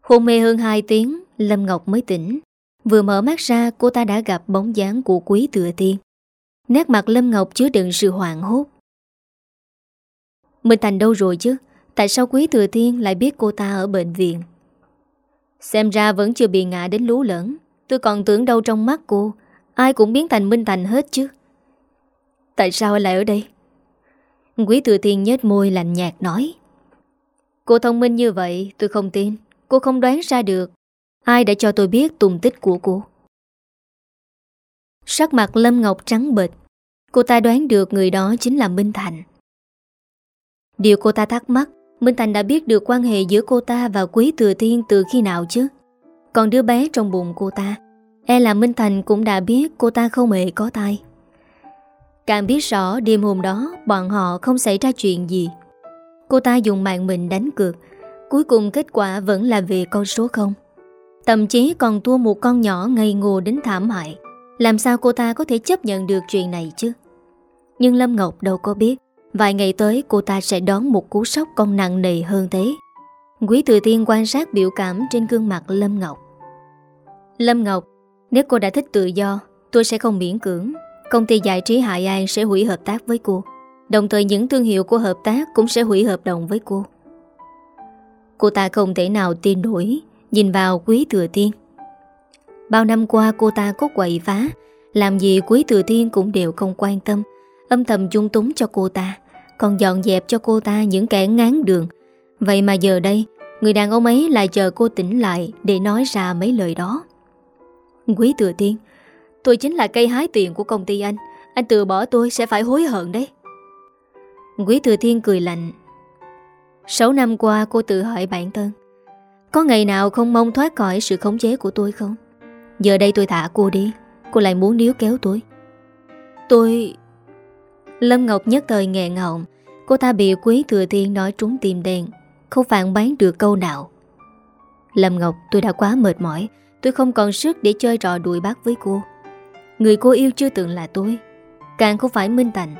Hôn mê hơn 2 tiếng, Lâm Ngọc mới tỉnh. Vừa mở mắt ra, cô ta đã gặp bóng dáng của quý tựa tiên Nét mặt Lâm Ngọc chứa đựng sự hoảng hốt. Minh Thành đâu rồi chứ? Tại sao quý thừa Thiên lại biết cô ta ở bệnh viện? Xem ra vẫn chưa bị ngã đến lú lẫn. Tôi còn tưởng đâu trong mắt cô, Ai cũng biến thành Minh Thành hết chứ. Tại sao lại ở đây? Quý thừa Thiên nhếch môi lạnh nhạt nói. Cô thông minh như vậy, tôi không tin. Cô không đoán ra được. Ai đã cho tôi biết tùng tích của cô? Sắc mặt Lâm Ngọc trắng bệch. Cô ta đoán được người đó chính là Minh Thành. Điều cô ta thắc mắc, Minh Thành đã biết được quan hệ giữa cô ta và Quý Thừa Thiên từ khi nào chứ? Còn đứa bé trong bụng cô ta E là Minh Thành cũng đã biết cô ta không hề có tay Càng biết rõ đêm hôm đó bọn họ không xảy ra chuyện gì. Cô ta dùng mạng mình đánh cược, Cuối cùng kết quả vẫn là về con số 0 Thậm chí còn thua một con nhỏ ngây ngô đến thảm hại. Làm sao cô ta có thể chấp nhận được chuyện này chứ? Nhưng Lâm Ngọc đâu có biết. Vài ngày tới, cô ta sẽ đón một cú sốc còn nặng nề hơn thế. Quý Thừa Tiên quan sát biểu cảm trên gương mặt Lâm Ngọc. Lâm Ngọc, Nếu cô đã thích tự do, Tôi sẽ không miễn cưỡng. Công ty giải trí Hải An sẽ hủy hợp tác với cô. Đồng thời những thương hiệu của hợp tác Cũng sẽ hủy hợp đồng với cô. Cô ta không thể nào tin nổi. Nhìn vào quý thừa tiên Bao năm qua cô ta có quậy phá Làm gì quý thừa Thiên cũng đều không quan tâm Âm thầm dung túng cho cô ta Còn dọn dẹp cho cô ta những kẻ ngán đường. Vậy mà giờ đây Người đàn ông ấy lại chờ cô tỉnh lại Để nói ra mấy lời đó. Quý thừa Thiên, Tôi chính là cây hái tiền của công ty anh Anh từ bỏ tôi sẽ phải hối hận đấy. Quý thừa thiên cười lạnh 6 năm qua cô tự hỏi bản thân Có ngày nào không mong thoát khỏi sự khống chế của tôi không? Giờ đây tôi thả cô đi, Cô lại muốn níu kéo tôi. Tôi... Lâm Ngọc nhất thời nghẹn họng Cô ta bị quý thừa thiên nói trúng tim đen, Không phản bán được câu nào. Lâm Ngọc, tôi đã quá mệt mỏi, Tôi không còn sức để chơi trò đuổi bắt với cô. Người cô yêu chưa từng là tôi, Càng không phải Minh Thành.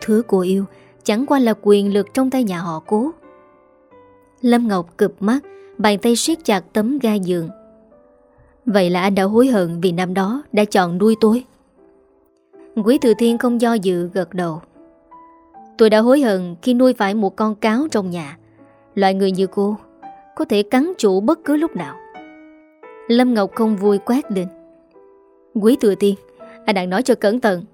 Thứ cô yêu, chẳng qua là quyền lực trong tay nhà họ cố. Lâm Ngọc cực mắt, Bàn tay siết chặt tấm ga giường. Vậy là anh đã hối hận Vì năm đó đã chọn nuôi tôi. Quý Thừa Thiên không do dự gật đầu. Tôi đã hối hận Khi nuôi phải một con cáo trong nhà. Loại người như cô Có thể cắn chủ bất cứ lúc nào. Lâm Ngọc không vui quát lên. Quý Thừa Thiên, Anh đang nói cho cẩn thận.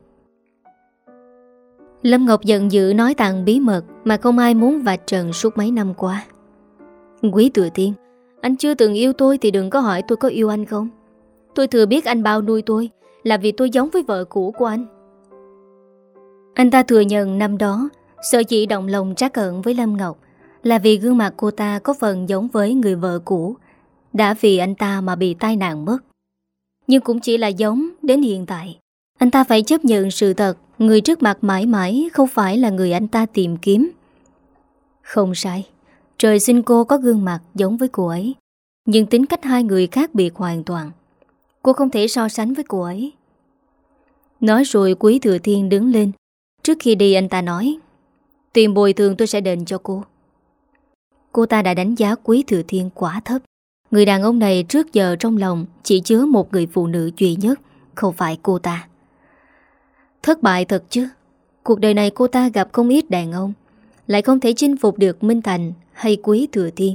Lâm Ngọc giận dữ nói tàn bí mật Mà không ai muốn vạch trần suốt mấy năm qua. Quý Thừa Thiên anh chưa từng yêu tôi thì đừng có hỏi tôi có yêu anh không. Tôi thừa biết anh bao nuôi tôi Là vì tôi giống với vợ cũ của anh. Anh ta thừa nhận năm đó Sợ chị động lòng trắc ẩn với Lâm Ngọc Là vì gương mặt cô ta có phần giống với người vợ cũ, Đã vì anh ta mà bị tai nạn mất. Nhưng cũng chỉ là giống đến hiện tại. Anh ta phải chấp nhận sự thật, Người trước mặt mãi mãi không phải là người anh ta tìm kiếm. Không sai. Trời sinh cô có gương mặt giống với cô ấy, Nhưng tính cách hai người khác biệt hoàn toàn. Cô không thể so sánh với cô ấy. Nói rồi Quý Thừa Thiên đứng lên. Trước khi đi, anh ta nói, Tiền bồi thường tôi sẽ đền cho cô. Cô ta đã đánh giá Quý Thừa Thiên quá thấp. Người đàn ông này trước giờ trong lòng Chỉ chứa một người phụ nữ duy nhất, Không phải cô ta. Thất bại thật chứ. Cuộc đời này cô ta gặp không ít đàn ông, Lại không thể chinh phục được Minh Thành hay Quý Thừa Thiên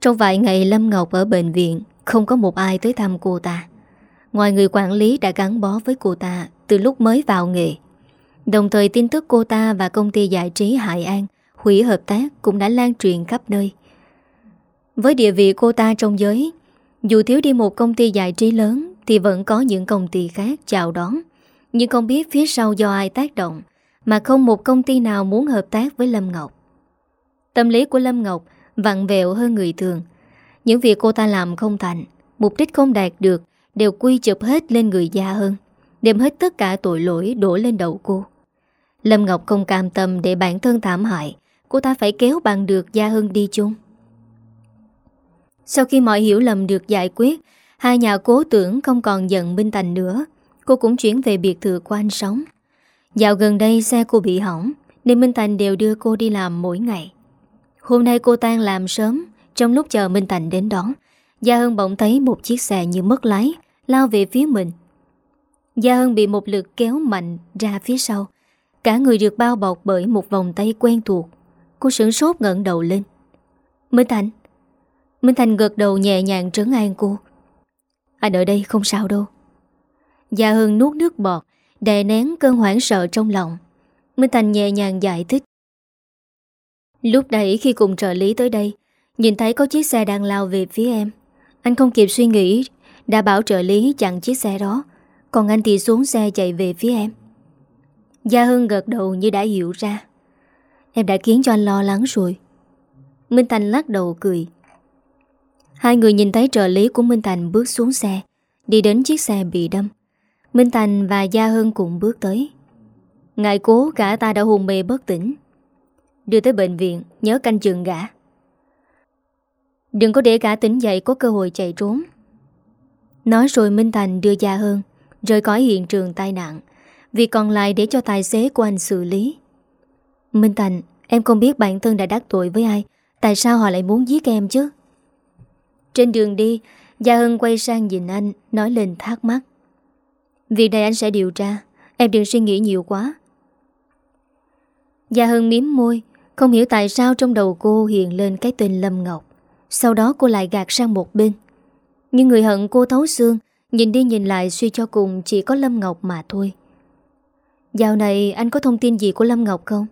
Trong vài ngày Lâm Ngọc ở bệnh viện Không có một ai tới thăm cô ta Ngoài người quản lý đã gắn bó với cô ta Từ lúc mới vào nghề Đồng thời tin tức cô ta và công ty giải trí Hải An hủy hợp tác cũng đã lan truyền khắp nơi. Với địa vị cô ta trong giới, dù thiếu đi một công ty giải trí lớn thì vẫn có những công ty khác chào đón. Nhưng không biết phía sau do ai tác động Mà không một công ty nào muốn hợp tác với Lâm Ngọc Tâm lý của Lâm Ngọc vặn vẹo hơn người thường. Những việc cô ta làm không thành, Mục đích không đạt được Đều quy chụp hết lên người gia hơn, Đem hết tất cả tội lỗi đổ lên đầu cô. Lâm Ngọc không cam tâm để bản thân thảm hại, Cô ta phải kéo bằng được Gia Hưng đi chung. Sau khi mọi hiểu lầm được giải quyết, Hai nhà cố tưởng không còn giận Minh Thành nữa, Cô cũng chuyển về biệt thự của anh sống. Dạo gần đây xe cô bị hỏng, Nên Minh Thành đều đưa cô đi làm mỗi ngày. Hôm nay cô tan làm sớm, Trong lúc chờ Minh Thành đến đón, Gia Hân bỗng thấy một chiếc xe như mất lái, Lao về phía mình. Gia Hân bị một lực kéo mạnh ra phía sau. Cả người được bao bọc bởi một vòng tay quen thuộc. Cô sửng sốt ngẩng đầu lên. Minh Thành. Minh Thành gật đầu nhẹ nhàng trấn an cô. Anh ở đây không sao đâu. Gia Hân nuốt nước bọt, Đè nén cơn hoảng sợ trong lòng. Minh Thành nhẹ nhàng giải thích. Lúc nãy khi cùng trợ lý tới đây, Nhìn thấy có chiếc xe đang lao về phía em. Anh không kịp suy nghĩ, Đã bảo trợ lý chặn chiếc xe đó, Còn anh thì xuống xe chạy về phía em. Gia Hưng gật đầu như đã hiểu ra. Em đã khiến cho anh lo lắng rồi. Minh Thành lắc đầu cười. Hai người nhìn thấy trợ lý của Minh Thành bước xuống xe, Đi đến chiếc xe bị đâm. Minh Thành và Gia Hưng cùng bước tới. Ngại cố cả ta đã hồn mê bất tỉnh. Đưa tới bệnh viện, Nhớ canh chừng gã. Đừng có để gã tỉnh dậy Có cơ hội chạy trốn. Nói rồi Minh Thành đưa Gia Hưng Rời khỏi hiện trường tai nạn, Vì còn lại để cho tài xế của anh xử lý. Minh Thành, Em không biết bản thân đã đắc tội với ai, Tại sao họ lại muốn giết em chứ? Trên đường đi, Gia Hưng quay sang nhìn anh, Nói lên thắc mắc. Việc này anh sẽ điều tra, Em đừng suy nghĩ nhiều quá. Gia Hân miếm môi không hiểu tại sao trong đầu cô hiện lên cái tên Lâm Ngọc. Sau đó cô lại gạt sang một bên. Nhưng người hận cô thấu xương, Nhìn đi nhìn lại suy cho cùng Chỉ có Lâm Ngọc mà thôi. Dạo này anh có thông tin gì của Lâm Ngọc không?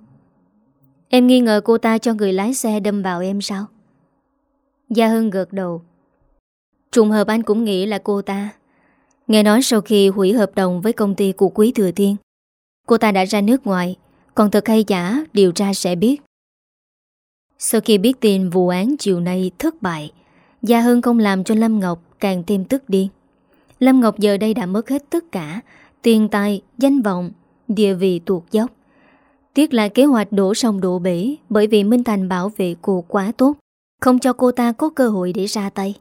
Em nghi ngờ cô ta cho người lái xe đâm vào em sao? Gia Hân gợt đầu. Trùng hợp anh cũng nghĩ là cô ta. Nghe nói sau khi hủy hợp đồng với công ty của Quý Thừa Thiên, Cô ta đã ra nước ngoài, Còn thật hay giả, điều tra sẽ biết. Sau khi biết tin vụ án chiều nay thất bại Gia Hưng không làm cho Lâm Ngọc càng thêm tức điên Lâm Ngọc giờ đây đã mất hết tất cả Tiền tài, danh vọng, địa vị tuột dốc Tiếc là kế hoạch đổ sông đổ bể Bởi vì Minh Thành bảo vệ cô quá tốt Không cho cô ta có cơ hội để ra tay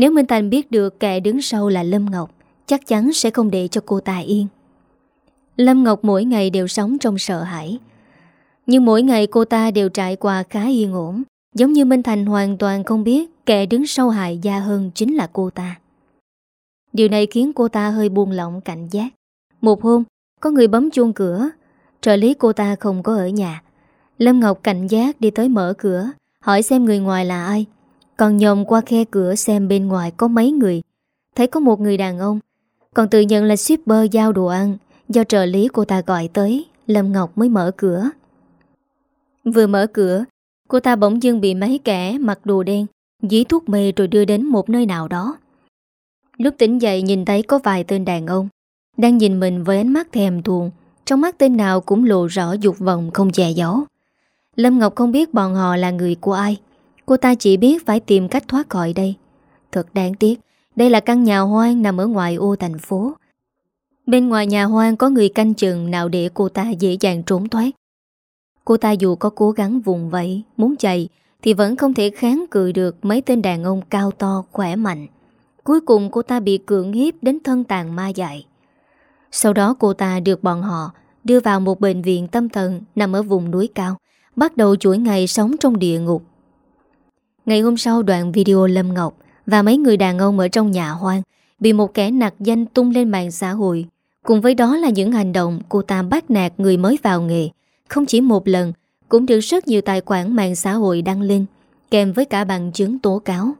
nếu Minh Thành biết được kẻ đứng sau là Lâm Ngọc chắc chắn sẽ không để cho cô ta yên. Lâm Ngọc mỗi ngày đều sống trong sợ hãi. Nhưng mỗi ngày cô ta đều trải qua khá yên ổn, giống như Minh Thành hoàn toàn không biết kẻ đứng sau hại Gia hơn chính là cô ta. Điều này khiến cô ta hơi buông lỏng cảnh giác. Một hôm, có người bấm chuông cửa, trợ lý cô ta không có ở nhà. Lâm Ngọc cảnh giác đi tới mở cửa, hỏi xem người ngoài là ai. Còn nhòm qua khe cửa xem bên ngoài có mấy người. Thấy có một người đàn ông, còn tự nhận là shipper giao đồ ăn, do trợ lý cô ta gọi tới, Lâm Ngọc mới mở cửa. Vừa mở cửa, cô ta bỗng dưng bị mấy kẻ mặc đồ đen, dí thuốc mê rồi đưa đến một nơi nào đó. Lúc tỉnh dậy nhìn thấy có vài tên đàn ông Đang nhìn mình với ánh mắt thèm thuồng Trong mắt tên nào cũng lộ rõ dục vọng không che giấu Lâm Ngọc không biết bọn họ là người của ai Cô ta chỉ biết phải tìm cách thoát khỏi đây. Thật đáng tiếc Đây là căn nhà hoang nằm ở ngoài ô thành phố. Bên ngoài nhà hoang có người canh chừng nào để cô ta dễ dàng trốn thoát. Cô ta dù có cố gắng vùng vẫy Muốn chạy Thì vẫn không thể kháng cự được mấy tên đàn ông cao to, khỏe mạnh Cuối cùng cô ta bị cưỡng hiếp đến thân tàn ma dại Sau đó cô ta được bọn họ đưa vào một bệnh viện tâm thần nằm ở vùng núi cao Bắt đầu chuỗi ngày sống trong địa ngục Ngày hôm sau đoạn video Lâm Ngọc và mấy người đàn ông ở trong nhà hoang bị một kẻ nặc danh tung lên mạng xã hội. Cùng với đó là những hành động cô ta bắt nạt người mới vào nghề. Không chỉ một lần, cũng được rất nhiều tài khoản mạng xã hội đăng lên, kèm với cả bằng chứng tố cáo.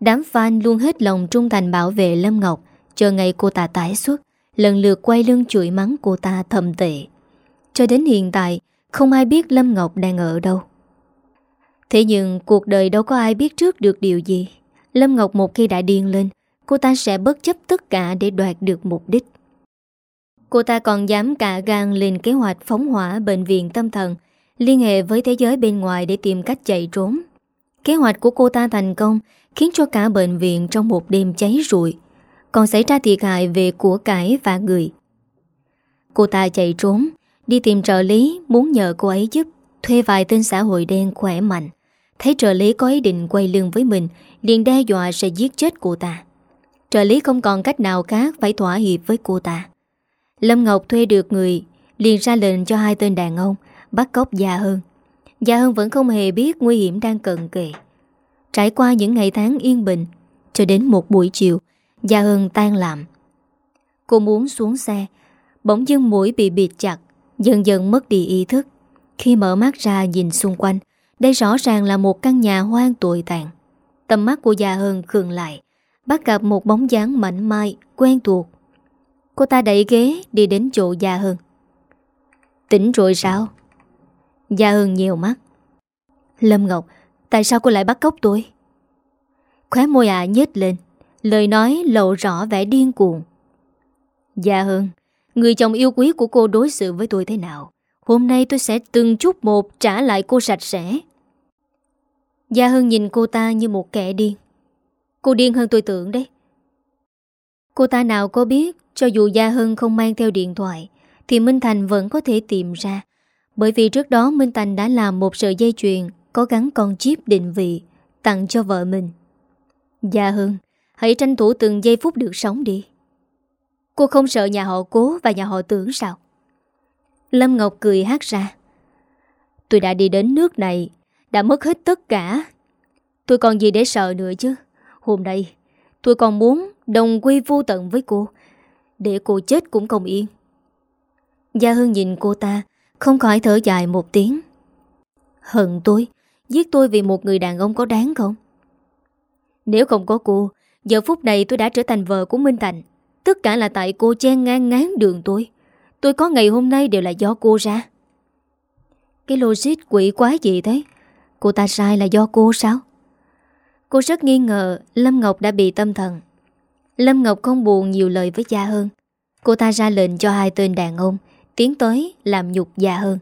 Đám fan luôn hết lòng trung thành bảo vệ Lâm Ngọc Chờ ngày cô ta tái xuất Lần lượt quay lưng chửi mắng cô ta thầm tệ. Cho đến hiện tại Không ai biết Lâm Ngọc đang ở đâu. Thế nhưng cuộc đời đâu có ai biết trước được điều gì. Lâm Ngọc một khi đã điên lên Cô ta sẽ bất chấp tất cả để đoạt được mục đích. Cô ta còn dám cả gan lên kế hoạch phóng hỏa bệnh viện tâm thần Liên hệ với thế giới bên ngoài để tìm cách chạy trốn Kế hoạch của cô ta thành công khiến cho cả bệnh viện trong một đêm cháy rụi, còn xảy ra thiệt hại về của cải và người. Cô ta chạy trốn, đi tìm trợ lý muốn nhờ cô ấy giúp, thuê vài tên xã hội đen khỏe mạnh. Thấy trợ lý có ý định quay lưng với mình, liền đe dọa sẽ giết chết cô ta. Trợ lý không còn cách nào khác phải thỏa hiệp với cô ta. Lâm Ngọc thuê được người, liền ra lệnh cho hai tên đàn ông, bắt cóc Gia Hơn. Gia Hơn vẫn không hề biết nguy hiểm đang cận kề. Trải qua những ngày tháng yên bình Cho đến một buổi chiều Gia Hân tan làm Cô muốn xuống xe Bỗng dưng mũi bị bịt chặt Dần dần mất đi ý thức Khi mở mắt ra nhìn xung quanh Đây rõ ràng là một căn nhà hoang tồi tàn Tầm mắt của Gia Hân khường lại Bắt gặp một bóng dáng mảnh mai Quen thuộc Cô ta đẩy ghế đi đến chỗ Gia hưng Tỉnh rồi sao? Gia hưng nhiều mắt. Lâm Ngọc, Tại sao cô lại bắt cóc tôi? Khóe môi ạ à nhếch lên, Lời nói lộ rõ vẻ điên cuồng. Gia hưng Người chồng yêu quý của cô đối xử với tôi thế nào? Hôm nay tôi sẽ từng chút một trả lại cô sạch sẽ. Gia Hưng nhìn cô ta như một kẻ điên. Cô điên hơn tôi tưởng đấy. Cô ta nào có biết cho dù Gia Hưng không mang theo điện thoại Thì Minh Thành vẫn có thể tìm ra Bởi vì trước đó Minh Thành đã làm một sợi dây chuyền có gắn con chip định vị tặng cho vợ mình. Gia Hân hãy tranh thủ từng giây phút được sống đi. Cô không sợ nhà họ cố và nhà họ tưởng sao? Lâm Ngọc cười hát ra. Tôi đã đi đến nước này, đã mất hết tất cả. Tôi còn gì để sợ nữa chứ? Hôm nay, tôi còn muốn đồng quy vô tận với cô, để cô chết cũng không yên. Gia Hương nhìn cô ta, không khỏi thở dài một tiếng. Hận tôi, Giết tôi vì một người đàn ông có đáng không? Nếu không có cô Giờ phút này tôi đã trở thành vợ của Minh Thành Tất cả là tại cô chen ngang ngán đường tôi Tôi có ngày hôm nay đều là do cô ra Cái logic quỷ quá gì thế Cô ta sai là do cô sao Cô rất nghi ngờ Lâm Ngọc đã bị tâm thần Lâm Ngọc không buồn nhiều lời với Gia hơn Cô ta ra lệnh cho hai tên đàn ông Tiến tới làm nhục Gia hơn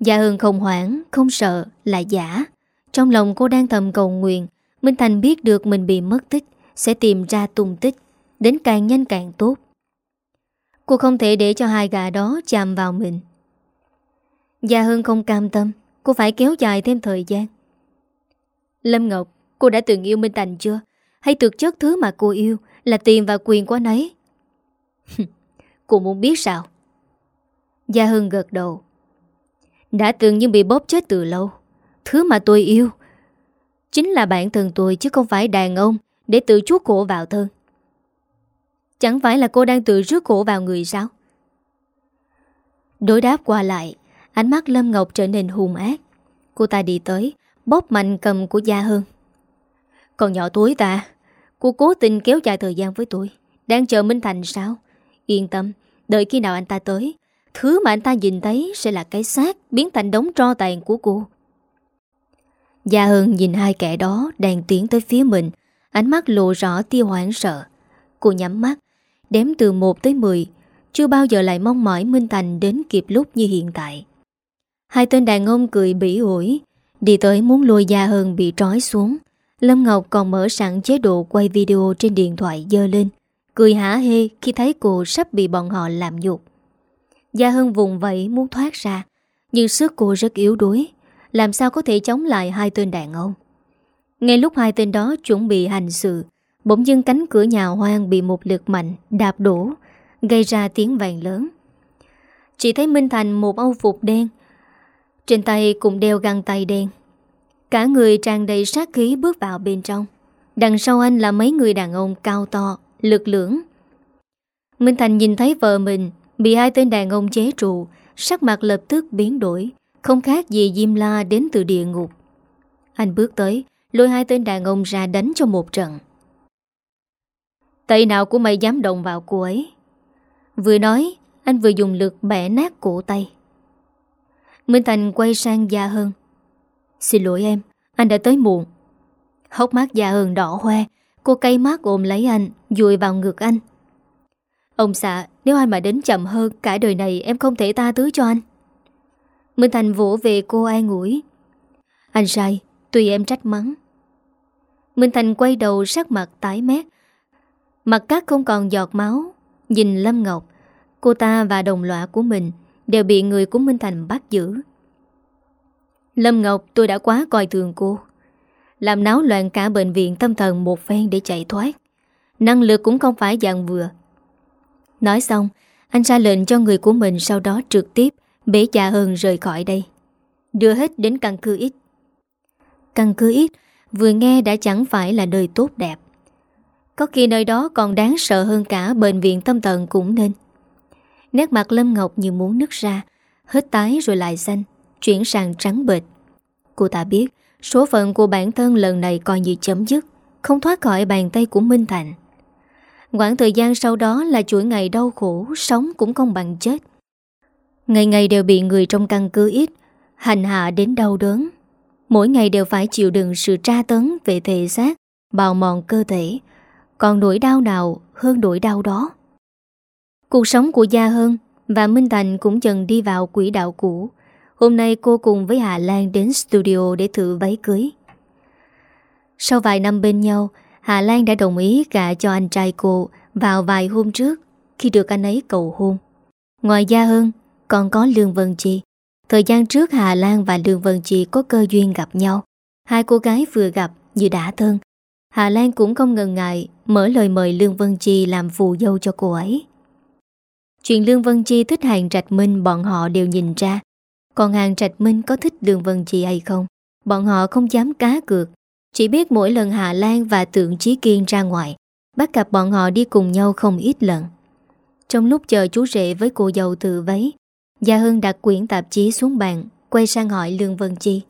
Gia Hơn không hoảng, không sợ, là giả. Trong lòng cô đang thầm cầu nguyện, Minh Thành biết được mình bị mất tích, sẽ tìm ra tung tích, đến càng nhanh càng tốt. Cô không thể để cho hai gà đó chạm vào mình. Gia Hương không cam tâm, cô phải kéo dài thêm thời gian. Lâm Ngọc, cô đã từng yêu Minh Thành chưa? Hay thực chất thứ mà cô yêu là tiền và quyền của anh ấy. Cô muốn biết sao? Gia Hưng gật đầu. Đã từng nhưng bị bóp chết từ lâu. Thứ mà tôi yêu Chính là bản thân tôi chứ không phải đàn ông Để tự chuốt cổ vào thân. Chẳng phải là cô đang tự rước cổ vào người sao? Đối đáp qua lại, Ánh mắt Lâm Ngọc trở nên hung ác. Cô ta đi tới, Bóp mạnh cầm của Gia Hưng. Còn nhỏ túi ta Cô cố tình kéo dài thời gian với tôi. Đang chờ Minh Thành sao? Yên tâm, Đợi khi nào anh ta tới, Thứ mà anh ta nhìn thấy sẽ là cái xác Biến thành đống tro tàn của cô. Gia Hưng nhìn hai kẻ đó Đang tiến tới phía mình, Ánh mắt lộ rõ tia hoảng sợ. Cô nhắm mắt, Đếm từ 1 tới 10 Chưa bao giờ lại mong mỏi Minh Thành đến kịp lúc như hiện tại. Hai tên đàn ông cười bỉ ổi, Đi tới muốn lôi Gia Hưng bị trói xuống. Lâm Ngọc còn mở sẵn chế độ quay video trên điện thoại dơ lên, Cười hả hê khi thấy cô sắp bị bọn họ làm nhục. Gia Hân vùng vẫy muốn thoát ra, Nhưng sức cô rất yếu đuối, Làm sao có thể chống lại hai tên đàn ông? Ngay lúc hai tên đó chuẩn bị hành sự, Bỗng dưng cánh cửa nhà hoang bị một lực mạnh đạp đổ, Gây ra tiếng vàng lớn. Chỉ thấy Minh Thành một âu phục đen, Trên tay cũng đeo găng tay đen. Cả người tràn đầy sát khí bước vào bên trong. Đằng sau anh là mấy người đàn ông cao to, Lực lưỡng. Minh Thành nhìn thấy vợ mình, Bị hai tên đàn ông chế trụ, Sắc mặt lập tức biến đổi, Không khác gì Diêm La đến từ địa ngục. Anh bước tới, Lôi hai tên đàn ông ra đánh cho một trận. Tay nào của mày dám động vào cô ấy? Vừa nói, Anh vừa dùng lực bẻ nát cổ tay. Minh Thành quay sang Gia Hân Xin lỗi em, Anh đã tới muộn. Hốc mắt già ơn đỏ hoe, Cô cay mắt ôm lấy anh, Dùi vào ngực anh. Ông xã, Nếu anh mà đến chậm hơn Cả đời này, em không thể ta thứ cho anh. Minh Thành vỗ về cô ai ngủi Anh sai Tùy em trách mắng. Minh Thành quay đầu sắc mặt tái mét. Mặt cát không còn giọt máu, Nhìn Lâm Ngọc. Cô ta và đồng loại của mình Đều bị người của Minh Thành bắt giữ. Lâm Ngọc, tôi đã quá coi thường cô. Làm náo loạn cả bệnh viện tâm thần một phen để chạy thoát. Năng lực cũng không phải dạng vừa. Nói xong, Anh ra lệnh cho người của mình Sau đó trực tiếp bế cha hơn rời khỏi đây. Đưa hết đến căn cứ ít. Căn cứ ít, Vừa nghe đã chẳng phải là nơi tốt đẹp. Có khi nơi đó còn đáng sợ hơn cả Bệnh viện tâm thần cũng nên. Nét mặt Lâm Ngọc như muốn nứt ra Hết tái rồi lại xanh. Chuyển sang trắng bệt Cô ta biết, Số phận của bản thân lần này coi như chấm dứt, Không thoát khỏi bàn tay của Minh Thành. Quãng thời gian sau đó là chuỗi ngày đau khổ, Sống cũng không bằng chết. Ngày ngày đều bị người trong căn cứ ít, Hành hạ đến đau đớn. Mỗi ngày đều phải chịu đựng sự tra tấn Về thể xác, Bào mòn cơ thể. Còn nỗi đau nào hơn nỗi đau đó? Cuộc sống của Gia Hân Và Minh Thành cũng dần đi vào quỹ đạo cũ. Hôm nay cô cùng với Hà Lan đến studio để thử váy cưới Sau vài năm bên nhau Hà Lan đã đồng ý gả cho anh trai cô vào vài hôm trước khi được anh ấy cầu hôn. Ngoài ra hơn, còn có Lương Vân Chi. Thời gian trước Hà Lan và Lương Vân Chi có cơ duyên gặp nhau. Hai cô gái vừa gặp như đã thân. Hà Lan cũng không ngần ngại mở lời mời Lương Vân Chi làm phù dâu cho cô ấy. Chuyện Lương Vân Chi thích Hàng Trạch Minh bọn họ đều nhìn ra. Còn Hàng Trạch Minh có thích Lương Vân Chi hay không? Bọn họ không dám cá cược. Chỉ biết mỗi lần Hà Lan và Tượng Chí Kiên ra ngoài, Bắt gặp bọn họ đi cùng nhau không ít lần. Trong lúc chờ chú rể với cô dâu tự váy, Gia Hưng đặt quyển tạp chí xuống bàn, Quay sang hỏi Lương Vân Chi.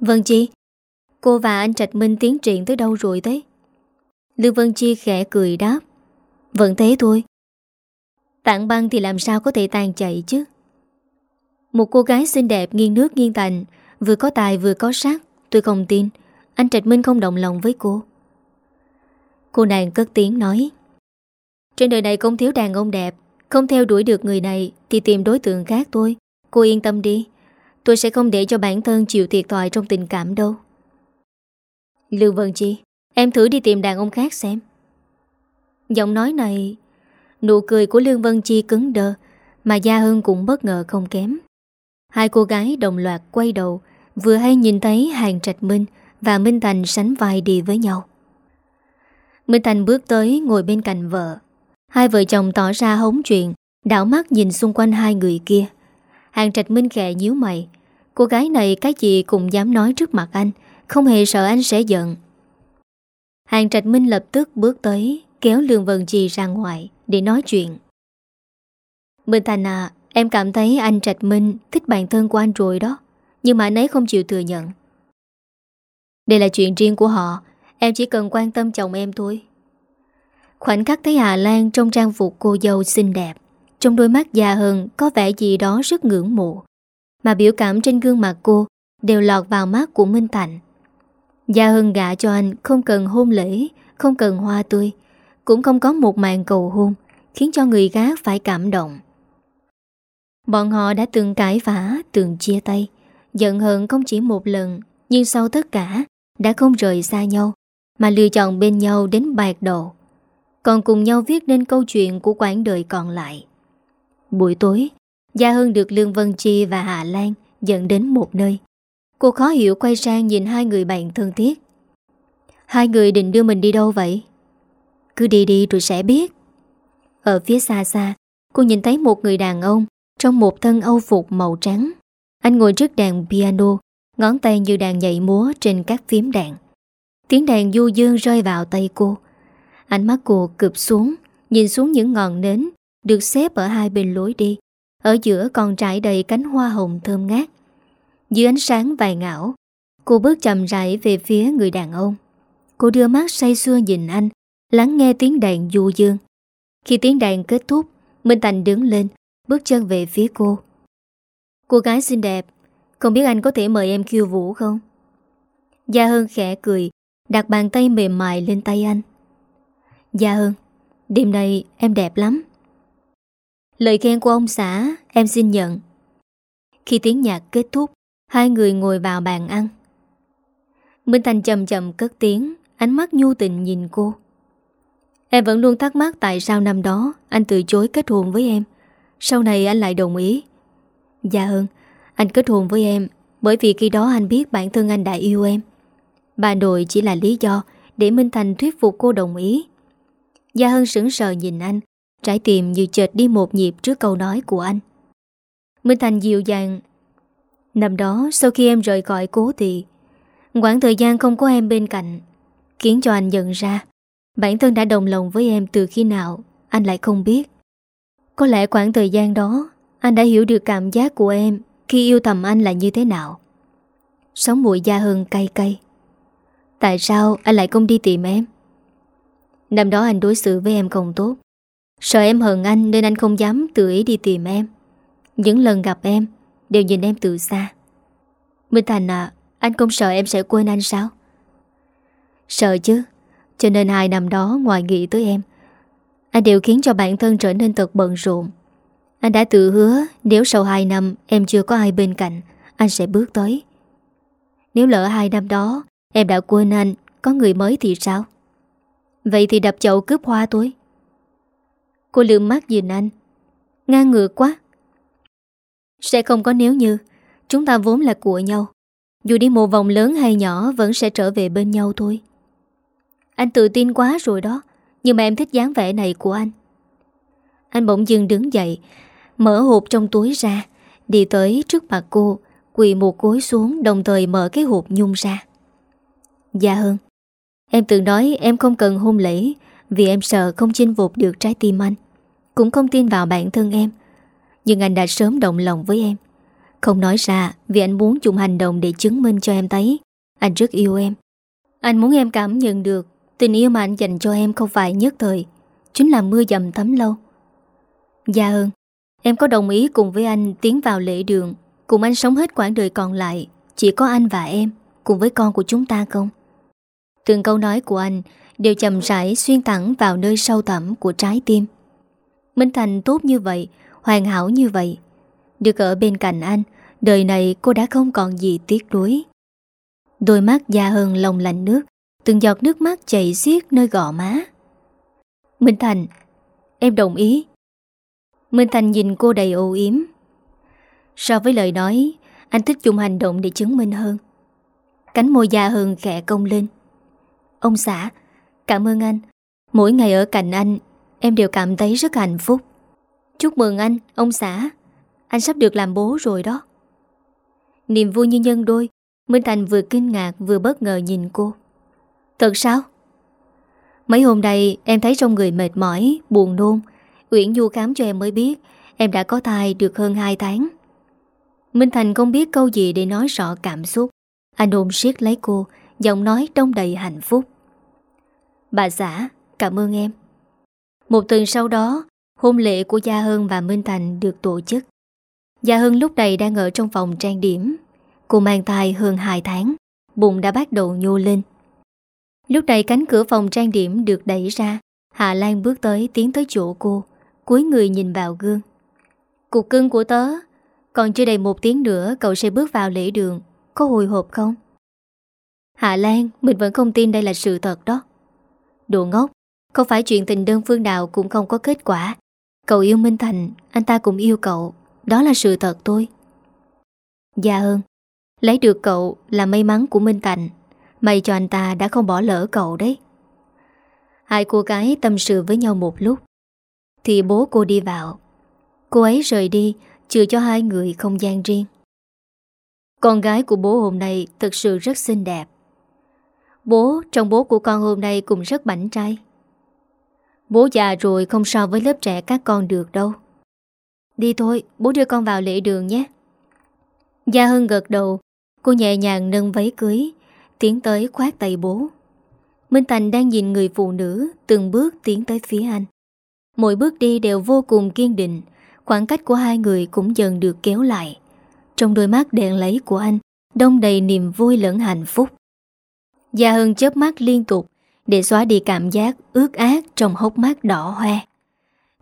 Vân Chi, Cô và anh Trạch Minh tiến triển tới đâu rồi thế? Lương Vân Chi khẽ cười đáp, Vẫn thế thôi. Tạng băng thì làm sao có thể tan chạy chứ? Một cô gái xinh đẹp nghiêng nước nghiêng tành Vừa có tài vừa có sắc Tôi không tin. Anh Trạch Minh không động lòng với cô. Cô nàng cất tiếng nói, Trên đời này không thiếu đàn ông đẹp. Không theo đuổi được người này Thì tìm đối tượng khác thôi. Cô yên tâm đi. Tôi sẽ không để cho bản thân chịu thiệt thòi trong tình cảm đâu. Lương Vân Chi, Em thử đi tìm đàn ông khác xem. Giọng nói này, Nụ cười của Lương Vân Chi cứng đơ Mà Gia Hưng cũng bất ngờ không kém. Hai cô gái đồng loạt quay đầu, Vừa hay nhìn thấy Hàng Trạch Minh Và Minh Thành sánh vai đi với nhau. Minh Thành bước tới ngồi bên cạnh vợ. Hai vợ chồng tỏ ra hống chuyện, Đảo mắt nhìn xung quanh hai người kia. Hàng trạch Minh khẽ nhíu mày. Cô gái này cái gì cũng dám nói trước mặt anh, Không hề sợ anh sẽ giận. Hàng trạch Minh lập tức bước tới, Kéo Lương Vân Chi ra ngoài Để nói chuyện. Minh Thành à Em cảm thấy anh Trạch Minh thích bản thân của anh rồi đó Nhưng mà anh ấy không chịu thừa nhận. Đây là chuyện riêng của họ Em chỉ cần quan tâm chồng em thôi. Khoảnh khắc thấy Hà Lan trong trang phục cô dâu xinh đẹp Trong đôi mắt già hơn có vẻ gì đó rất ngưỡng mộ Mà biểu cảm trên gương mặt cô đều lọt vào mắt của Minh Thành. Gia Hân gạ cho anh không cần hôn lễ, không cần hoa tươi Cũng không có một màn cầu hôn Khiến cho người khác phải cảm động. Bọn họ đã từng cãi vã, từng chia tay Giận hờn không chỉ một lần Nhưng sau tất cả Đã không rời xa nhau Mà lựa chọn bên nhau đến bạc độ. Còn cùng nhau viết nên câu chuyện Của quãng đời còn lại. Buổi tối Gia Hưng được Lương Vân Chi và Hạ Lan Dẫn đến một nơi. Cô khó hiểu quay sang nhìn hai người bạn thân thiết. Hai người định đưa mình đi đâu vậy? Cứ đi đi rồi sẽ biết. Ở phía xa xa Cô nhìn thấy một người đàn ông trong một thân âu phục màu trắng. Anh ngồi trước đàn piano, ngón tay như đàn nhảy múa trên các phím đàn. Tiếng đàn du dương rơi vào tay cô. Ánh mắt cô cụp xuống, nhìn xuống những ngọn nến được xếp ở hai bên lối đi. Ở giữa còn trải đầy cánh hoa hồng thơm ngát. Dưới ánh sáng vài ngảo, cô bước chậm rãi về phía người đàn ông. Cô đưa mắt say xưa nhìn anh, lắng nghe tiếng đàn du dương. Khi tiếng đàn kết thúc, Minh Thành đứng lên, Bước chân về phía cô. Cô gái xinh đẹp, Không biết anh có thể mời em khiêu vũ không? Gia Hân khẽ cười, Đặt bàn tay mềm mại lên tay anh. Gia Hân, Đêm nay em đẹp lắm. Lời khen của ông xã, Em xin nhận. Khi tiếng nhạc kết thúc, Hai người ngồi vào bàn ăn. Minh Thành chậm chậm cất tiếng, Ánh mắt nhu tình nhìn cô. Em vẫn luôn thắc mắc tại sao năm đó Anh từ chối kết hôn với em sau này anh lại đồng ý. Dạ hơn Anh kết hôn với em Bởi vì khi đó anh biết bản thân anh đã yêu em. Bà nội chỉ là lý do Để Minh Thành thuyết phục cô đồng ý. Gia Hân sững sờ nhìn anh, Trái tim như chợt đi một nhịp trước câu nói của anh. Minh Thành dịu dàng, Năm đó sau khi em rời khỏi cố thì Quãng thời gian không có em bên cạnh, Khiến cho anh nhận ra Bản thân đã đồng lòng với em từ khi nào, Anh lại không biết có lẽ khoảng thời gian đó, Anh đã hiểu được cảm giác của em Khi yêu thầm anh là như thế nào. Sống mũi da hơn cay cay. Tại sao anh lại không đi tìm em? Năm đó anh đối xử với em không tốt. Sợ em hờn anh nên anh không dám tự ý đi tìm em. Những lần gặp em, Đều nhìn em từ xa. Minh Thành à Anh không sợ em sẽ quên anh sao? Sợ chứ, Cho nên hai năm đó ngoài nghĩ tới em anh đều khiến cho bản thân trở nên thật bận rộn. Anh đã tự hứa, Nếu sau 2 năm em chưa có ai bên cạnh, Anh sẽ bước tới. Nếu lỡ 2 năm đó, Em đã quên anh, Có người mới thì sao? Vậy thì đập chậu cướp hoa tôi. Cô lượm mắt nhìn anh. Ngang ngược quá. Sẽ không có nếu như, Chúng ta vốn là của nhau. Dù đi một vòng lớn hay nhỏ, Vẫn sẽ trở về bên nhau thôi. Anh tự tin quá rồi đó nhưng mà em thích dáng vẻ này của anh. Anh bỗng dưng đứng dậy, Mở hộp trong túi ra, Đi tới trước mặt cô, Quỳ một gối xuống, đồng thời mở cái hộp nhung ra. Dạ hơn, Em từng nói em không cần hôn lễ, Vì em sợ không chinh phục được trái tim anh. Cũng không tin vào bản thân em, Nhưng anh đã sớm động lòng với em. Không nói ra, Vì anh muốn dùng hành động để chứng minh cho em thấy Anh rất yêu em. Anh muốn em cảm nhận được Tình yêu mà anh dành cho em không phải nhất thời, Chính là mưa dầm thấm lâu. Dạ ơn, Em có đồng ý cùng với anh tiến vào lễ đường, Cùng anh sống hết quãng đời còn lại, Chỉ có anh và em, Cùng với con của chúng ta không? Từng câu nói của anh Đều chầm rãi xuyên thẳng vào nơi sâu thẳm của trái tim. Minh Thành tốt như vậy, Hoàn hảo như vậy. Được ở bên cạnh anh, Đời này cô đã không còn gì tiếc nuối. Đôi mắt dạ da hơn lòng lạnh nước Từng giọt nước mắt chảy xiết nơi gò má. Minh Thành Em đồng ý. Minh Thành nhìn cô đầy ô yếm. So với lời nói Anh thích dùng hành động để chứng minh hơn. Cánh môi da hơn khẽ công lên. Ông xã Cảm ơn anh. Mỗi ngày ở cạnh anh Em đều cảm thấy rất hạnh phúc. Chúc mừng anh, ông xã. Anh sắp được làm bố rồi đó. Niềm vui như nhân đôi Minh Thành vừa kinh ngạc vừa bất ngờ nhìn cô. Thật sao? Mấy hôm nay em thấy trong người mệt mỏi, buồn nôn. Uyển Du khám cho em mới biết Em đã có thai được hơn 2 tháng. Minh Thành không biết câu gì để nói rõ cảm xúc. Anh ôm siết lấy cô Giọng nói đông đầy hạnh phúc. Bà xã, cảm ơn em. Một tuần sau đó Hôn lễ của Gia Hân và Minh Thành được tổ chức. Gia Hân lúc này đang ở trong phòng trang điểm. Cô mang thai hơn 2 tháng Bụng đã bắt đầu nhô lên. Lúc này cánh cửa phòng trang điểm được đẩy ra Hạ Lan bước tới tiến tới chỗ cô, cúi người nhìn vào gương. Cục cưng của tớ, Còn chưa đầy một tiếng nữa cậu sẽ bước vào lễ đường, Có hồi hộp không? Hạ Lan, Mình vẫn không tin đây là sự thật đó. Đồ ngốc Không phải chuyện tình đơn phương nào cũng không có kết quả? Cậu yêu Minh Thành, Anh ta cũng yêu cậu, Đó là sự thật tôi Dạ hơn, Lấy được cậu là may mắn của Minh Thành. May cho anh ta đã không bỏ lỡ cậu đấy. Hai cô gái tâm sự với nhau một lúc, Thì bố cô đi vào. Cô ấy rời đi, Chừa cho hai người không gian riêng. Con gái của bố hôm nay Thực sự rất xinh đẹp. Bố, trong bố của con hôm nay Cũng rất bảnh trai. Bố già rồi không so với lớp trẻ các con được đâu. Đi thôi, Bố đưa con vào lễ đường nhé. Gia Hân gật đầu, Cô nhẹ nhàng nâng váy cưới. Tiến tới khoát tay bố. Minh Thành đang nhìn người phụ nữ Từng bước tiến tới phía anh. Mỗi bước đi đều vô cùng kiên định, Khoảng cách của hai người cũng dần được kéo lại. Trong đôi mắt đèn lấy của anh, Đông đầy niềm vui lẫn hạnh phúc. Gia Hân chớp mắt liên tục Để xóa đi cảm giác ướt át Trong hốc mắt đỏ hoe.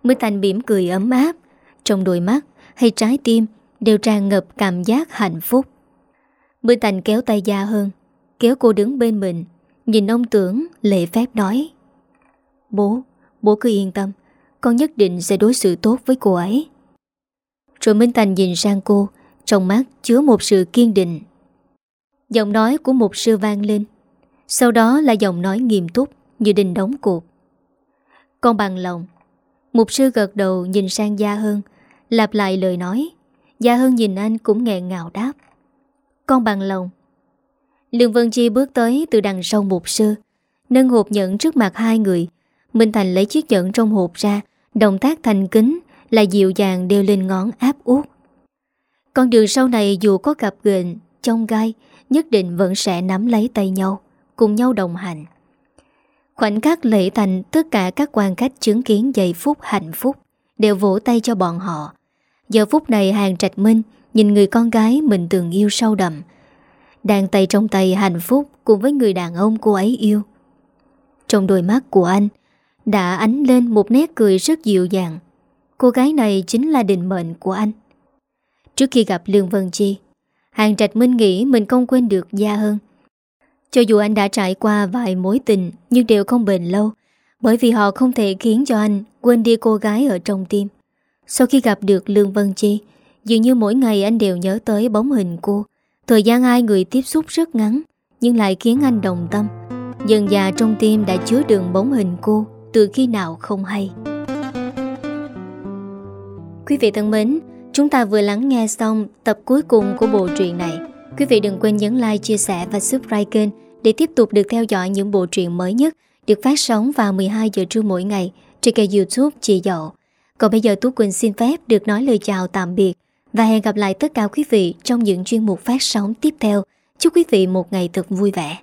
Minh Thành mỉm cười ấm áp, Trong đôi mắt hay trái tim Đều tràn ngập cảm giác hạnh phúc. Minh Thành kéo tay Gia Hân Kéo cô đứng bên mình Nhìn ông tưởng lệ phép nói. Bố, bố cứ yên tâm Con nhất định sẽ đối xử tốt với cô ấy. Rồi Minh Thành nhìn sang cô Trong mắt chứa một sự kiên định. Giọng nói của một sư vang lên Sau đó là giọng nói nghiêm túc Như đình đóng cuộc. Con bằng lòng Mục sư gật đầu nhìn sang Gia Hân Lặp lại lời nói. Gia Hân nhìn anh cũng nghẹn ngào đáp. Con bằng lòng Lương Vân Chi bước tới từ đằng sau mục sư, Nâng hộp nhẫn trước mặt hai người. Minh Thành lấy chiếc nhẫn trong hộp ra, Động tác thành kính Là dịu dàng đeo lên ngón áp út. Con đường sau này dù có gặp gệnh Trong gai, Nhất định vẫn sẽ nắm lấy tay nhau, Cùng nhau đồng hành. Khoảnh khắc lễ thành, Tất cả các quan khách chứng kiến giây phút hạnh phúc, Đều vỗ tay cho bọn họ. Giờ phút này hàng trạch minh Nhìn người con gái mình từng yêu sâu đậm đang tay trong tay hạnh phúc cùng với người đàn ông cô ấy yêu. Trong đôi mắt của anh đã ánh lên một nét cười rất dịu dàng. Cô gái này chính là định mệnh của anh. Trước khi gặp Lương Vân Chi, Hàng Trạch Minh nghĩ mình không quên được Gia Hơn. Cho dù anh đã trải qua vài mối tình nhưng đều không bền lâu, bởi vì họ không thể khiến cho anh quên đi cô gái ở trong tim. Sau khi gặp được Lương Vân Chi, dường như mỗi ngày anh đều nhớ tới bóng hình cô, Thời gian hai người tiếp xúc rất ngắn Nhưng lại khiến anh đồng tâm. Dần già trong tim đã chứa đựng bóng hình cô Từ khi nào không hay. Quý vị thân mến Chúng ta vừa lắng nghe xong tập cuối cùng của bộ truyện này. Quý vị đừng quên nhấn like, chia sẻ và subscribe kênh Để tiếp tục được theo dõi những bộ truyện mới nhất Được phát sóng vào 12 giờ trưa mỗi ngày Trên kênh youtube Chị Dậu. Còn bây giờ Tú Quỳnh xin phép được nói lời chào tạm biệt và hẹn gặp lại tất cả quý vị trong những chuyên mục phát sóng tiếp theo. Chúc quý vị một ngày thật vui vẻ.